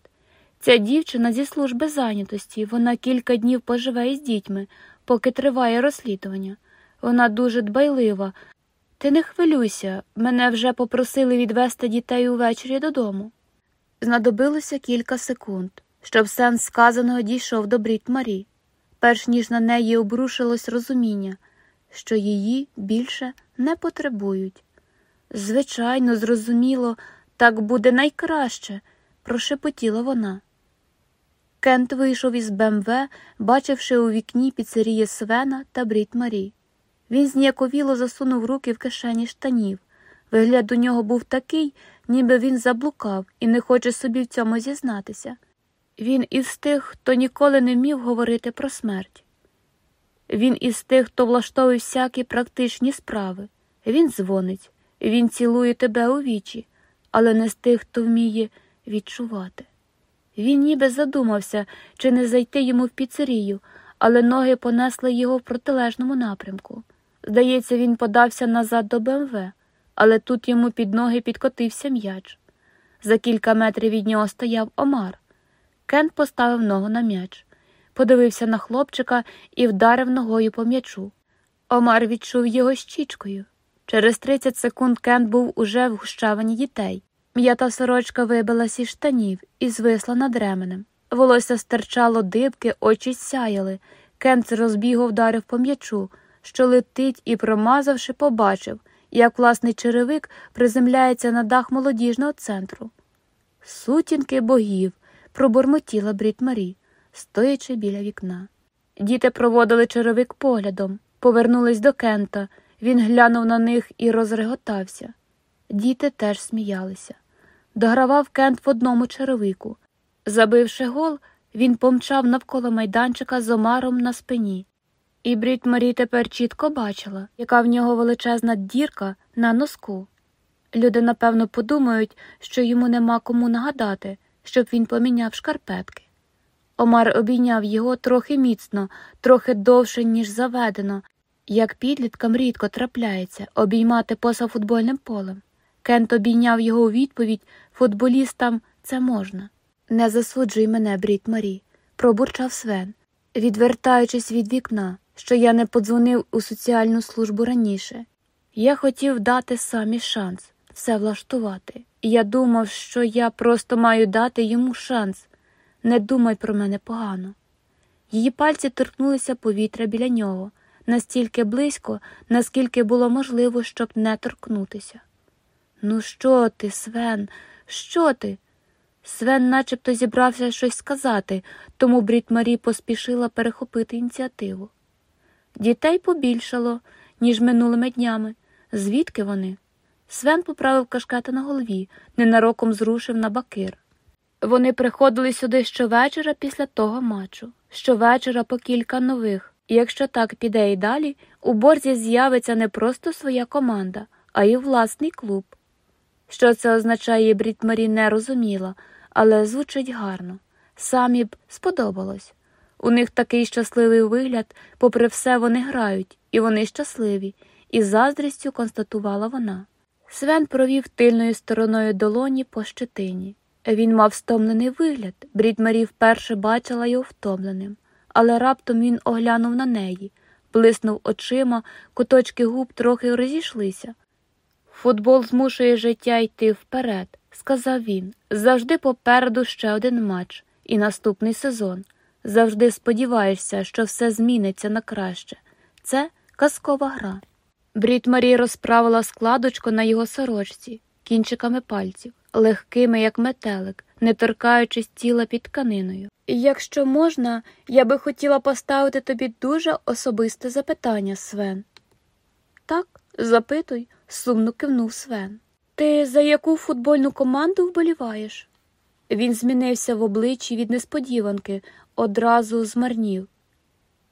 Ця дівчина зі служби зайнятості, вона кілька днів поживе із дітьми, поки триває розслідування. Вона дуже дбайлива, Ти не хвилюйся, мене вже попросили відвести дітей увечері додому. Знадобилося кілька секунд, щоб сенс сказаного дійшов до Брід Марі, перш ніж на неї обрушилось розуміння, що її більше не потребують. Звичайно, зрозуміло, так буде найкраще, прошепотіла вона. Кент вийшов із БМВ, бачивши у вікні піцерії Свена та Брід Марі. Він зніяковіло засунув руки в кишені штанів. Вигляд у нього був такий, ніби він заблукав і не хоче собі в цьому зізнатися. Він із тих, хто ніколи не вмів говорити про смерть. Він із тих, хто влаштовує всякі практичні справи. Він дзвонить, він цілує тебе у вічі, але не з тих, хто вміє відчувати. Він ніби задумався, чи не зайти йому в піцерію, але ноги понесли його в протилежному напрямку. Здається, він подався назад до БМВ, але тут йому під ноги підкотився м'яч. За кілька метрів від нього стояв Омар. Кент поставив ногу на м'яч, подивився на хлопчика і вдарив ногою по м'ячу. Омар відчув його щічкою. Через 30 секунд Кент був уже в гущавині дітей. М'ята сорочка вибилась із штанів і звисла над ременем. Волосся стирчало дибки, очі сяяли. Кент з розбігу вдарив по м'ячу, що летить і, промазавши, побачив, як власний черевик приземляється на дах молодіжного центру. Сутінки богів, пробурмотіла Брід Марі, стоячи біля вікна. Діти проводили черевик поглядом, повернулись до Кента. Він глянув на них і розреготався. Діти теж сміялися. Догравав Кент в одному черевику. Забивши гол, він помчав навколо майданчика з омаром на спині. І Брід Марі тепер чітко бачила, яка в нього величезна дірка на носку. Люди, напевно, подумають, що йому нема кому нагадати, щоб він поміняв шкарпетки. Омар обійняв його трохи міцно, трохи довше, ніж заведено, як підліткам рідко трапляється обіймати поза футбольним полем. Кент обійняв його у відповідь футболістам це можна. Не засуджуй мене, Брід Марі, пробурчав Свен, відвертаючись від вікна, що я не подзвонив у соціальну службу раніше. Я хотів дати самі шанс все влаштувати. Я думав, що я просто маю дати йому шанс. Не думай про мене погано. Її пальці торкнулися повітря біля нього настільки близько, наскільки було можливо, щоб не торкнутися. Ну, що ти, Свен, що ти? Свен начебто зібрався щось сказати, тому Брід Марі поспішила перехопити ініціативу. Дітей побільшало, ніж минулими днями. Звідки вони? Свен поправив кашкета на голові, ненароком зрушив на бакир. Вони приходили сюди щовечора після того матчу, щовечора по кілька нових, і якщо так піде і далі, у борзі з'явиться не просто своя команда, а й власний клуб. Що це означає, Брід Марі не розуміла, але звучить гарно. Самі б сподобалось. У них такий щасливий вигляд, попри все, вони грають, і вони щасливі, і заздрістю констатувала вона. Свен провів тильною стороною долоні по щетині. Він мав стомлений вигляд, Брід Марі вперше бачила його втомленим, але раптом він оглянув на неї, блиснув очима, куточки губ трохи розійшлися. Футбол змушує життя йти вперед, сказав він. Завжди попереду ще один матч і наступний сезон. Завжди сподіваєшся, що все зміниться на краще. Це казкова гра. Брід Марі розправила складочку на його сорочці, кінчиками пальців, легкими, як метелик, не торкаючись тіла під тканиною. Якщо можна, я би хотіла поставити тобі дуже особисте запитання, Свен. Так, запитуй, сумно кивнув Свен. Ти за яку футбольну команду вболіваєш? Він змінився в обличчі від несподіванки, одразу змарнів.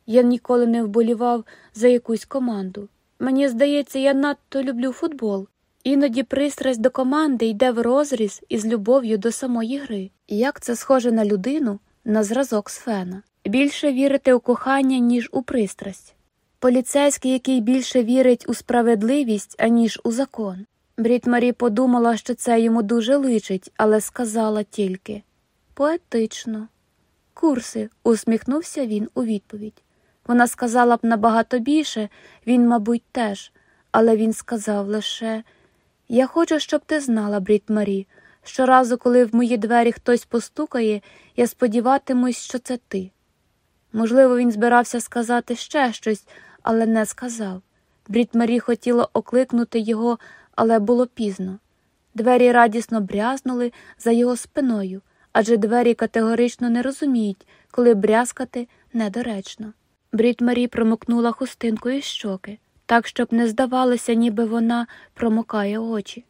Я ніколи не вболівав за якусь команду. Мені здається, я надто люблю футбол. Іноді пристрасть до команди йде в розріз із любов'ю до самої гри. Як це схоже на людину, на зразок Сфена. Більше вірити у кохання, ніж у пристрасть. Поліцейський, який більше вірить у справедливість, аніж у закон. Брід подумала, що це йому дуже личить, але сказала тільки поетично. Курси, усміхнувся він у відповідь. Вона сказала б набагато більше, він, мабуть, теж, Але він сказав лише Я хочу, щоб ти знала, Брід Марі. Щоразу, коли в мої двері хтось постукає, я сподіватимусь, що це ти. Можливо, він збирався сказати ще щось, але не сказав. Брід Марі хотіла окликнути його, але було пізно. Двері радісно брязнули за його спиною, адже двері категорично не розуміють, коли брязкати недоречно. Брід Марі промокнула хустинкою щоки, так, щоб не здавалося, ніби вона промокає очі.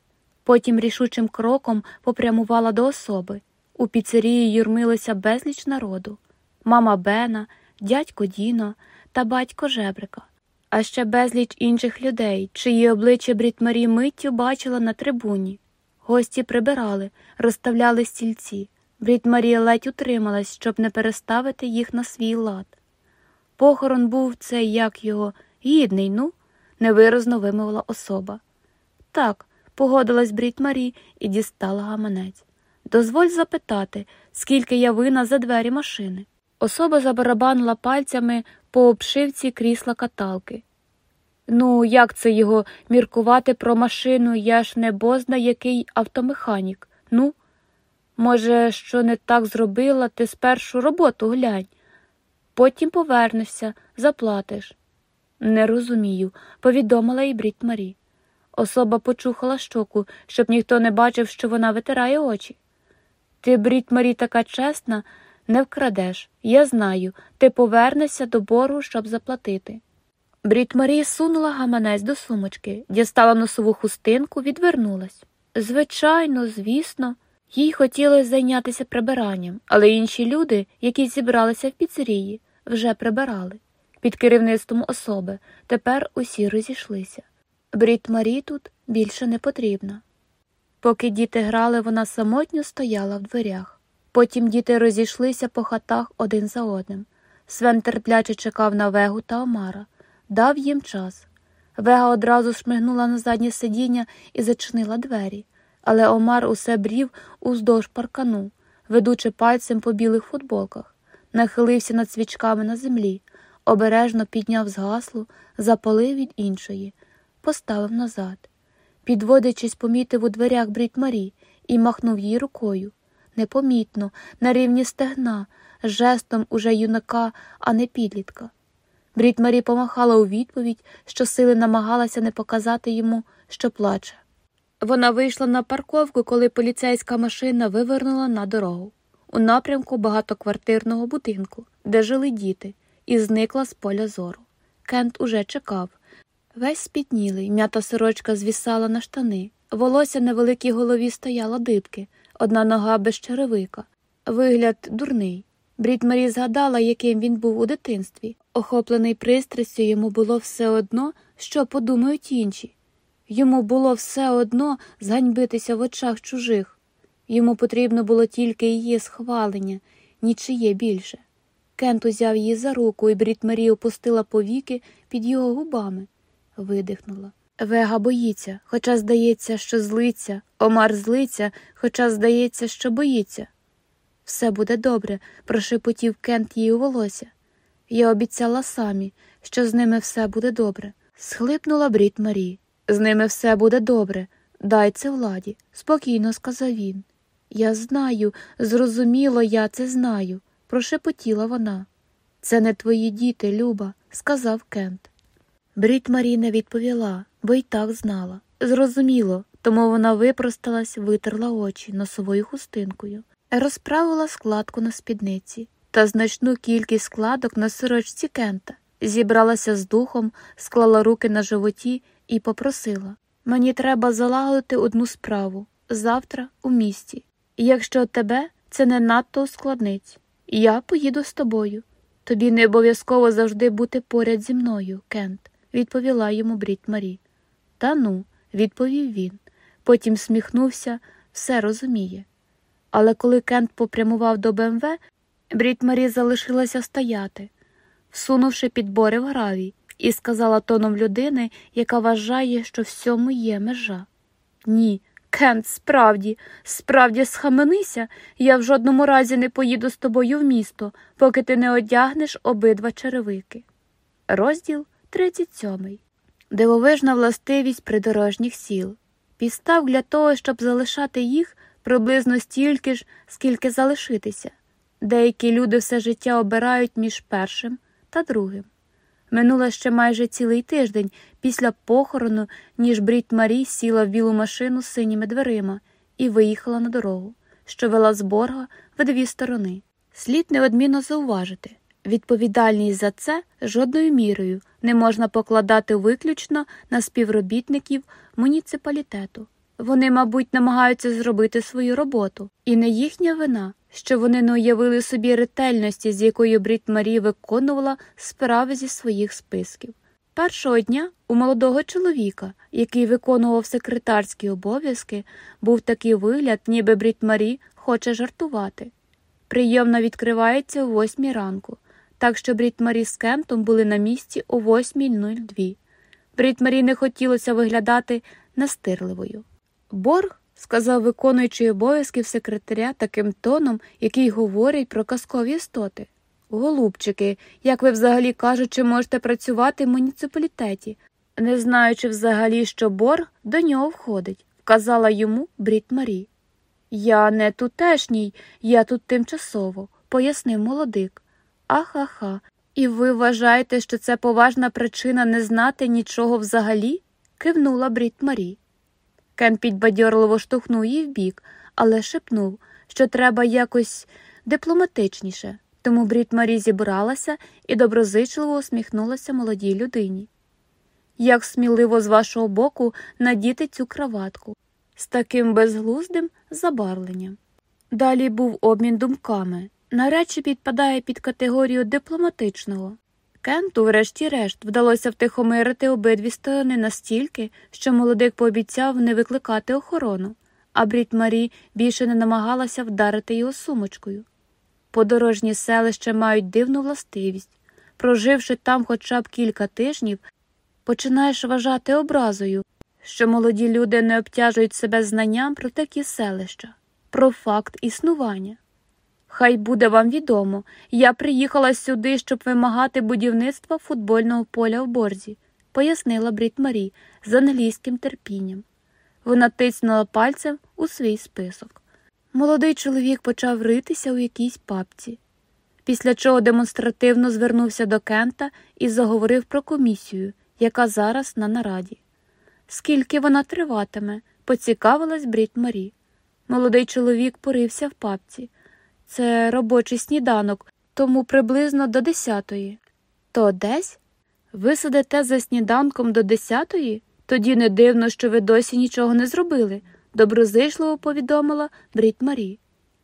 Потім рішучим кроком попрямувала до особи. У піцерії юрмилося безліч народу мама Бена, дядько Діно та батько Жебрика, а ще безліч інших людей, чиї обличчя Брід Марі миттю бачила на трибуні. Гості прибирали, розставляли стільці. Брід ледь утрималась, щоб не переставити їх на свій лад. Похорон був цей, як його, гідний, ну, невиразно вимовила особа. Так, погодилась Брід Марі і дістала гаманець. Дозволь запитати, скільки я вина за двері машини. Особа забарабанила пальцями по обшивці крісла каталки. Ну, як це його міркувати про машину, я ж не бозна який автомеханік. Ну, може, що не так зробила, ти спершу роботу глянь, потім повернешся, заплатиш. Не розумію, повідомила і Брід Марі. Особа почухала щоку, щоб ніхто не бачив, що вона витирає очі. Ти, Брід Марі, така чесна, не вкрадеш. Я знаю, ти повернешся до боргу, щоб заплатити. Брід Марі сунула гаманець до сумочки, дістала носову хустинку, відвернулась. Звичайно, звісно, їй хотілося зайнятися прибиранням, але інші люди, які зібралися в піцерії, вже прибирали. Під керівництвом особи тепер усі розійшлися. Брід Марі тут більше не потрібна. Поки діти грали, вона самотньо стояла в дверях. Потім діти розійшлися по хатах один за одним. Свен терпляче чекав на Вегу та Омара, дав їм час. Вега одразу шмигнула на заднє сидіння і зачинила двері, але Омар усе брів уздовж паркану, ведучи пальцем по білих футболках, нахилився над свічками на землі, обережно підняв згаслу, запалив від іншої, поставив назад. Підводячись, помітив у дверях брід Марі і махнув їй рукою. Непомітно, на рівні стегна, жестом уже юнака, а не підлітка. Брід Марі помахала у відповідь, що сили намагалася не показати йому, що плаче. Вона вийшла на парковку, коли поліцейська машина вивернула на дорогу у напрямку багатоквартирного будинку, де жили діти, і зникла з поля зору. Кент уже чекав. Весь спітнілий, м'ята сорочка звісала на штани, волосся на великій голові стояло дибки, одна нога без черевика. Вигляд дурний. Брід Марі згадала, яким він був у дитинстві. Охоплений пристрастю, йому було все одно, що подумають інші. Йому було все одно зганьбитися в очах чужих. Йому потрібно було тільки її схвалення, нічиє більше. Кент узяв її за руку, і Брід Марі опустила повіки під його губами видихнула. Вега боїться, хоча здається, що злиться, Омар злиться, хоча здається, що боїться. Все буде добре, прошепотів Кент їй у волосся. Я обіцяла самі, що з ними все буде добре. Схлипнула Брід Марі. З ними все буде добре. Дай це владі, спокійно сказав він. Я знаю, зрозуміло, я це знаю, прошепотіла вона. Це не твої діти, Люба, сказав Кент. Брід Марі не відповіла, бо й так знала. Зрозуміло, тому вона випросталась, витерла очі носовою хустинкою, розправила складку на спідниці та значну кількість складок на сорочці Кента, зібралася з духом, склала руки на животі і попросила Мені треба залагодити одну справу завтра у місті. Якщо тебе це не надто ускладнить, я поїду з тобою. Тобі не обов'язково завжди бути поряд зі мною, Кент відповіла йому Брід Марі. Та ну, відповів він. Потім сміхнувся, все розуміє. Але коли Кент попрямував до БМВ, Брід Марі залишилася стояти, всунувши підбори в гравій, і сказала тоном людини, яка вважає, що всьому є межа. Ні, Кент, справді, справді схаменися, я в жодному разі не поїду з тобою в місто, поки ти не одягнеш обидва черевики. Розділ 37. Дивовижна властивість придорожніх сіл. Підстав для того, щоб залишати їх приблизно стільки ж, скільки залишитися. Деякі люди все життя обирають між першим та другим. Минуло ще майже цілий тиждень після похорону, ніж Брід Марі сіла в білу машину з синіми дверима і виїхала на дорогу, що вела з борга в дві сторони. Слід неодмінно зауважити відповідальність за це жодною мірою не можна покладати виключно на співробітників муніципалітету. Вони, мабуть, намагаються зробити свою роботу, і не їхня вина, що вони не уявили собі ретельності, з якою Брід Марі виконувала справи зі своїх списків. Першого дня у молодого чоловіка, який виконував секретарські обов'язки, був такий вигляд, ніби Брід Марі хоче жартувати. Прийомна відкривається о восьмій ранку, так що Брід Марі з Кентом були на місці о 8.02. Брід Марі не хотілося виглядати настирливою. Борг сказав виконуючий обов'язків секретаря таким тоном, який говорить про казкові істоти. Голубчики, як ви взагалі кажучи, можете працювати в муніципалітеті, не знаючи взагалі, що борг до нього входить, вказала йому Брід. Я не тутешній, я тут тимчасово, пояснив молодик. Ахаха. І ви вважаєте, що це поважна причина не знати нічого взагалі? кивнула Брід Марі. Кен підбадьорливо штовхнув її вбік, але шепнув, що треба якось дипломатичніше. Тому Брід Марі зібралася і доброзичливо усміхнулася молодій людині. Як сміливо з вашого боку надіти цю краватку з таким безглуздим забарвленням. Далі був обмін думками. Наречі підпадає під категорію дипломатичного. Кенту, врешті-решт, вдалося втихомирити обидві сторони настільки, що молодик пообіцяв не викликати охорону, а Брід Марі більше не намагалася вдарити його сумочкою. Подорожні селища мають дивну властивість. Проживши там хоча б кілька тижнів, починаєш вважати образою, що молоді люди не обтяжують себе знанням про такі селища, про факт існування. Хай буде вам відомо, я приїхала сюди, щоб вимагати будівництва футбольного поля в борзі, пояснила Брід Марі з англійським терпінням. Вона тиснула пальцем у свій список. Молодий чоловік почав ритися у якійсь папці, після чого демонстративно звернувся до Кента і заговорив про комісію, яка зараз на нараді. Скільки вона триватиме, поцікавилась Брід Марі. Молодий чоловік порився в папці. Це робочий сніданок, тому приблизно до десятої. То десь? Ви сидите за сніданком до десятої? Тоді не дивно, що ви досі нічого не зробили, доброзичливо повідомила Брід Марі,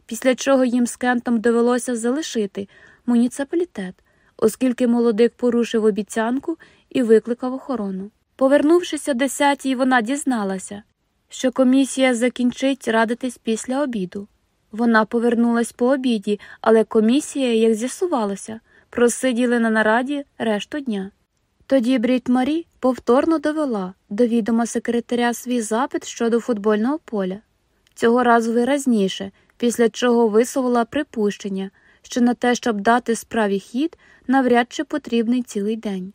після чого їм з Кентом довелося залишити муніципалітет, оскільки молодик порушив обіцянку і викликав охорону. Повернувшися десятій, вона дізналася, що комісія закінчить радитись після обіду. Вона повернулась по обіді, але комісія, як з'ясувалося, просиділи на нараді решту дня. Тоді Брід Марі повторно довела до відома секретаря свій запит щодо футбольного поля, цього разу виразніше, після чого висувала припущення, що на те, щоб дати справі хід, навряд чи потрібний цілий день.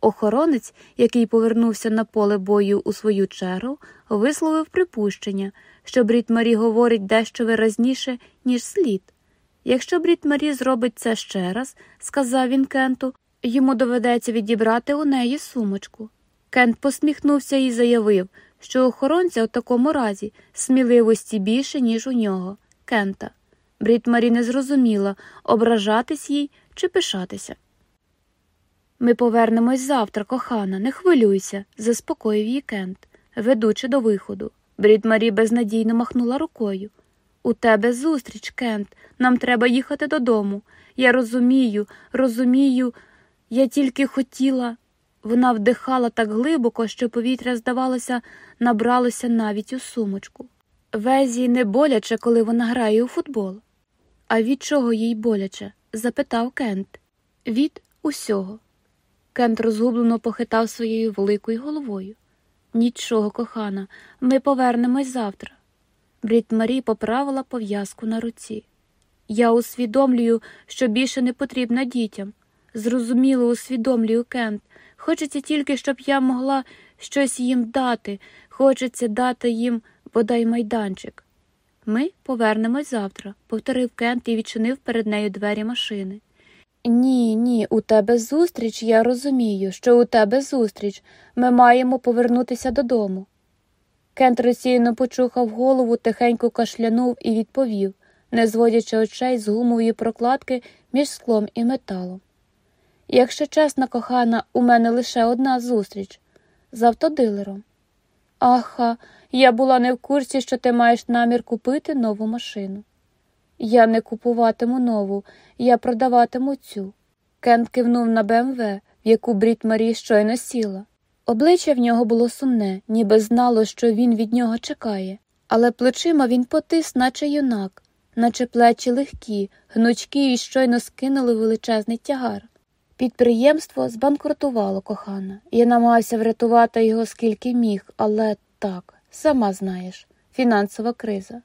Охоронець, який повернувся на поле бою у свою чергу, висловив припущення, що Брід говорить дещо виразніше, ніж слід. Якщо Брід зробить це ще раз, сказав він Кенту, йому доведеться відібрати у неї сумочку. Кент посміхнувся і заявив, що охоронця у такому разі сміливості більше, ніж у нього, Кента. Брід не зрозуміла, ображатись їй чи пишатися. Ми повернемось завтра, кохана, не хвилюйся, заспокоїв її Кент, ведучи до виходу. Брід Марі безнадійно махнула рукою. У тебе зустріч, Кент, нам треба їхати додому. Я розумію, розумію, я тільки хотіла. Вона вдихала так глибоко, що повітря, здавалося, набралося навіть у сумочку. Везі не боляче, коли вона грає у футбол. А від чого їй боляче? запитав Кент. Від усього. Кент розгублено похитав своєю великою головою. Нічого, кохана, ми повернемось завтра. Брід Марі поправила пов'язку на руці. Я усвідомлюю, що більше не потрібна дітям. Зрозуміло усвідомлюю, Кент, Хочеться тільки, щоб я могла щось їм дати, хочеться дати їм бодай майданчик. Ми повернемось завтра, повторив Кент і відчинив перед нею двері машини. Ні, ні, у тебе зустріч, я розумію, що у тебе зустріч. Ми маємо повернутися додому. Кент розсіяно почухав голову, тихенько кашлянув і відповів, не зводячи очей з гумової прокладки між склом і металом. Якщо чесно, кохана, у мене лише одна зустріч з автодилером. Аха, я була не в курсі, що ти маєш намір купити нову машину. Я не купуватиму нову, я продаватиму цю. Кент кивнув на БМВ, в яку Брід Марі щойно сіла. Обличчя в нього було сумне, ніби знало, що він від нього чекає, але плечима він потис, наче юнак, наче плечі легкі, гнучкі і щойно скинули величезний тягар. Підприємство збанкрутувало кохана. Я намагався врятувати його скільки міг, але так, сама знаєш, фінансова криза.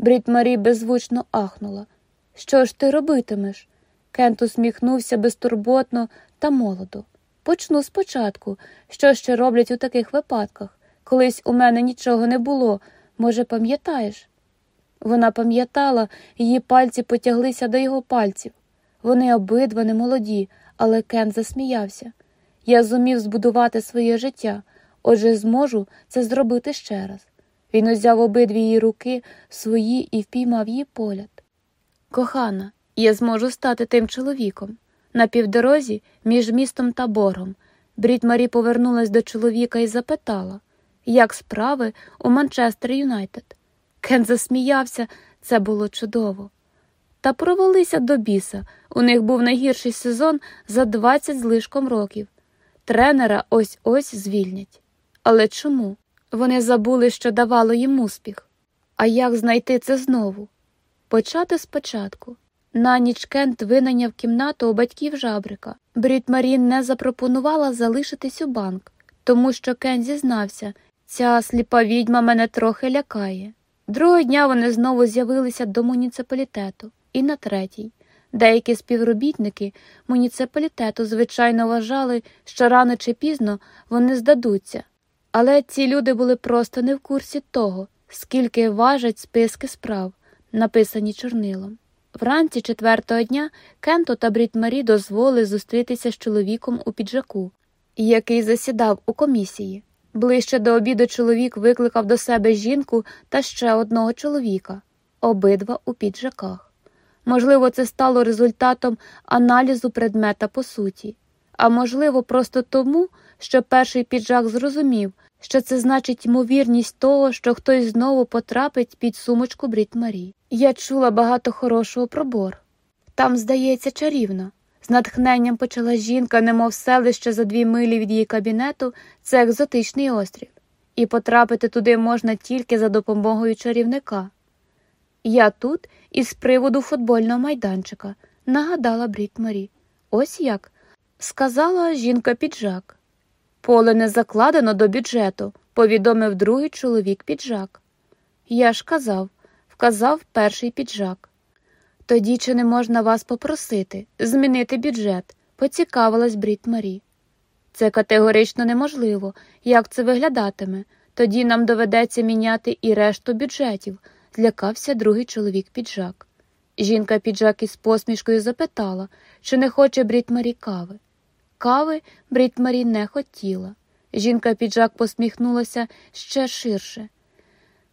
Брід Марі беззвучно ахнула. Що ж ти робитимеш? Кент усміхнувся безтурботно та молодо. Почну спочатку, що ще роблять у таких випадках. Колись у мене нічого не було, може, пам'ятаєш? Вона пам'ятала, її пальці потяглися до його пальців. Вони обидва не молоді, але Кен засміявся. Я зумів збудувати своє життя, отже, зможу це зробити ще раз. Він узяв обидві її руки свої і впіймав її погляд. Кохана, я зможу стати тим чоловіком. На півдорозі між містом та боргом Брід Марі повернулась до чоловіка і запитала, як справи у Манчестер Юнайтед. Кен засміявся, це було чудово. Та провалися до біса. У них був найгірший сезон за 20 злишком років. Тренера ось ось звільнять. Але чому? Вони забули, що давало їм успіх. А як знайти це знову? Почати спочатку. На ніч Кент винайняв кімнату у батьків жабрика. Брід Марін не запропонувала залишитись у банк, тому що Кен зізнався, ця сліпа відьма мене трохи лякає. Другого дня вони знову з'явилися до муніципалітету, і на третій. Деякі співробітники муніципалітету, звичайно, вважали, що рано чи пізно вони здадуться, але ці люди були просто не в курсі того, скільки важать списки справ, написані чорнилом. Вранці четвертого дня Кенто та Брід Марі дозволили зустрітися з чоловіком у піджаку, який засідав у комісії. Ближче до обіду чоловік викликав до себе жінку та ще одного чоловіка, обидва у піджаках. Можливо, це стало результатом аналізу предмета по суті, а можливо, просто тому, що перший піджак зрозумів, що це значить ймовірність того, що хтось знову потрапить під сумочку Брід Марі. Я чула багато хорошого про бор. Там, здається, чарівно. З натхненням почала жінка, немов селище за дві милі від її кабінету, це екзотичний острів, і потрапити туди можна тільки за допомогою чарівника. Я тут із приводу футбольного майданчика, нагадала Брід Марі. Ось як, сказала жінка піджак. Поле не закладено до бюджету, повідомив другий чоловік піджак. Я ж казав, вказав перший піджак. Тоді чи не можна вас попросити змінити бюджет, поцікавилась Брід Марі. Це категорично неможливо. Як це виглядатиме? Тоді нам доведеться міняти і решту бюджетів, злякався другий чоловік піджак. Жінка піджак із посмішкою запитала, чи не хоче Брід кави. Кави Брід Марі не хотіла. Жінка піджак посміхнулася ще ширше.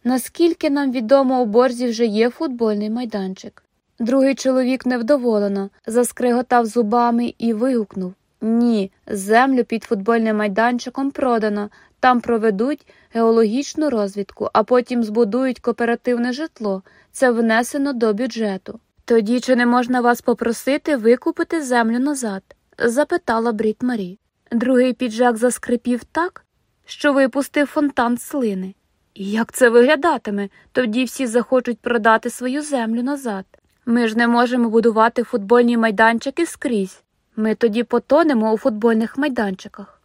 Наскільки нам відомо, у борзі вже є футбольний майданчик. Другий чоловік невдоволено заскриготав зубами і вигукнув Ні, землю під футбольним майданчиком продано, там проведуть геологічну розвідку, а потім збудують кооперативне житло. Це внесено до бюджету. Тоді чи не можна вас попросити викупити землю назад? Запитала Брід Марі. Другий піджак заскрипів так, що випустив фонтан слини. Як це виглядатиме? Тоді всі захочуть продати свою землю назад. Ми ж не можемо будувати футбольні майданчики скрізь. Ми тоді потонемо у футбольних майданчиках.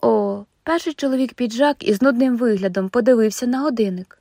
О, перший чоловік піджак із нудним виглядом подивився на годинник.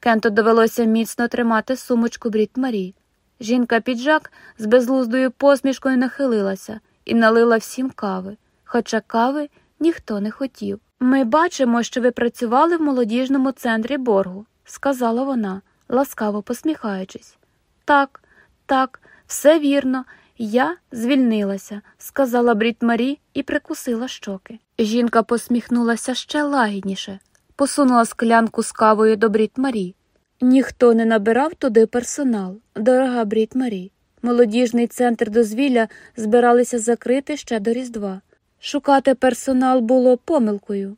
Кенту довелося міцно тримати сумочку Брід Марі. Жінка піджак з безлуздою посмішкою нахилилася і налила всім кави. хоча кави ніхто не хотів. Ми бачимо, що ви працювали в молодіжному центрі боргу, сказала вона, ласкаво посміхаючись. Так, так, все вірно. Я звільнилася, сказала Брід Марі і прикусила щоки. Жінка посміхнулася ще лагідніше, посунула склянку з кавою до Брід Марі. Ніхто не набирав туди персонал, дорога Брід Марі. Молодіжний центр дозвілля збиралися закрити ще до Різдва. Шукати персонал було помилкою.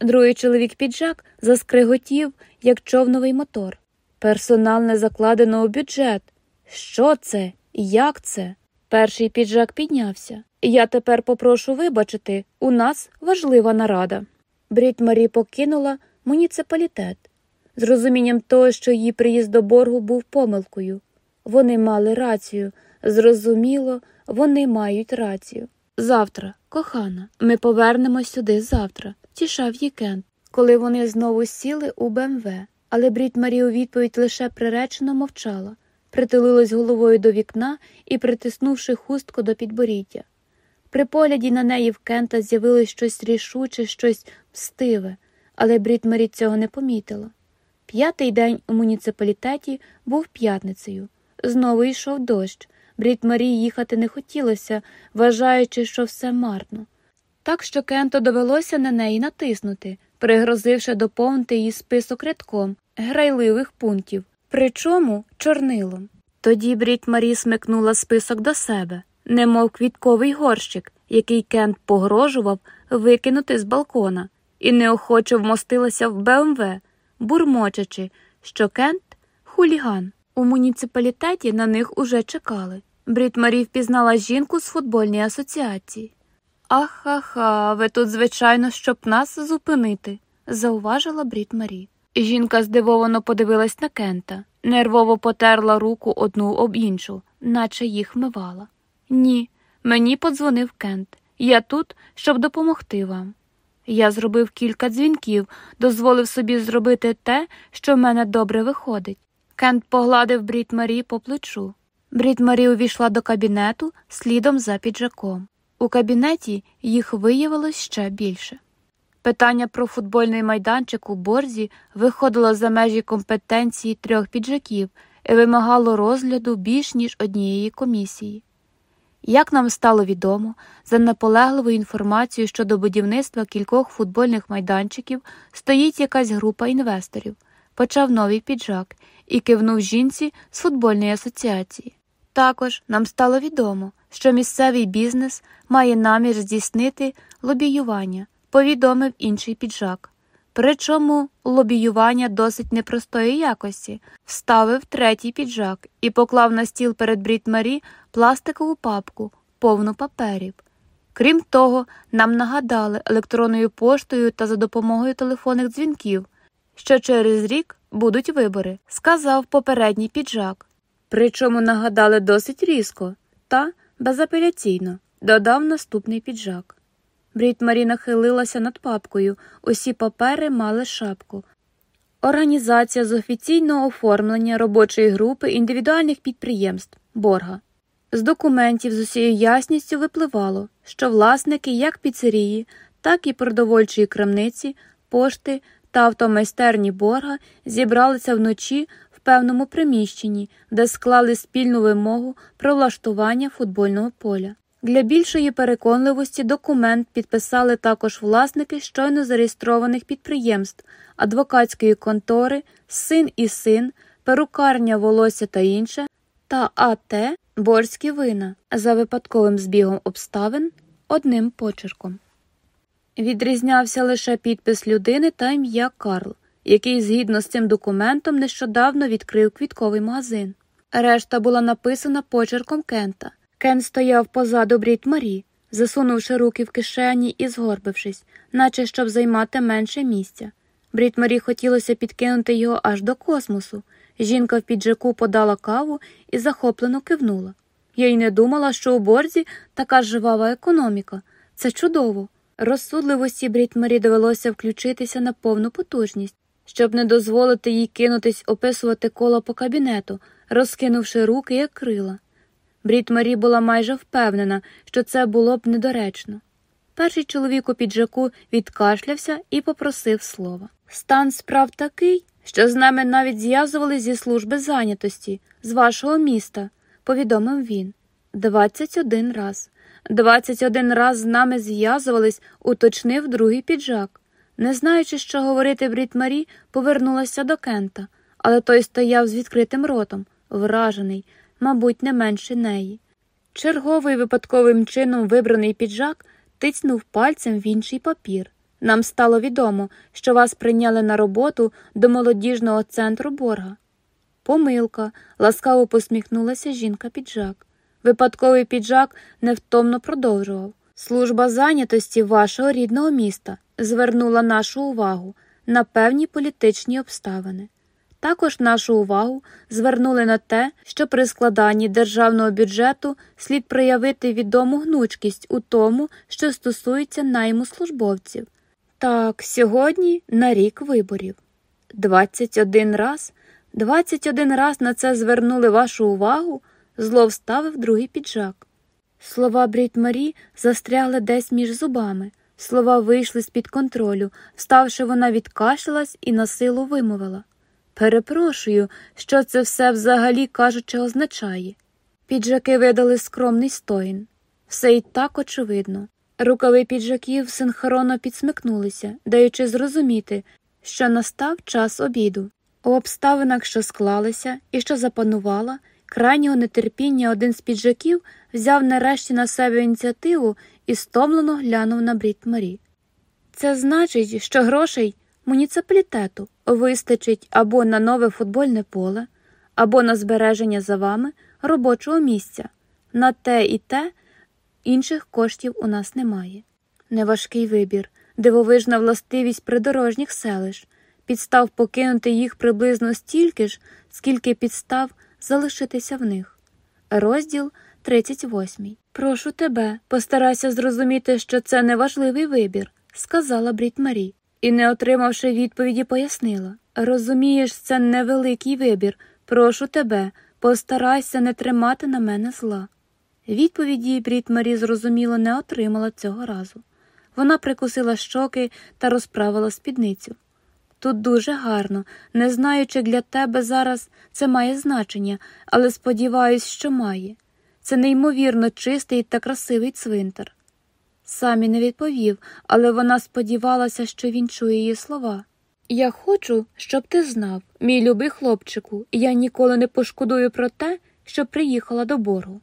Другий чоловік піджак заскриготів, як човновий мотор. Персонал не закладено у бюджет. Що це? Як це? Перший піджак піднявся. Я тепер попрошу вибачити, у нас важлива нарада. Брід Марі покинула муніципалітет з розумінням того, що її приїзд до боргу був помилкою. Вони мали рацію. Зрозуміло, вони мають рацію. Завтра, кохана, ми повернемось сюди завтра, тішав її Кент, коли вони знову сіли у БМВ. Але Брід Марі у відповідь лише приречено мовчала, притулилась головою до вікна і притиснувши хустку до підборіддя. При погляді на неї в Кента з'явилось щось рішуче, щось мстиве, але Брід Марі цього не помітила. П'ятий день у муніципалітеті був п'ятницею. Знову йшов дощ. Брід Марії їхати не хотілося, вважаючи, що все марно. Так що Кенту довелося на неї натиснути, пригрозивши доповнити її список рядком грайливих пунктів, причому чорнилом. Тоді Брід Марі смикнула список до себе, немов квітковий горщик, який Кент погрожував викинути з балкона, і неохоче вмостилася в БМВ, бурмочачи, що Кент хуліган. У муніципалітеті на них уже чекали. Брід Марі впізнала жінку з футбольної асоціації. Ахаха, ви тут, звичайно, щоб нас зупинити, зауважила Брід Марі. Жінка здивовано подивилась на Кента, нервово потерла руку одну об іншу, наче їх мивала. Ні, мені подзвонив Кент. Я тут, щоб допомогти вам. Я зробив кілька дзвінків, дозволив собі зробити те, що в мене добре виходить. Кент погладив Брід Марі по плечу. Брід Марі увійшла до кабінету слідом за піджаком. У кабінеті їх виявилось ще більше. Питання про футбольний майданчик у борзі виходило за межі компетенції трьох піджаків і вимагало розгляду більш ніж однієї комісії. Як нам стало відомо, за наполегливою інформацією щодо будівництва кількох футбольних майданчиків стоїть якась група інвесторів, почав новий піджак і кивнув жінці з футбольної асоціації. Також нам стало відомо, що місцевий бізнес має намір здійснити лобіювання, повідомив інший піджак. Причому лобіювання досить непростої якості, вставив третій піджак і поклав на стіл перед Брід Марі пластикову папку, повну паперів. Крім того, нам нагадали електронною поштою та за допомогою телефонних дзвінків, що через рік будуть вибори, сказав попередній піджак. Причому нагадали досить різко та безапеляційно, додав наступний піджак. Брід Марі нахилилася над папкою, усі папери мали шапку. Організація з офіційного оформлення робочої групи індивідуальних підприємств Борга. З документів з усією ясністю випливало, що власники як піцерії, так і продовольчої крамниці, пошти та автомайстерні борга зібралися вночі в певному приміщенні, де склали спільну вимогу про влаштування футбольного поля. Для більшої переконливості документ підписали також власники щойно зареєстрованих підприємств, адвокатської контори, син і син, перукарня волосся та інше, та АТ Борські вина за випадковим збігом обставин одним почерком. Відрізнявся лише підпис людини та ім'я Карл, який згідно з цим документом нещодавно відкрив квітковий магазин. Решта була написана почерком Кента. Кен стояв позаду Брід Марі, засунувши руки в кишені і згорбившись, наче щоб займати менше місця. Брід Марі хотілося підкинути його аж до космосу. Жінка в піджаку подала каву і захоплено кивнула. Я й не думала, що у борзі така живава економіка. Це чудово. Розсудливості Брід Марі довелося включитися на повну потужність, щоб не дозволити їй кинутись описувати коло по кабінету, розкинувши руки як крила. Брід Марі була майже впевнена, що це було б недоречно. Перший чоловік у піджаку відкашлявся і попросив слова. Стан справ такий, що з нами навіть зв'язували зі служби зайнятості, з вашого міста, повідомив він. Двадцять один раз. Двадцять один раз з нами зв'язувались, уточнив другий піджак. Не знаючи, що говорити, Брід Марі повернулася до Кента, але той стояв з відкритим ротом, вражений, мабуть, не менше неї. Черговий випадковим чином вибраний піджак тицнув пальцем в інший папір. Нам стало відомо, що вас прийняли на роботу до молодіжного центру борга. Помилка, ласкаво посміхнулася жінка піджак. Випадковий піджак невтомно продовжував. Служба зайнятості вашого рідного міста звернула нашу увагу на певні політичні обставини. Також нашу увагу звернули на те, що при складанні державного бюджету слід проявити відому гнучкість у тому, що стосується найму службовців. Так, сьогодні на рік виборів. 21 раз, 21 раз на це звернули вашу увагу, зло вставив другий піджак. Слова Брід Марі застрягли десь між зубами. Слова вийшли з під контролю. Вставши, вона відкашлялась і на силу вимовила. Перепрошую, що це все взагалі кажучи означає. Піджаки видали скромний стоїн. Все і так очевидно. Рукави піджаків синхронно підсмикнулися, даючи зрозуміти, що настав час обіду. У обставинах, що склалися і що запанувала, крайнього нетерпіння один з піджаків взяв нарешті на себе ініціативу і стомлено глянув на Брід Марі. Це значить, що грошей муніципалітету вистачить або на нове футбольне поле, або на збереження за вами робочого місця. На те і те інших коштів у нас немає. Неважкий вибір, дивовижна властивість придорожніх селищ, підстав покинути їх приблизно стільки ж, скільки підстав залишитися в них. Розділ 38. Прошу тебе, постарайся зрозуміти, що це неважливий вибір, сказала Брід Марі, і, не отримавши відповіді, пояснила Розумієш, це невеликий вибір. Прошу тебе, постарайся не тримати на мене зла. Відповіді Брід Марі зрозуміло не отримала цього разу. Вона прикусила щоки та розправила спідницю. Тут дуже гарно, не знаю, чи для тебе зараз це має значення, але сподіваюсь, що має. Це неймовірно чистий та красивий цвинтар. Самі не відповів, але вона сподівалася, що він чує її слова. Я хочу, щоб ти знав, мій любий хлопчику, я ніколи не пошкодую про те, що приїхала до боргу.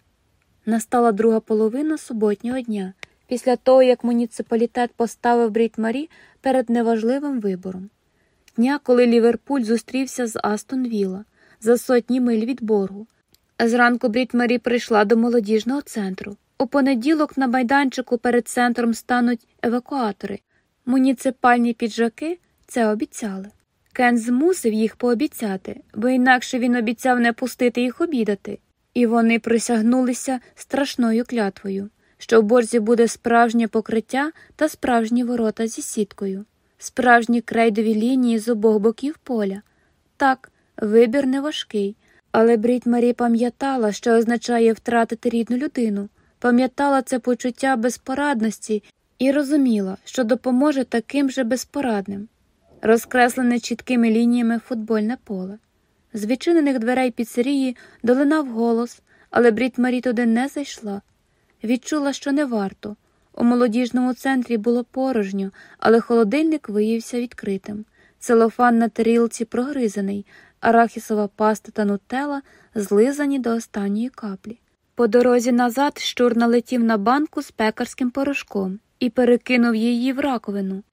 Настала друга половина суботнього дня, після того, як муніципалітет поставив Брід Марі перед неважливим вибором. Дня, коли Ліверпуль зустрівся з Астон Вілла за сотні миль від боргу. Зранку Брід Марі прийшла до молодіжного центру. У понеділок на майданчику перед центром стануть евакуатори. Муніципальні піджаки це обіцяли. Кен змусив їх пообіцяти, бо інакше він обіцяв не пустити їх обідати, і вони присягнулися страшною клятвою, що в борзі буде справжнє покриття та справжні ворота зі сіткою, справжні крейдові лінії з обох боків поля. Так, вибір не важкий, але Брід Марі пам'ятала, що означає втратити рідну людину, пам'ятала це почуття безпорадності і розуміла, що допоможе таким же безпорадним, розкреслене чіткими лініями футбольне поле. З відчинених дверей піцерії долинав голос, але Брід Марі туди не зайшла. Відчула, що не варто. У молодіжному центрі було порожньо, але холодильник виявився відкритим. Целофан на тарілці прогризаний, арахісова паста та нутела злизані до останньої каплі. По дорозі назад щур налетів на банку з пекарським порошком і перекинув її в раковину.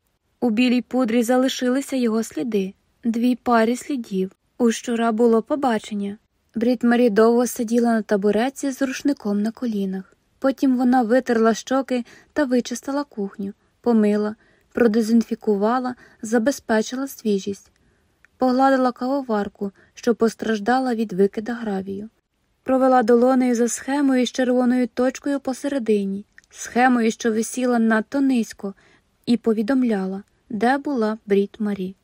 У білій пудрі залишилися його сліди, дві парі слідів. У щура було побачення. Брід Марі довго сиділа на табуреці з рушником на колінах. Потім вона витерла щоки та вичистила кухню, помила, продезінфікувала, забезпечила свіжість, погладила кавоварку, що постраждала від викида гравію, провела долонею за схемою з червоною точкою посередині, схемою, що висіла надто низько, і повідомляла, де була Брід Марі.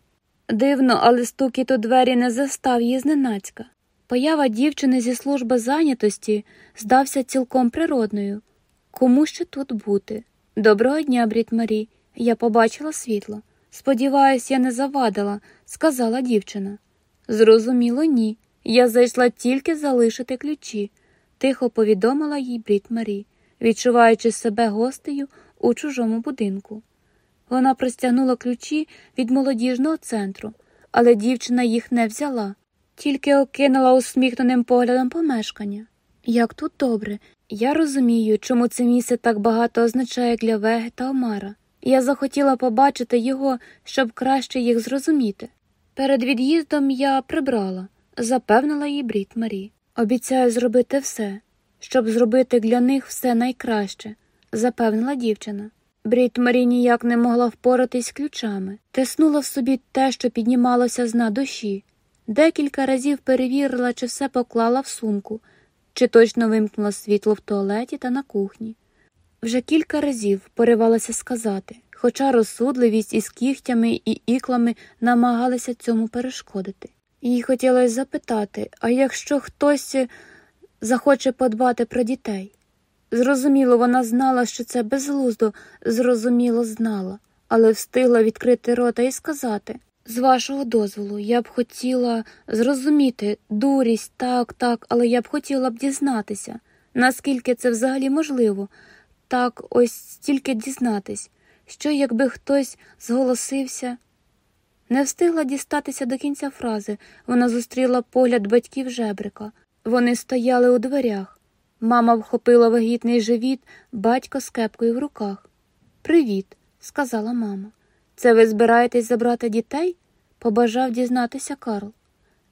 Дивно, але стукіт у двері не застав її зненацька. Поява дівчини зі служби зайнятості здався цілком природною. Кому ще тут бути? Доброго дня, Брід Марі. Я побачила світло. Сподіваюсь, я не завадила, сказала дівчина. Зрозуміло, ні. Я зайшла тільки залишити ключі, тихо повідомила їй Брід Марі, відчуваючи себе гостею у чужому будинку. Вона простягнула ключі від молодіжного центру, але дівчина їх не взяла, тільки окинула усміхненим поглядом помешкання. Як тут добре, я розумію, чому це місце так багато означає для Веги та Омара. Я захотіла побачити його, щоб краще їх зрозуміти. Перед від'їздом я прибрала, запевнила їй Брід Марі. Обіцяю зробити все, щоб зробити для них все найкраще, запевнила дівчина. Брід Марі ніяк не могла впоратись ключами, тиснула в собі те, що піднімалося з на душі. Декілька разів перевірила, чи все поклала в сумку, чи точно вимкнула світло в туалеті та на кухні. Вже кілька разів поривалася сказати, хоча розсудливість із кігтями і іклами намагалися цьому перешкодити. Їй хотілося запитати, а якщо хтось захоче подбати про дітей? Зрозуміло, вона знала, що це безглуздо, зрозуміло, знала, але встигла відкрити рота і сказати з вашого дозволу, я б хотіла зрозуміти дурість, так, так, але я б хотіла б дізнатися, наскільки це взагалі можливо, так ось тільки дізнатись, що якби хтось зголосився. Не встигла дістатися до кінця фрази, вона зустріла погляд батьків жебрика. Вони стояли у дверях. Мама вхопила вагітний живіт, батько з кепкою в руках. Привіт, сказала мама. Це ви збираєтесь забрати дітей? побажав дізнатися Карл.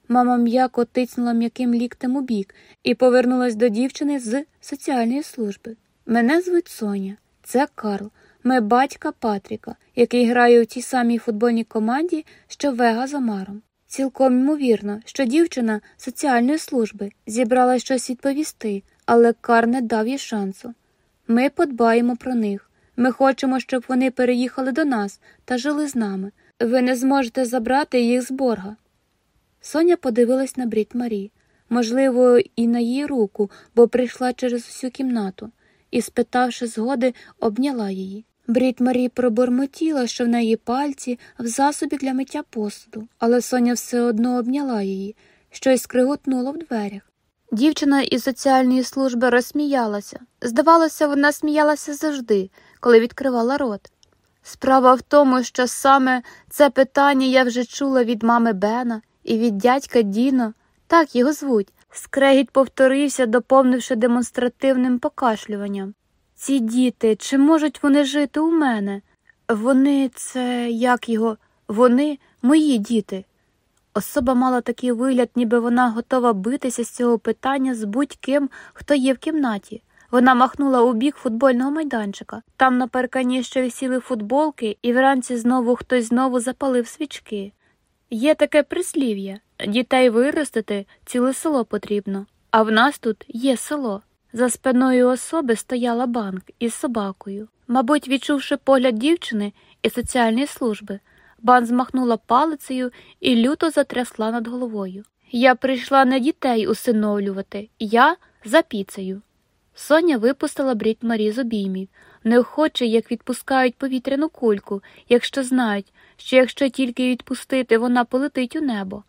Мама м'яко тицнула м'яким ліктем у бік і повернулась до дівчини з соціальної служби. Мене звуть Соня, це Карл, ми батька Патріка, який грає у тій самій футбольній команді, що Вега з Омаром. Цілком ймовірно, що дівчина соціальної служби зібрала щось відповісти, але Кар не дав їй шансу. Ми подбаємо про них. Ми хочемо, щоб вони переїхали до нас та жили з нами. Ви не зможете забрати їх з борга. Соня подивилась на Брід Марі, можливо, і на її руку, бо прийшла через усю кімнату, і, спитавши згоди, обняла її. Брід Марі пробормотіла, що в неї пальці в засобі для миття посуду, але Соня все одно обняла її, щось скриготнуло в дверях. Дівчина із соціальної служби розсміялася. Здавалося, вона сміялася завжди, коли відкривала рот. Справа в тому, що саме це питання я вже чула від мами Бена і від дядька Діно, так його звуть. Скрегіт повторився, доповнивши демонстративним покашлюванням. Ці діти, чи можуть вони жити у мене? Вони це як його, вони мої діти. Особа мала такий вигляд, ніби вона готова битися з цього питання з будь-ким, хто є в кімнаті. Вона махнула у бік футбольного майданчика. Там на паркані ще висіли футболки, і вранці знову хтось знову запалив свічки. Є таке прислів'я дітей виростити ціле село потрібно, а в нас тут є село. За спиною особи стояла банк із собакою. Мабуть, відчувши погляд дівчини і соціальної служби, бан змахнула палицею і люто затрясла над головою. Я прийшла не дітей усиновлювати, я за піцею. Соня випустила брід Марі з обіймів, неохоче, як відпускають повітряну кульку, якщо знають, що якщо тільки відпустити, вона полетить у небо.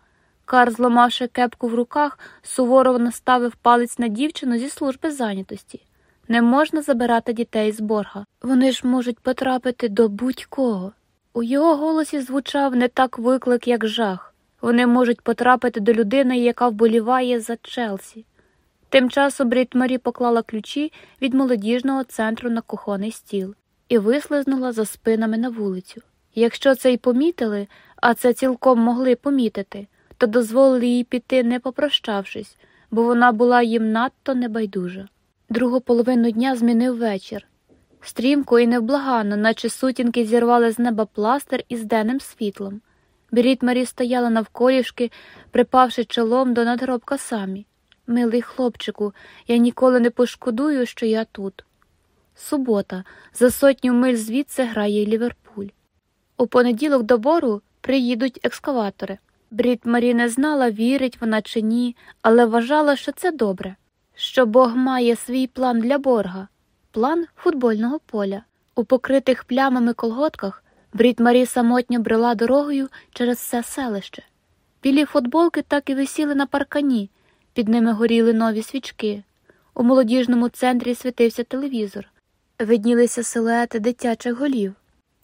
Кар, зламавши кепку в руках, суворо наставив палець на дівчину зі служби зайнятості. Не можна забирати дітей з борга. Вони ж можуть потрапити до будь-кого. У його голосі звучав не так виклик, як жах. Вони можуть потрапити до людини, яка вболіває за Челсі. Тим часом Брід Марі поклала ключі від молодіжного центру на кухонний стіл і вислизнула за спинами на вулицю. Якщо це й помітили, а це цілком могли помітити, то дозволили їй піти, не попрощавшись, бо вона була їм надто небайдужа. Другу половину дня змінив вечір. Стрімко і невблаганно, наче сутінки зірвали з неба пластир із денним світлом. Біріт Марі стояла навколішки, припавши чолом до надгробка самі. Милий хлопчику, я ніколи не пошкодую, що я тут. Субота, за сотню миль звідси грає Ліверпуль. У понеділок до бору приїдуть екскаватори. Брід Марі не знала, вірить вона чи ні, але вважала, що це добре, що Бог має свій план для борга, план футбольного поля. У покритих плямами колготках Брід Марі самотньо брела дорогою через все селище. Білі футболки так і висіли на паркані, під ними горіли нові свічки. У молодіжному центрі світився телевізор, виднілися силуети дитячих голів.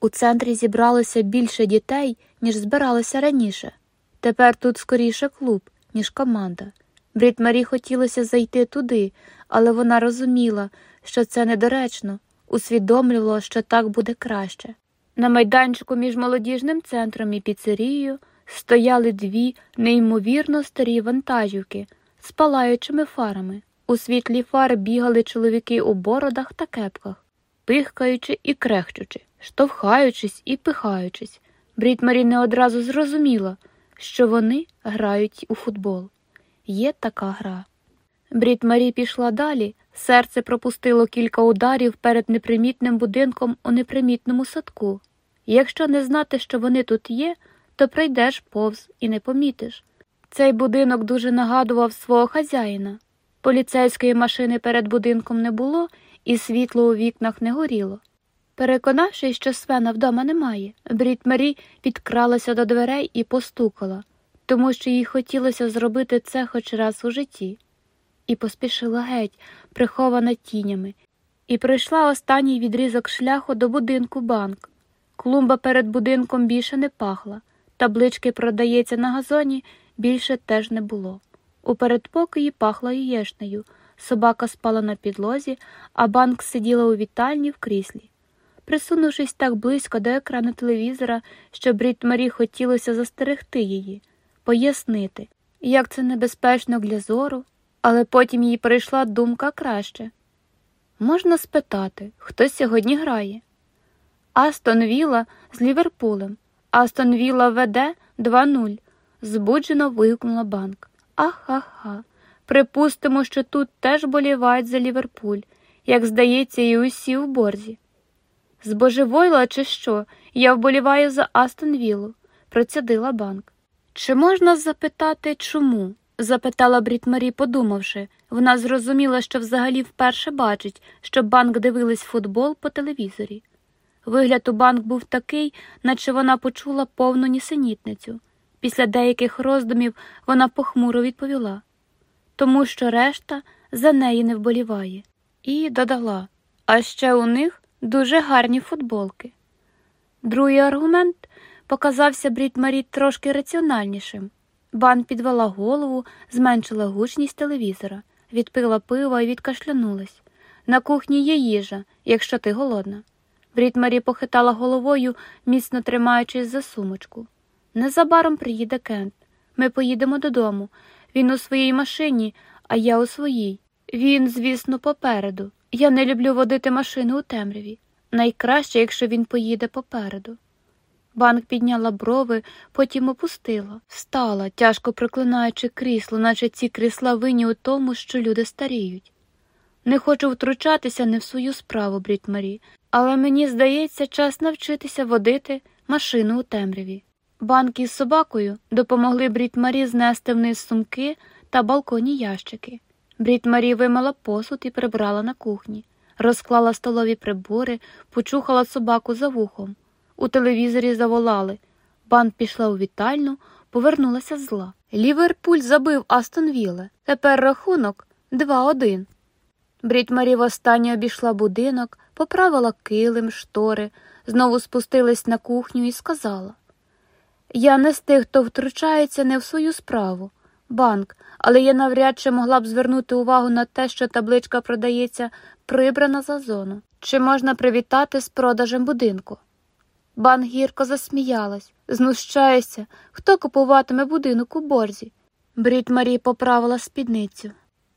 У центрі зібралося більше дітей, ніж збиралося раніше. Тепер тут скоріше клуб, ніж команда. Брід Марі хотілося зайти туди, але вона розуміла, що це недоречно, усвідомлювала, що так буде краще. На майданчику між молодіжним центром і піцерією стояли дві неймовірно старі вантажівки з палаючими фарами. У світлі фар бігали чоловіки у бородах та кепках, пихкаючи і крехчучи, штовхаючись і пихаючись. Брід не одразу зрозуміла, що вони грають у футбол. Є така гра. Брід пішла далі, серце пропустило кілька ударів перед непримітним будинком у непримітному садку. Якщо не знати, що вони тут є, то прийдеш повз і не помітиш. Цей будинок дуже нагадував свого хазяїна. Поліцейської машини перед будинком не було, і світло у вікнах не горіло. Переконавшись, що Свена вдома немає, Брід Марі підкралася до дверей і постукала, тому що їй хотілося зробити це хоч раз у житті, і поспішила геть, прихована тінями, і пройшла останній відрізок шляху до будинку банк. Клумба перед будинком більше не пахла, таблички продається на газоні більше теж не було. У передпокої пахло яєшнею, собака спала на підлозі, а банк сиділа у вітальні в кріслі. Присунувшись так близько до екрану телевізора, що Брід Марі хотілося застерегти її, пояснити, як це небезпечно для зору, але потім їй прийшла думка краще. Можна спитати, хто сьогодні грає? Астон Вілла з Ліверпулем. Астон Вілла веде 2-0. Збуджено вигукнула банк. Ахаха. Припустимо, що тут теж болівають за Ліверпуль, як здається, і усі в борзі. Збожевойла, чи що? Я вболіваю за Астон Віллу, процядила банк. Чи можна запитати, чому? запитала Брід Марі, подумавши. Вона зрозуміла, що взагалі вперше бачить, що банк дивились футбол по телевізорі. Вигляд у банк був такий, наче вона почула повну нісенітницю. Після деяких роздумів вона похмуро відповіла тому що решта за неї не вболіває, і додала а ще у них дуже гарні футболки. Другий аргумент показався Брід Марі трошки раціональнішим. Бан підвела голову, зменшила гучність телевізора, відпила пива і відкашлянулась. На кухні є їжа, якщо ти голодна. Брід Марі похитала головою, міцно тримаючись за сумочку. Незабаром приїде Кент. Ми поїдемо додому. Він у своїй машині, а я у своїй. Він, звісно, попереду. Я не люблю водити машину у темряві. Найкраще, якщо він поїде попереду. Банк підняла брови, потім опустила, встала, тяжко проклинаючи крісло, наче ці крісла винні у тому, що люди старіють. Не хочу втручатися не в свою справу, Брід Марі, але мені здається, час навчитися водити машину у темряві. Банки з собакою допомогли Брід Марі знести вниз сумки та балконі ящики. Брід Марі вимила посуд і прибрала на кухні, розклала столові прибори, почухала собаку за вухом. У телевізорі заволали. Бан пішла у вітальну, повернулася зла. Ліверпуль забив Астон Вілле. Тепер рахунок 2-1. Брід Марі востаннє обійшла будинок, поправила килим, штори, знову спустилась на кухню і сказала Я не з тих, хто втручається не в свою справу, банк, але я навряд чи могла б звернути увагу на те, що табличка продається прибрана за зону. Чи можна привітати з продажем будинку? Бан гірко засміялась, знущається, хто купуватиме будинок у борзі. Брід Марі поправила спідницю.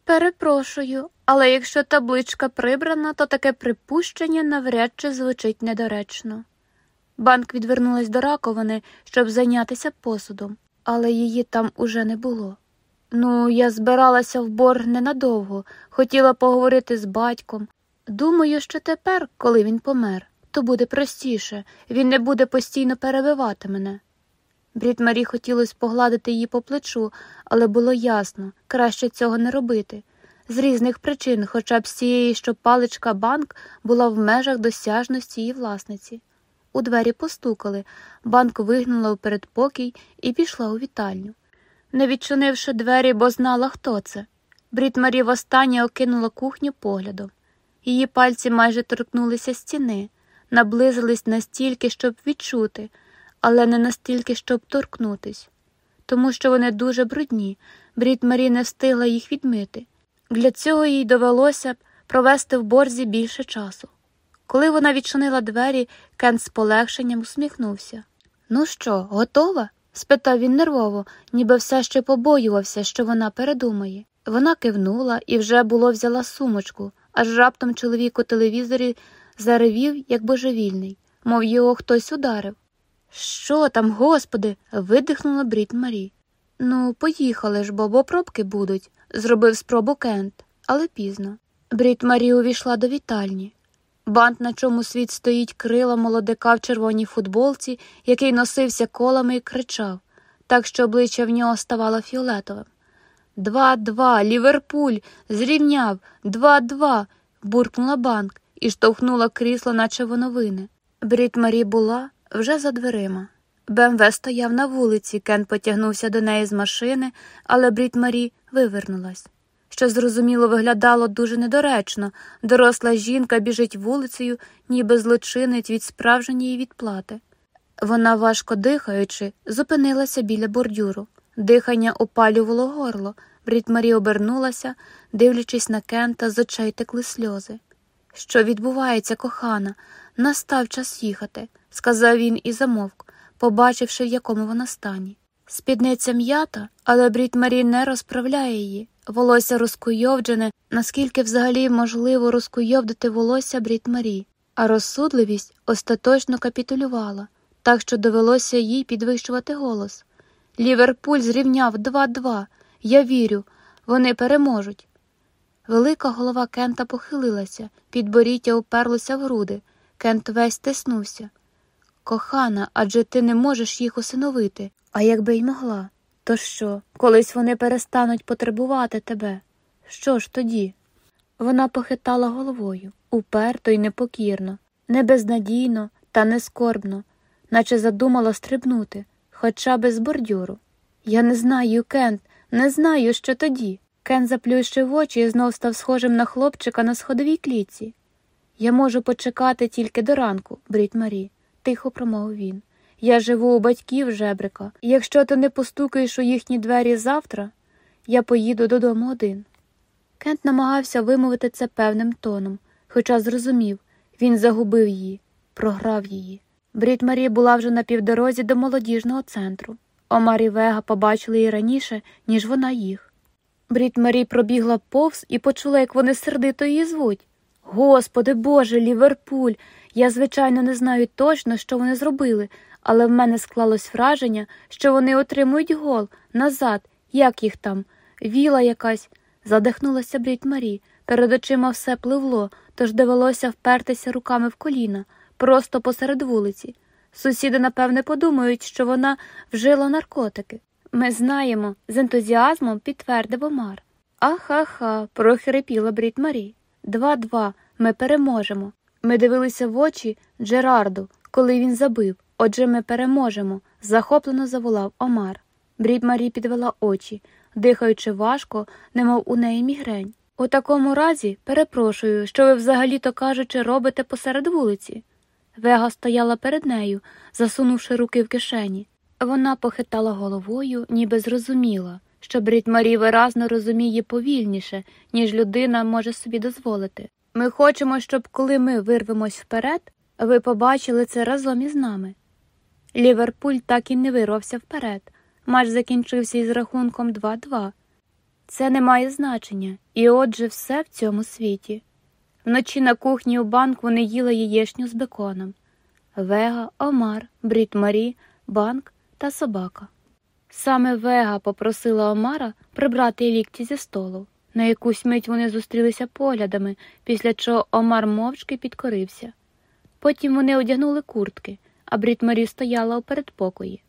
Перепрошую, але якщо табличка прибрана, то таке припущення навряд чи звучить недоречно. Банк відвернулась до раковини, щоб зайнятися посудом, але її там уже не було. Ну, я збиралася в борг ненадовго, хотіла поговорити з батьком. Думаю, що тепер, коли він помер, то буде простіше, він не буде постійно перебивати мене. Брід Марі хотілося погладити її по плечу, але було ясно краще цього не робити. з різних причин, хоча б з цієї, що паличка банк була в межах досяжності її власниці. У двері постукали, банк вигнала у передпокій і пішла у вітальню. Не відчинивши двері, бо знала, хто це. Брід Марі востаннє окинула кухню поглядом. Її пальці майже торкнулися стіни, наблизились настільки, щоб відчути, але не настільки, щоб торкнутись, тому що вони дуже брудні, Брід Марі не встигла їх відмити. Для цього їй довелося б провести в борзі більше часу. Коли вона відчинила двері, Кент з полегшенням усміхнувся. Ну що, готова? спитав він нервово, ніби все ще побоювався, що вона передумає. Вона кивнула і вже було взяла сумочку, аж раптом чоловік у телевізорі заревів, як божевільний, мов його хтось ударив. Що там, господи? видихнула Брід Марі. Ну, поїхали ж, бо, бо пробки будуть, зробив спробу Кент, але пізно. Брід Марі увійшла до вітальні. Бант, на чому світ стоїть крила молодика в червоній футболці, який носився колами і кричав, так що обличчя в нього ставало фіолетовим. Два-два, Ліверпуль, зрівняв, два-два. буркнула банк і штовхнула крісло, наче воно вине. Брід Марі була вже за дверима. БМВ стояв на вулиці, Кен потягнувся до неї з машини, але Брід Марі вивернулась. Що зрозуміло виглядало дуже недоречно доросла жінка біжить вулицею, ніби злочинець від справжньої відплати. Вона, важко дихаючи, зупинилася біля бордюру. Дихання опалювало горло. Брід обернулася, дивлячись на Кента, з очей текли сльози. Що відбувається, кохана? Настав час їхати, сказав він і замовк, побачивши, в якому вона стані. Спідниця м'ята, але Брід Марі не розправляє її. Волосся розкуйовджене, наскільки взагалі можливо розкуйовдити волосся Брід Марі, а розсудливість остаточно капітулювала, так що довелося їй підвищувати голос. Ліверпуль зрівняв 2-2. Я вірю, вони переможуть. Велика голова Кента похилилася, підборіття уперлося в груди. Кент весь стиснувся. Кохана, адже ти не можеш їх усиновити, а якби й могла. То що, колись вони перестануть потребувати тебе? Що ж тоді? Вона похитала головою уперто й непокірно, не безнадійно та не скорбно, наче задумала стрибнути, хоча без бордюру. Я не знаю, Кент, не знаю, що тоді. Кен заплющив очі і знов став схожим на хлопчика на сходовій клітці. Я можу почекати тільки до ранку, брід Марі, тихо промовив він. Я живу у батьків жебрика, якщо ти не постукаєш у їхні двері завтра, я поїду додому один. Кент намагався вимовити це певним тоном, хоча зрозумів він загубив її, програв її. Брід Марі була вже на півдорозі до молодіжного центру. Омар і Вега побачили її раніше, ніж вона їх. Брід Марі пробігла повз і почула, як вони сердито її звуть. Господи Боже, Ліверпуль! Я, звичайно, не знаю точно, що вони зробили, але в мене склалось враження, що вони отримують гол назад, як їх там, віла якась. Задихнулася Брід Марі. Перед очима все пливло, тож довелося впертися руками в коліна, просто посеред вулиці. Сусіди, напевне, подумають, що вона вжила наркотики. Ми знаємо, з ентузіазмом підтвердив Омар. Аха-ха, прохрипіла Брід Марі. Два-два, ми переможемо. Ми дивилися в очі Джерарду, коли він забив. Отже, ми переможемо, захоплено заволав Омар. Брід Марі підвела очі, дихаючи важко, немов у неї мігрень. У такому разі, перепрошую, що ви взагалі то кажучи, робите посеред вулиці. Вега стояла перед нею, засунувши руки в кишені. Вона похитала головою, ніби зрозуміла, що Брід Марі виразно розуміє повільніше, ніж людина може собі дозволити. Ми хочемо, щоб коли ми вирвемось вперед, ви побачили це разом із нами. Ліверпуль так і не вирвався вперед. Матч закінчився із рахунком 2-2. Це не має значення, і отже, все в цьому світі. Вночі на кухні у банк вони їли яєшню з беконом Вега, Омар, Брід Марі, банк та собака. Саме Вега попросила Омара прибрати лікті зі столу. На якусь мить вони зустрілися поглядами, після чого Омар мовчки підкорився. Потім вони одягнули куртки, а Брід стояла у передпокої.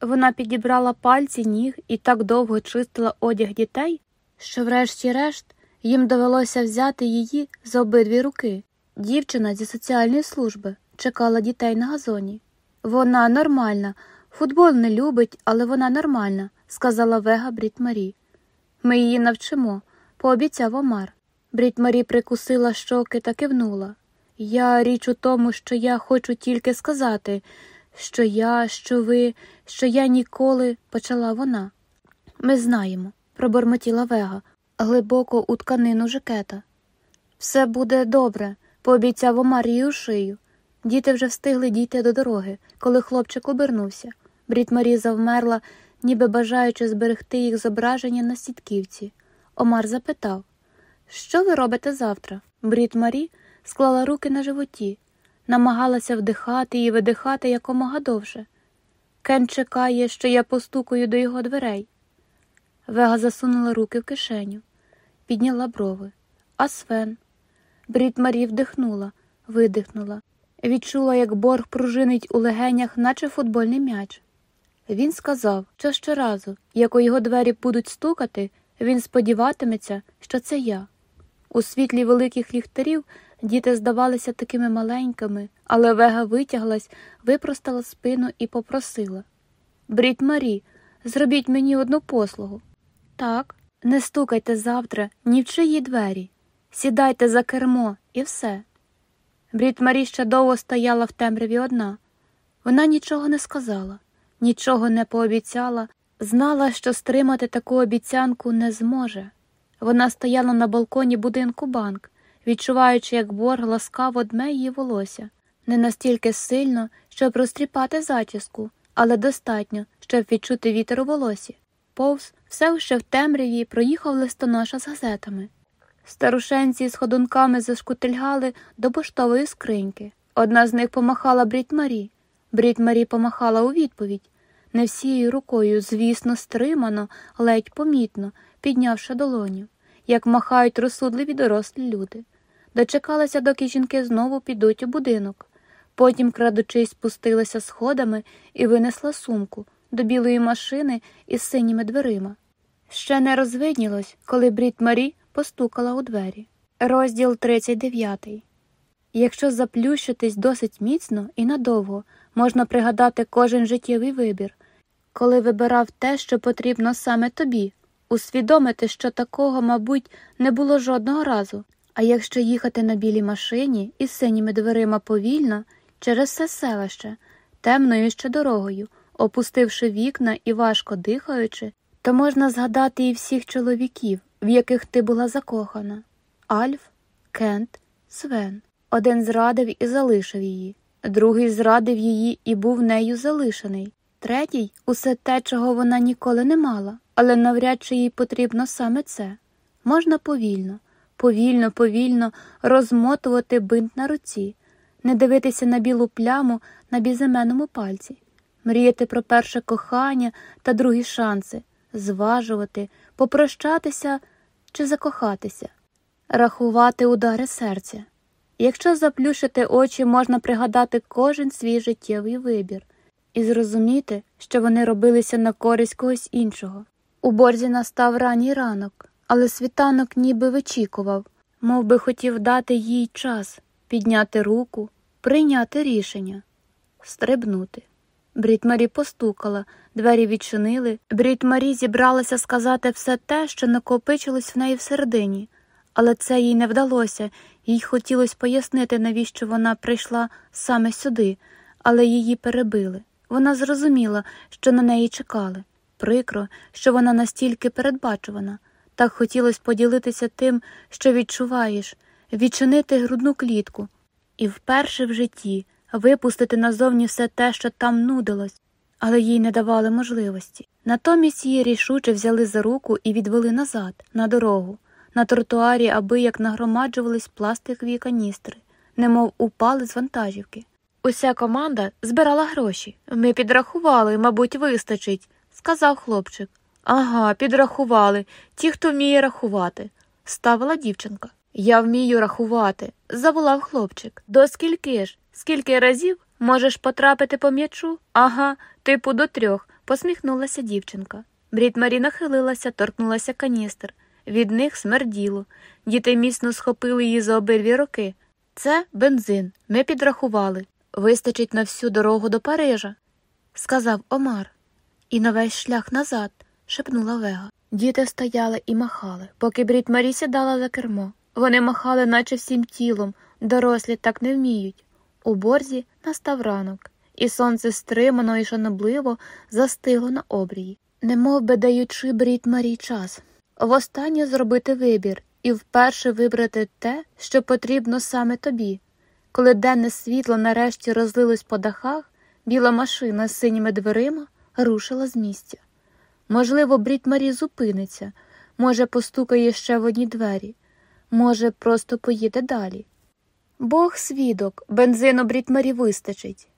Вона підібрала пальці ніг і так довго чистила одяг дітей, що, врешті-решт, Їм довелося взяти її за обидві руки. Дівчина зі соціальної служби чекала дітей на газоні. Вона нормальна, футбол не любить, але вона нормальна, сказала Вега Брід. Ми її навчимо, пообіцяв Омар. Брід прикусила щоки та кивнула. Я річ у тому, що я хочу тільки сказати, що я, що ви, що я ніколи, почала вона. Ми знаємо, пробормотіла Вега, глибоко у тканину жакета. Все буде добре, пообіцяв Омар у шию. Діти вже встигли дійти до дороги, коли хлопчик обернувся. Брід Марі завмерла, ніби бажаючи зберегти їх зображення на сітківці. Омар запитав Що ви робите завтра? Брід Марі склала руки на животі, намагалася вдихати і видихати якомога довше. Кен чекає, що я постукаю до його дверей. Вега засунула руки в кишеню, підняла брови. А Свен. Брід Марі вдихнула, видихнула, відчула, як борг пружинить у легенях, наче футбольний м'яч. Він сказав, що щоразу, як у його двері будуть стукати, він сподіватиметься, що це я. У світлі великих ліхтарів діти здавалися такими маленькими, але Вега витяглась, випростала спину і попросила Брід Марі, зробіть мені одну послугу. Так, не стукайте завтра ні в чиї двері. Сідайте за кермо і все. Брід Марі ще довго стояла в темряві одна. Вона нічого не сказала, нічого не пообіцяла, знала, що стримати таку обіцянку не зможе. Вона стояла на балконі будинку банк, відчуваючи, як борг ласкаво дме її волосся, не настільки сильно, щоб розтріпати зачіску, але достатньо, щоб відчути вітер у волосі. Повз все ще в темряві проїхав листоноша з газетами. Старушенці з ходунками зашкутильгали до поштової скриньки. Одна з них помахала Брід Марі. Брід Марі помахала у відповідь, не всією рукою, звісно, стримано, ледь помітно, піднявши долоню, як махають розсудливі дорослі люди. Дочекалася, доки жінки знову підуть у будинок. Потім, крадучись, спустилася сходами і винесла сумку до білої машини із синіми дверима. Ще не розвиднілось, коли Брід Марі постукала у двері. Розділ 39 Якщо заплющитись досить міцно і надовго, можна пригадати кожен життєвий вибір, коли вибирав те, що потрібно саме тобі, усвідомити, що такого, мабуть, не було жодного разу. А якщо їхати на білій машині із синіми дверима повільно, через все селище, темною ще дорогою, опустивши вікна і важко дихаючи, то можна згадати і всіх чоловіків, в яких ти була закохана Альф, Кент, Свен. Один зрадив і залишив її, другий зрадив її і був нею залишений, третій усе те, чого вона ніколи не мала, але навряд чи їй потрібно саме це. Можна повільно, повільно, повільно розмотувати бинт на руці, не дивитися на білу пляму на безіменному пальці, мріяти про перше кохання та другі шанси, зважувати, попрощатися чи закохатися, рахувати удари серця. Якщо заплющити очі, можна пригадати кожен свій життєвий вибір і зрозуміти, що вони робилися на користь когось іншого. У борзі настав ранній ранок, але світанок ніби вичікував, мов би хотів дати їй час підняти руку, прийняти рішення, стрибнути. Брід Марі постукала, двері відчинили. Брід Марі зібралася сказати все те, що накопичилось в неї всередині, але це їй не вдалося, їй хотілося пояснити, навіщо вона прийшла саме сюди, але її перебили. Вона зрозуміла, що на неї чекали. Прикро, що вона настільки передбачувана. Так хотілося поділитися тим, що відчуваєш, відчинити грудну клітку і вперше в житті випустити назовні все те, що там нудилось, але їй не давали можливості. Натомість її рішуче взяли за руку і відвели назад, на дорогу. На тротуарі аби як нагромаджувались пластикові каністри, немов упали з вантажівки. Уся команда збирала гроші. Ми підрахували, мабуть, вистачить, сказав хлопчик. Ага, підрахували. Ті, хто вміє рахувати, ставила дівчинка. Я вмію рахувати, заволав хлопчик. До скільки ж? Скільки разів можеш потрапити по м'ячу? Ага, типу до трьох, посміхнулася дівчинка. Брід Марі нахилилася, торкнулася каністр. від них смерділо. Діти міцно схопили її за обидві роки. Це бензин. Ми підрахували. Вистачить на всю дорогу до Парижа, сказав Омар. І на весь шлях назад, шепнула Вега. Діти стояли і махали, поки Брід Марі сідала за кермо. Вони махали, наче всім тілом, дорослі так не вміють. У борзі настав ранок, і сонце стримано і шанобливо застигло на обрії, немов би даючи Брід Марі час. Востаннє зробити вибір і вперше вибрати те, що потрібно саме тобі. Коли денне світло нарешті розлилось по дахах, біла машина з синіми дверима рушила з місця. Можливо, Брід Марі зупиниться, може, постукає ще в одні двері, може, просто поїде далі. Бог свідок, бензину Брід Марі вистачить.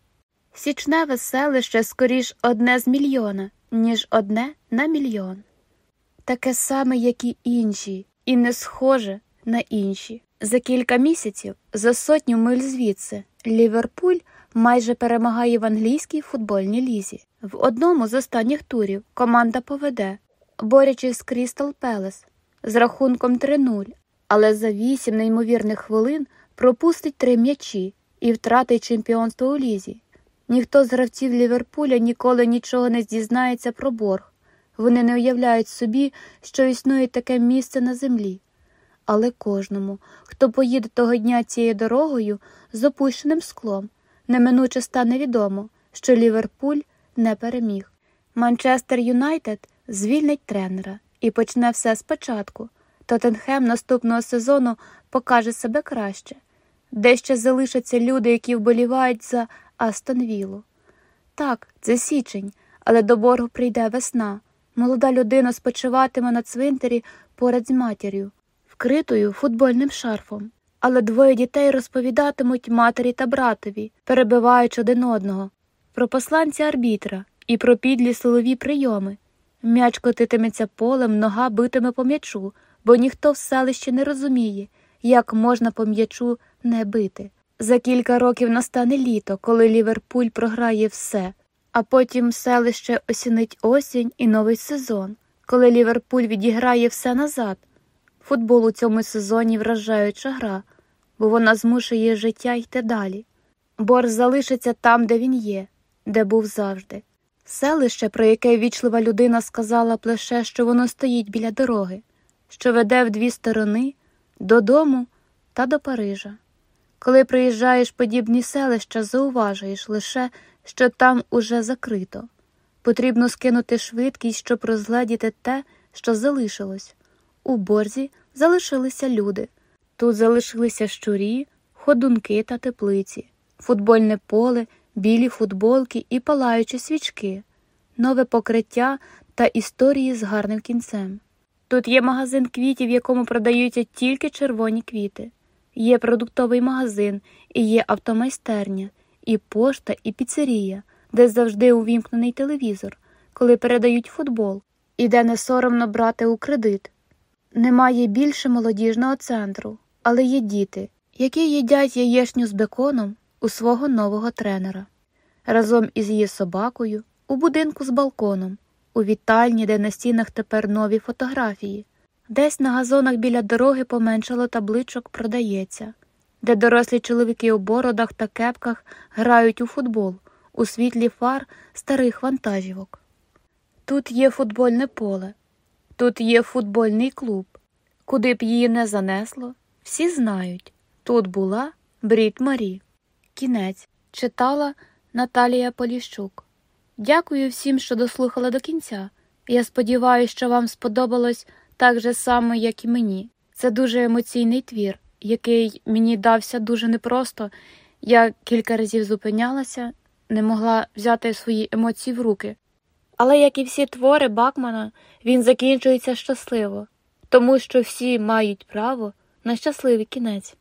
Січневе селище скоріш одне з мільйона, ніж одне на мільйон. Таке саме, як і інші, і не схоже на інші. За кілька місяців, за сотню миль звідси, Ліверпуль майже перемагає в англійській футбольній лізі. В одному з останніх турів команда поведе, борючись з Крістал Пелес з рахунком 3-0, але за вісім неймовірних хвилин пропустить три м'ячі і втратить чемпіонство у лізі. Ніхто з гравців Ліверпуля ніколи нічого не дізнається про борг. Вони не уявляють собі, що існує таке місце на землі. Але кожному, хто поїде того дня цією дорогою з опущеним склом, неминуче стане відомо, що Ліверпуль не переміг. Манчестер Юнайтед звільнить тренера і почне все спочатку. Тоттенхем наступного сезону покаже себе краще, де ще залишаться люди, які вболівають за Астон Віллу. Так, це січень, але до боргу прийде весна. Молода людина спочиватиме на цвинтарі поряд з матір'ю, вкритою футбольним шарфом. Але двоє дітей розповідатимуть матері та братові, перебиваючи один одного, про посланця арбітра і про підлі силові прийоми. М'яч котитиметься полем, нога битиме по м'ячу, бо ніхто в селищі не розуміє, як можна по м'ячу не бити. За кілька років настане літо, коли Ліверпуль програє все, а потім селище осінить осінь і новий сезон, коли Ліверпуль відіграє все назад. Футбол у цьому сезоні вражаюча гра, бо вона змушує життя йти далі. Борг залишиться там, де він є, де був завжди. Селище, про яке вічлива людина сказала б лише, що воно стоїть біля дороги, що веде в дві сторони додому та до Парижа. Коли приїжджаєш подібні селища, зауважуєш лише, що там уже закрито. Потрібно скинути швидкість, щоб розгледіти те, що залишилось. У борзі залишилися люди. Тут залишилися щурі, ходунки та теплиці, футбольне поле, білі футболки і палаючі свічки, нове покриття та історії з гарним кінцем. Тут є магазин квітів, в якому продаються тільки червоні квіти, є продуктовий магазин, і є автомайстерня, і пошта, і піцерія, де завжди увімкнений телевізор, коли передають футбол, і де не соромно брати у кредит. Немає більше молодіжного центру, але є діти, які їдять яєшню з беконом у свого нового тренера, разом із її собакою, у будинку з балконом, у вітальні, де на стінах тепер нові фотографії, десь на газонах біля дороги поменшало табличок продається, де дорослі чоловіки у бородах та кепках грають у футбол, у світлі фар старих вантажівок. Тут є футбольне поле, тут є футбольний клуб. Куди б її не занесло, всі знають тут була Брід Марі. Кінець читала Наталія Поліщук. Дякую всім, що дослухали до кінця. Я сподіваюся, що вам сподобалось так же само, як і мені. Це дуже емоційний твір, який мені дався дуже непросто. Я кілька разів зупинялася, не могла взяти свої емоції в руки. Але, як і всі твори Бакмана, він закінчується щасливо, тому що всі мають право на щасливий кінець.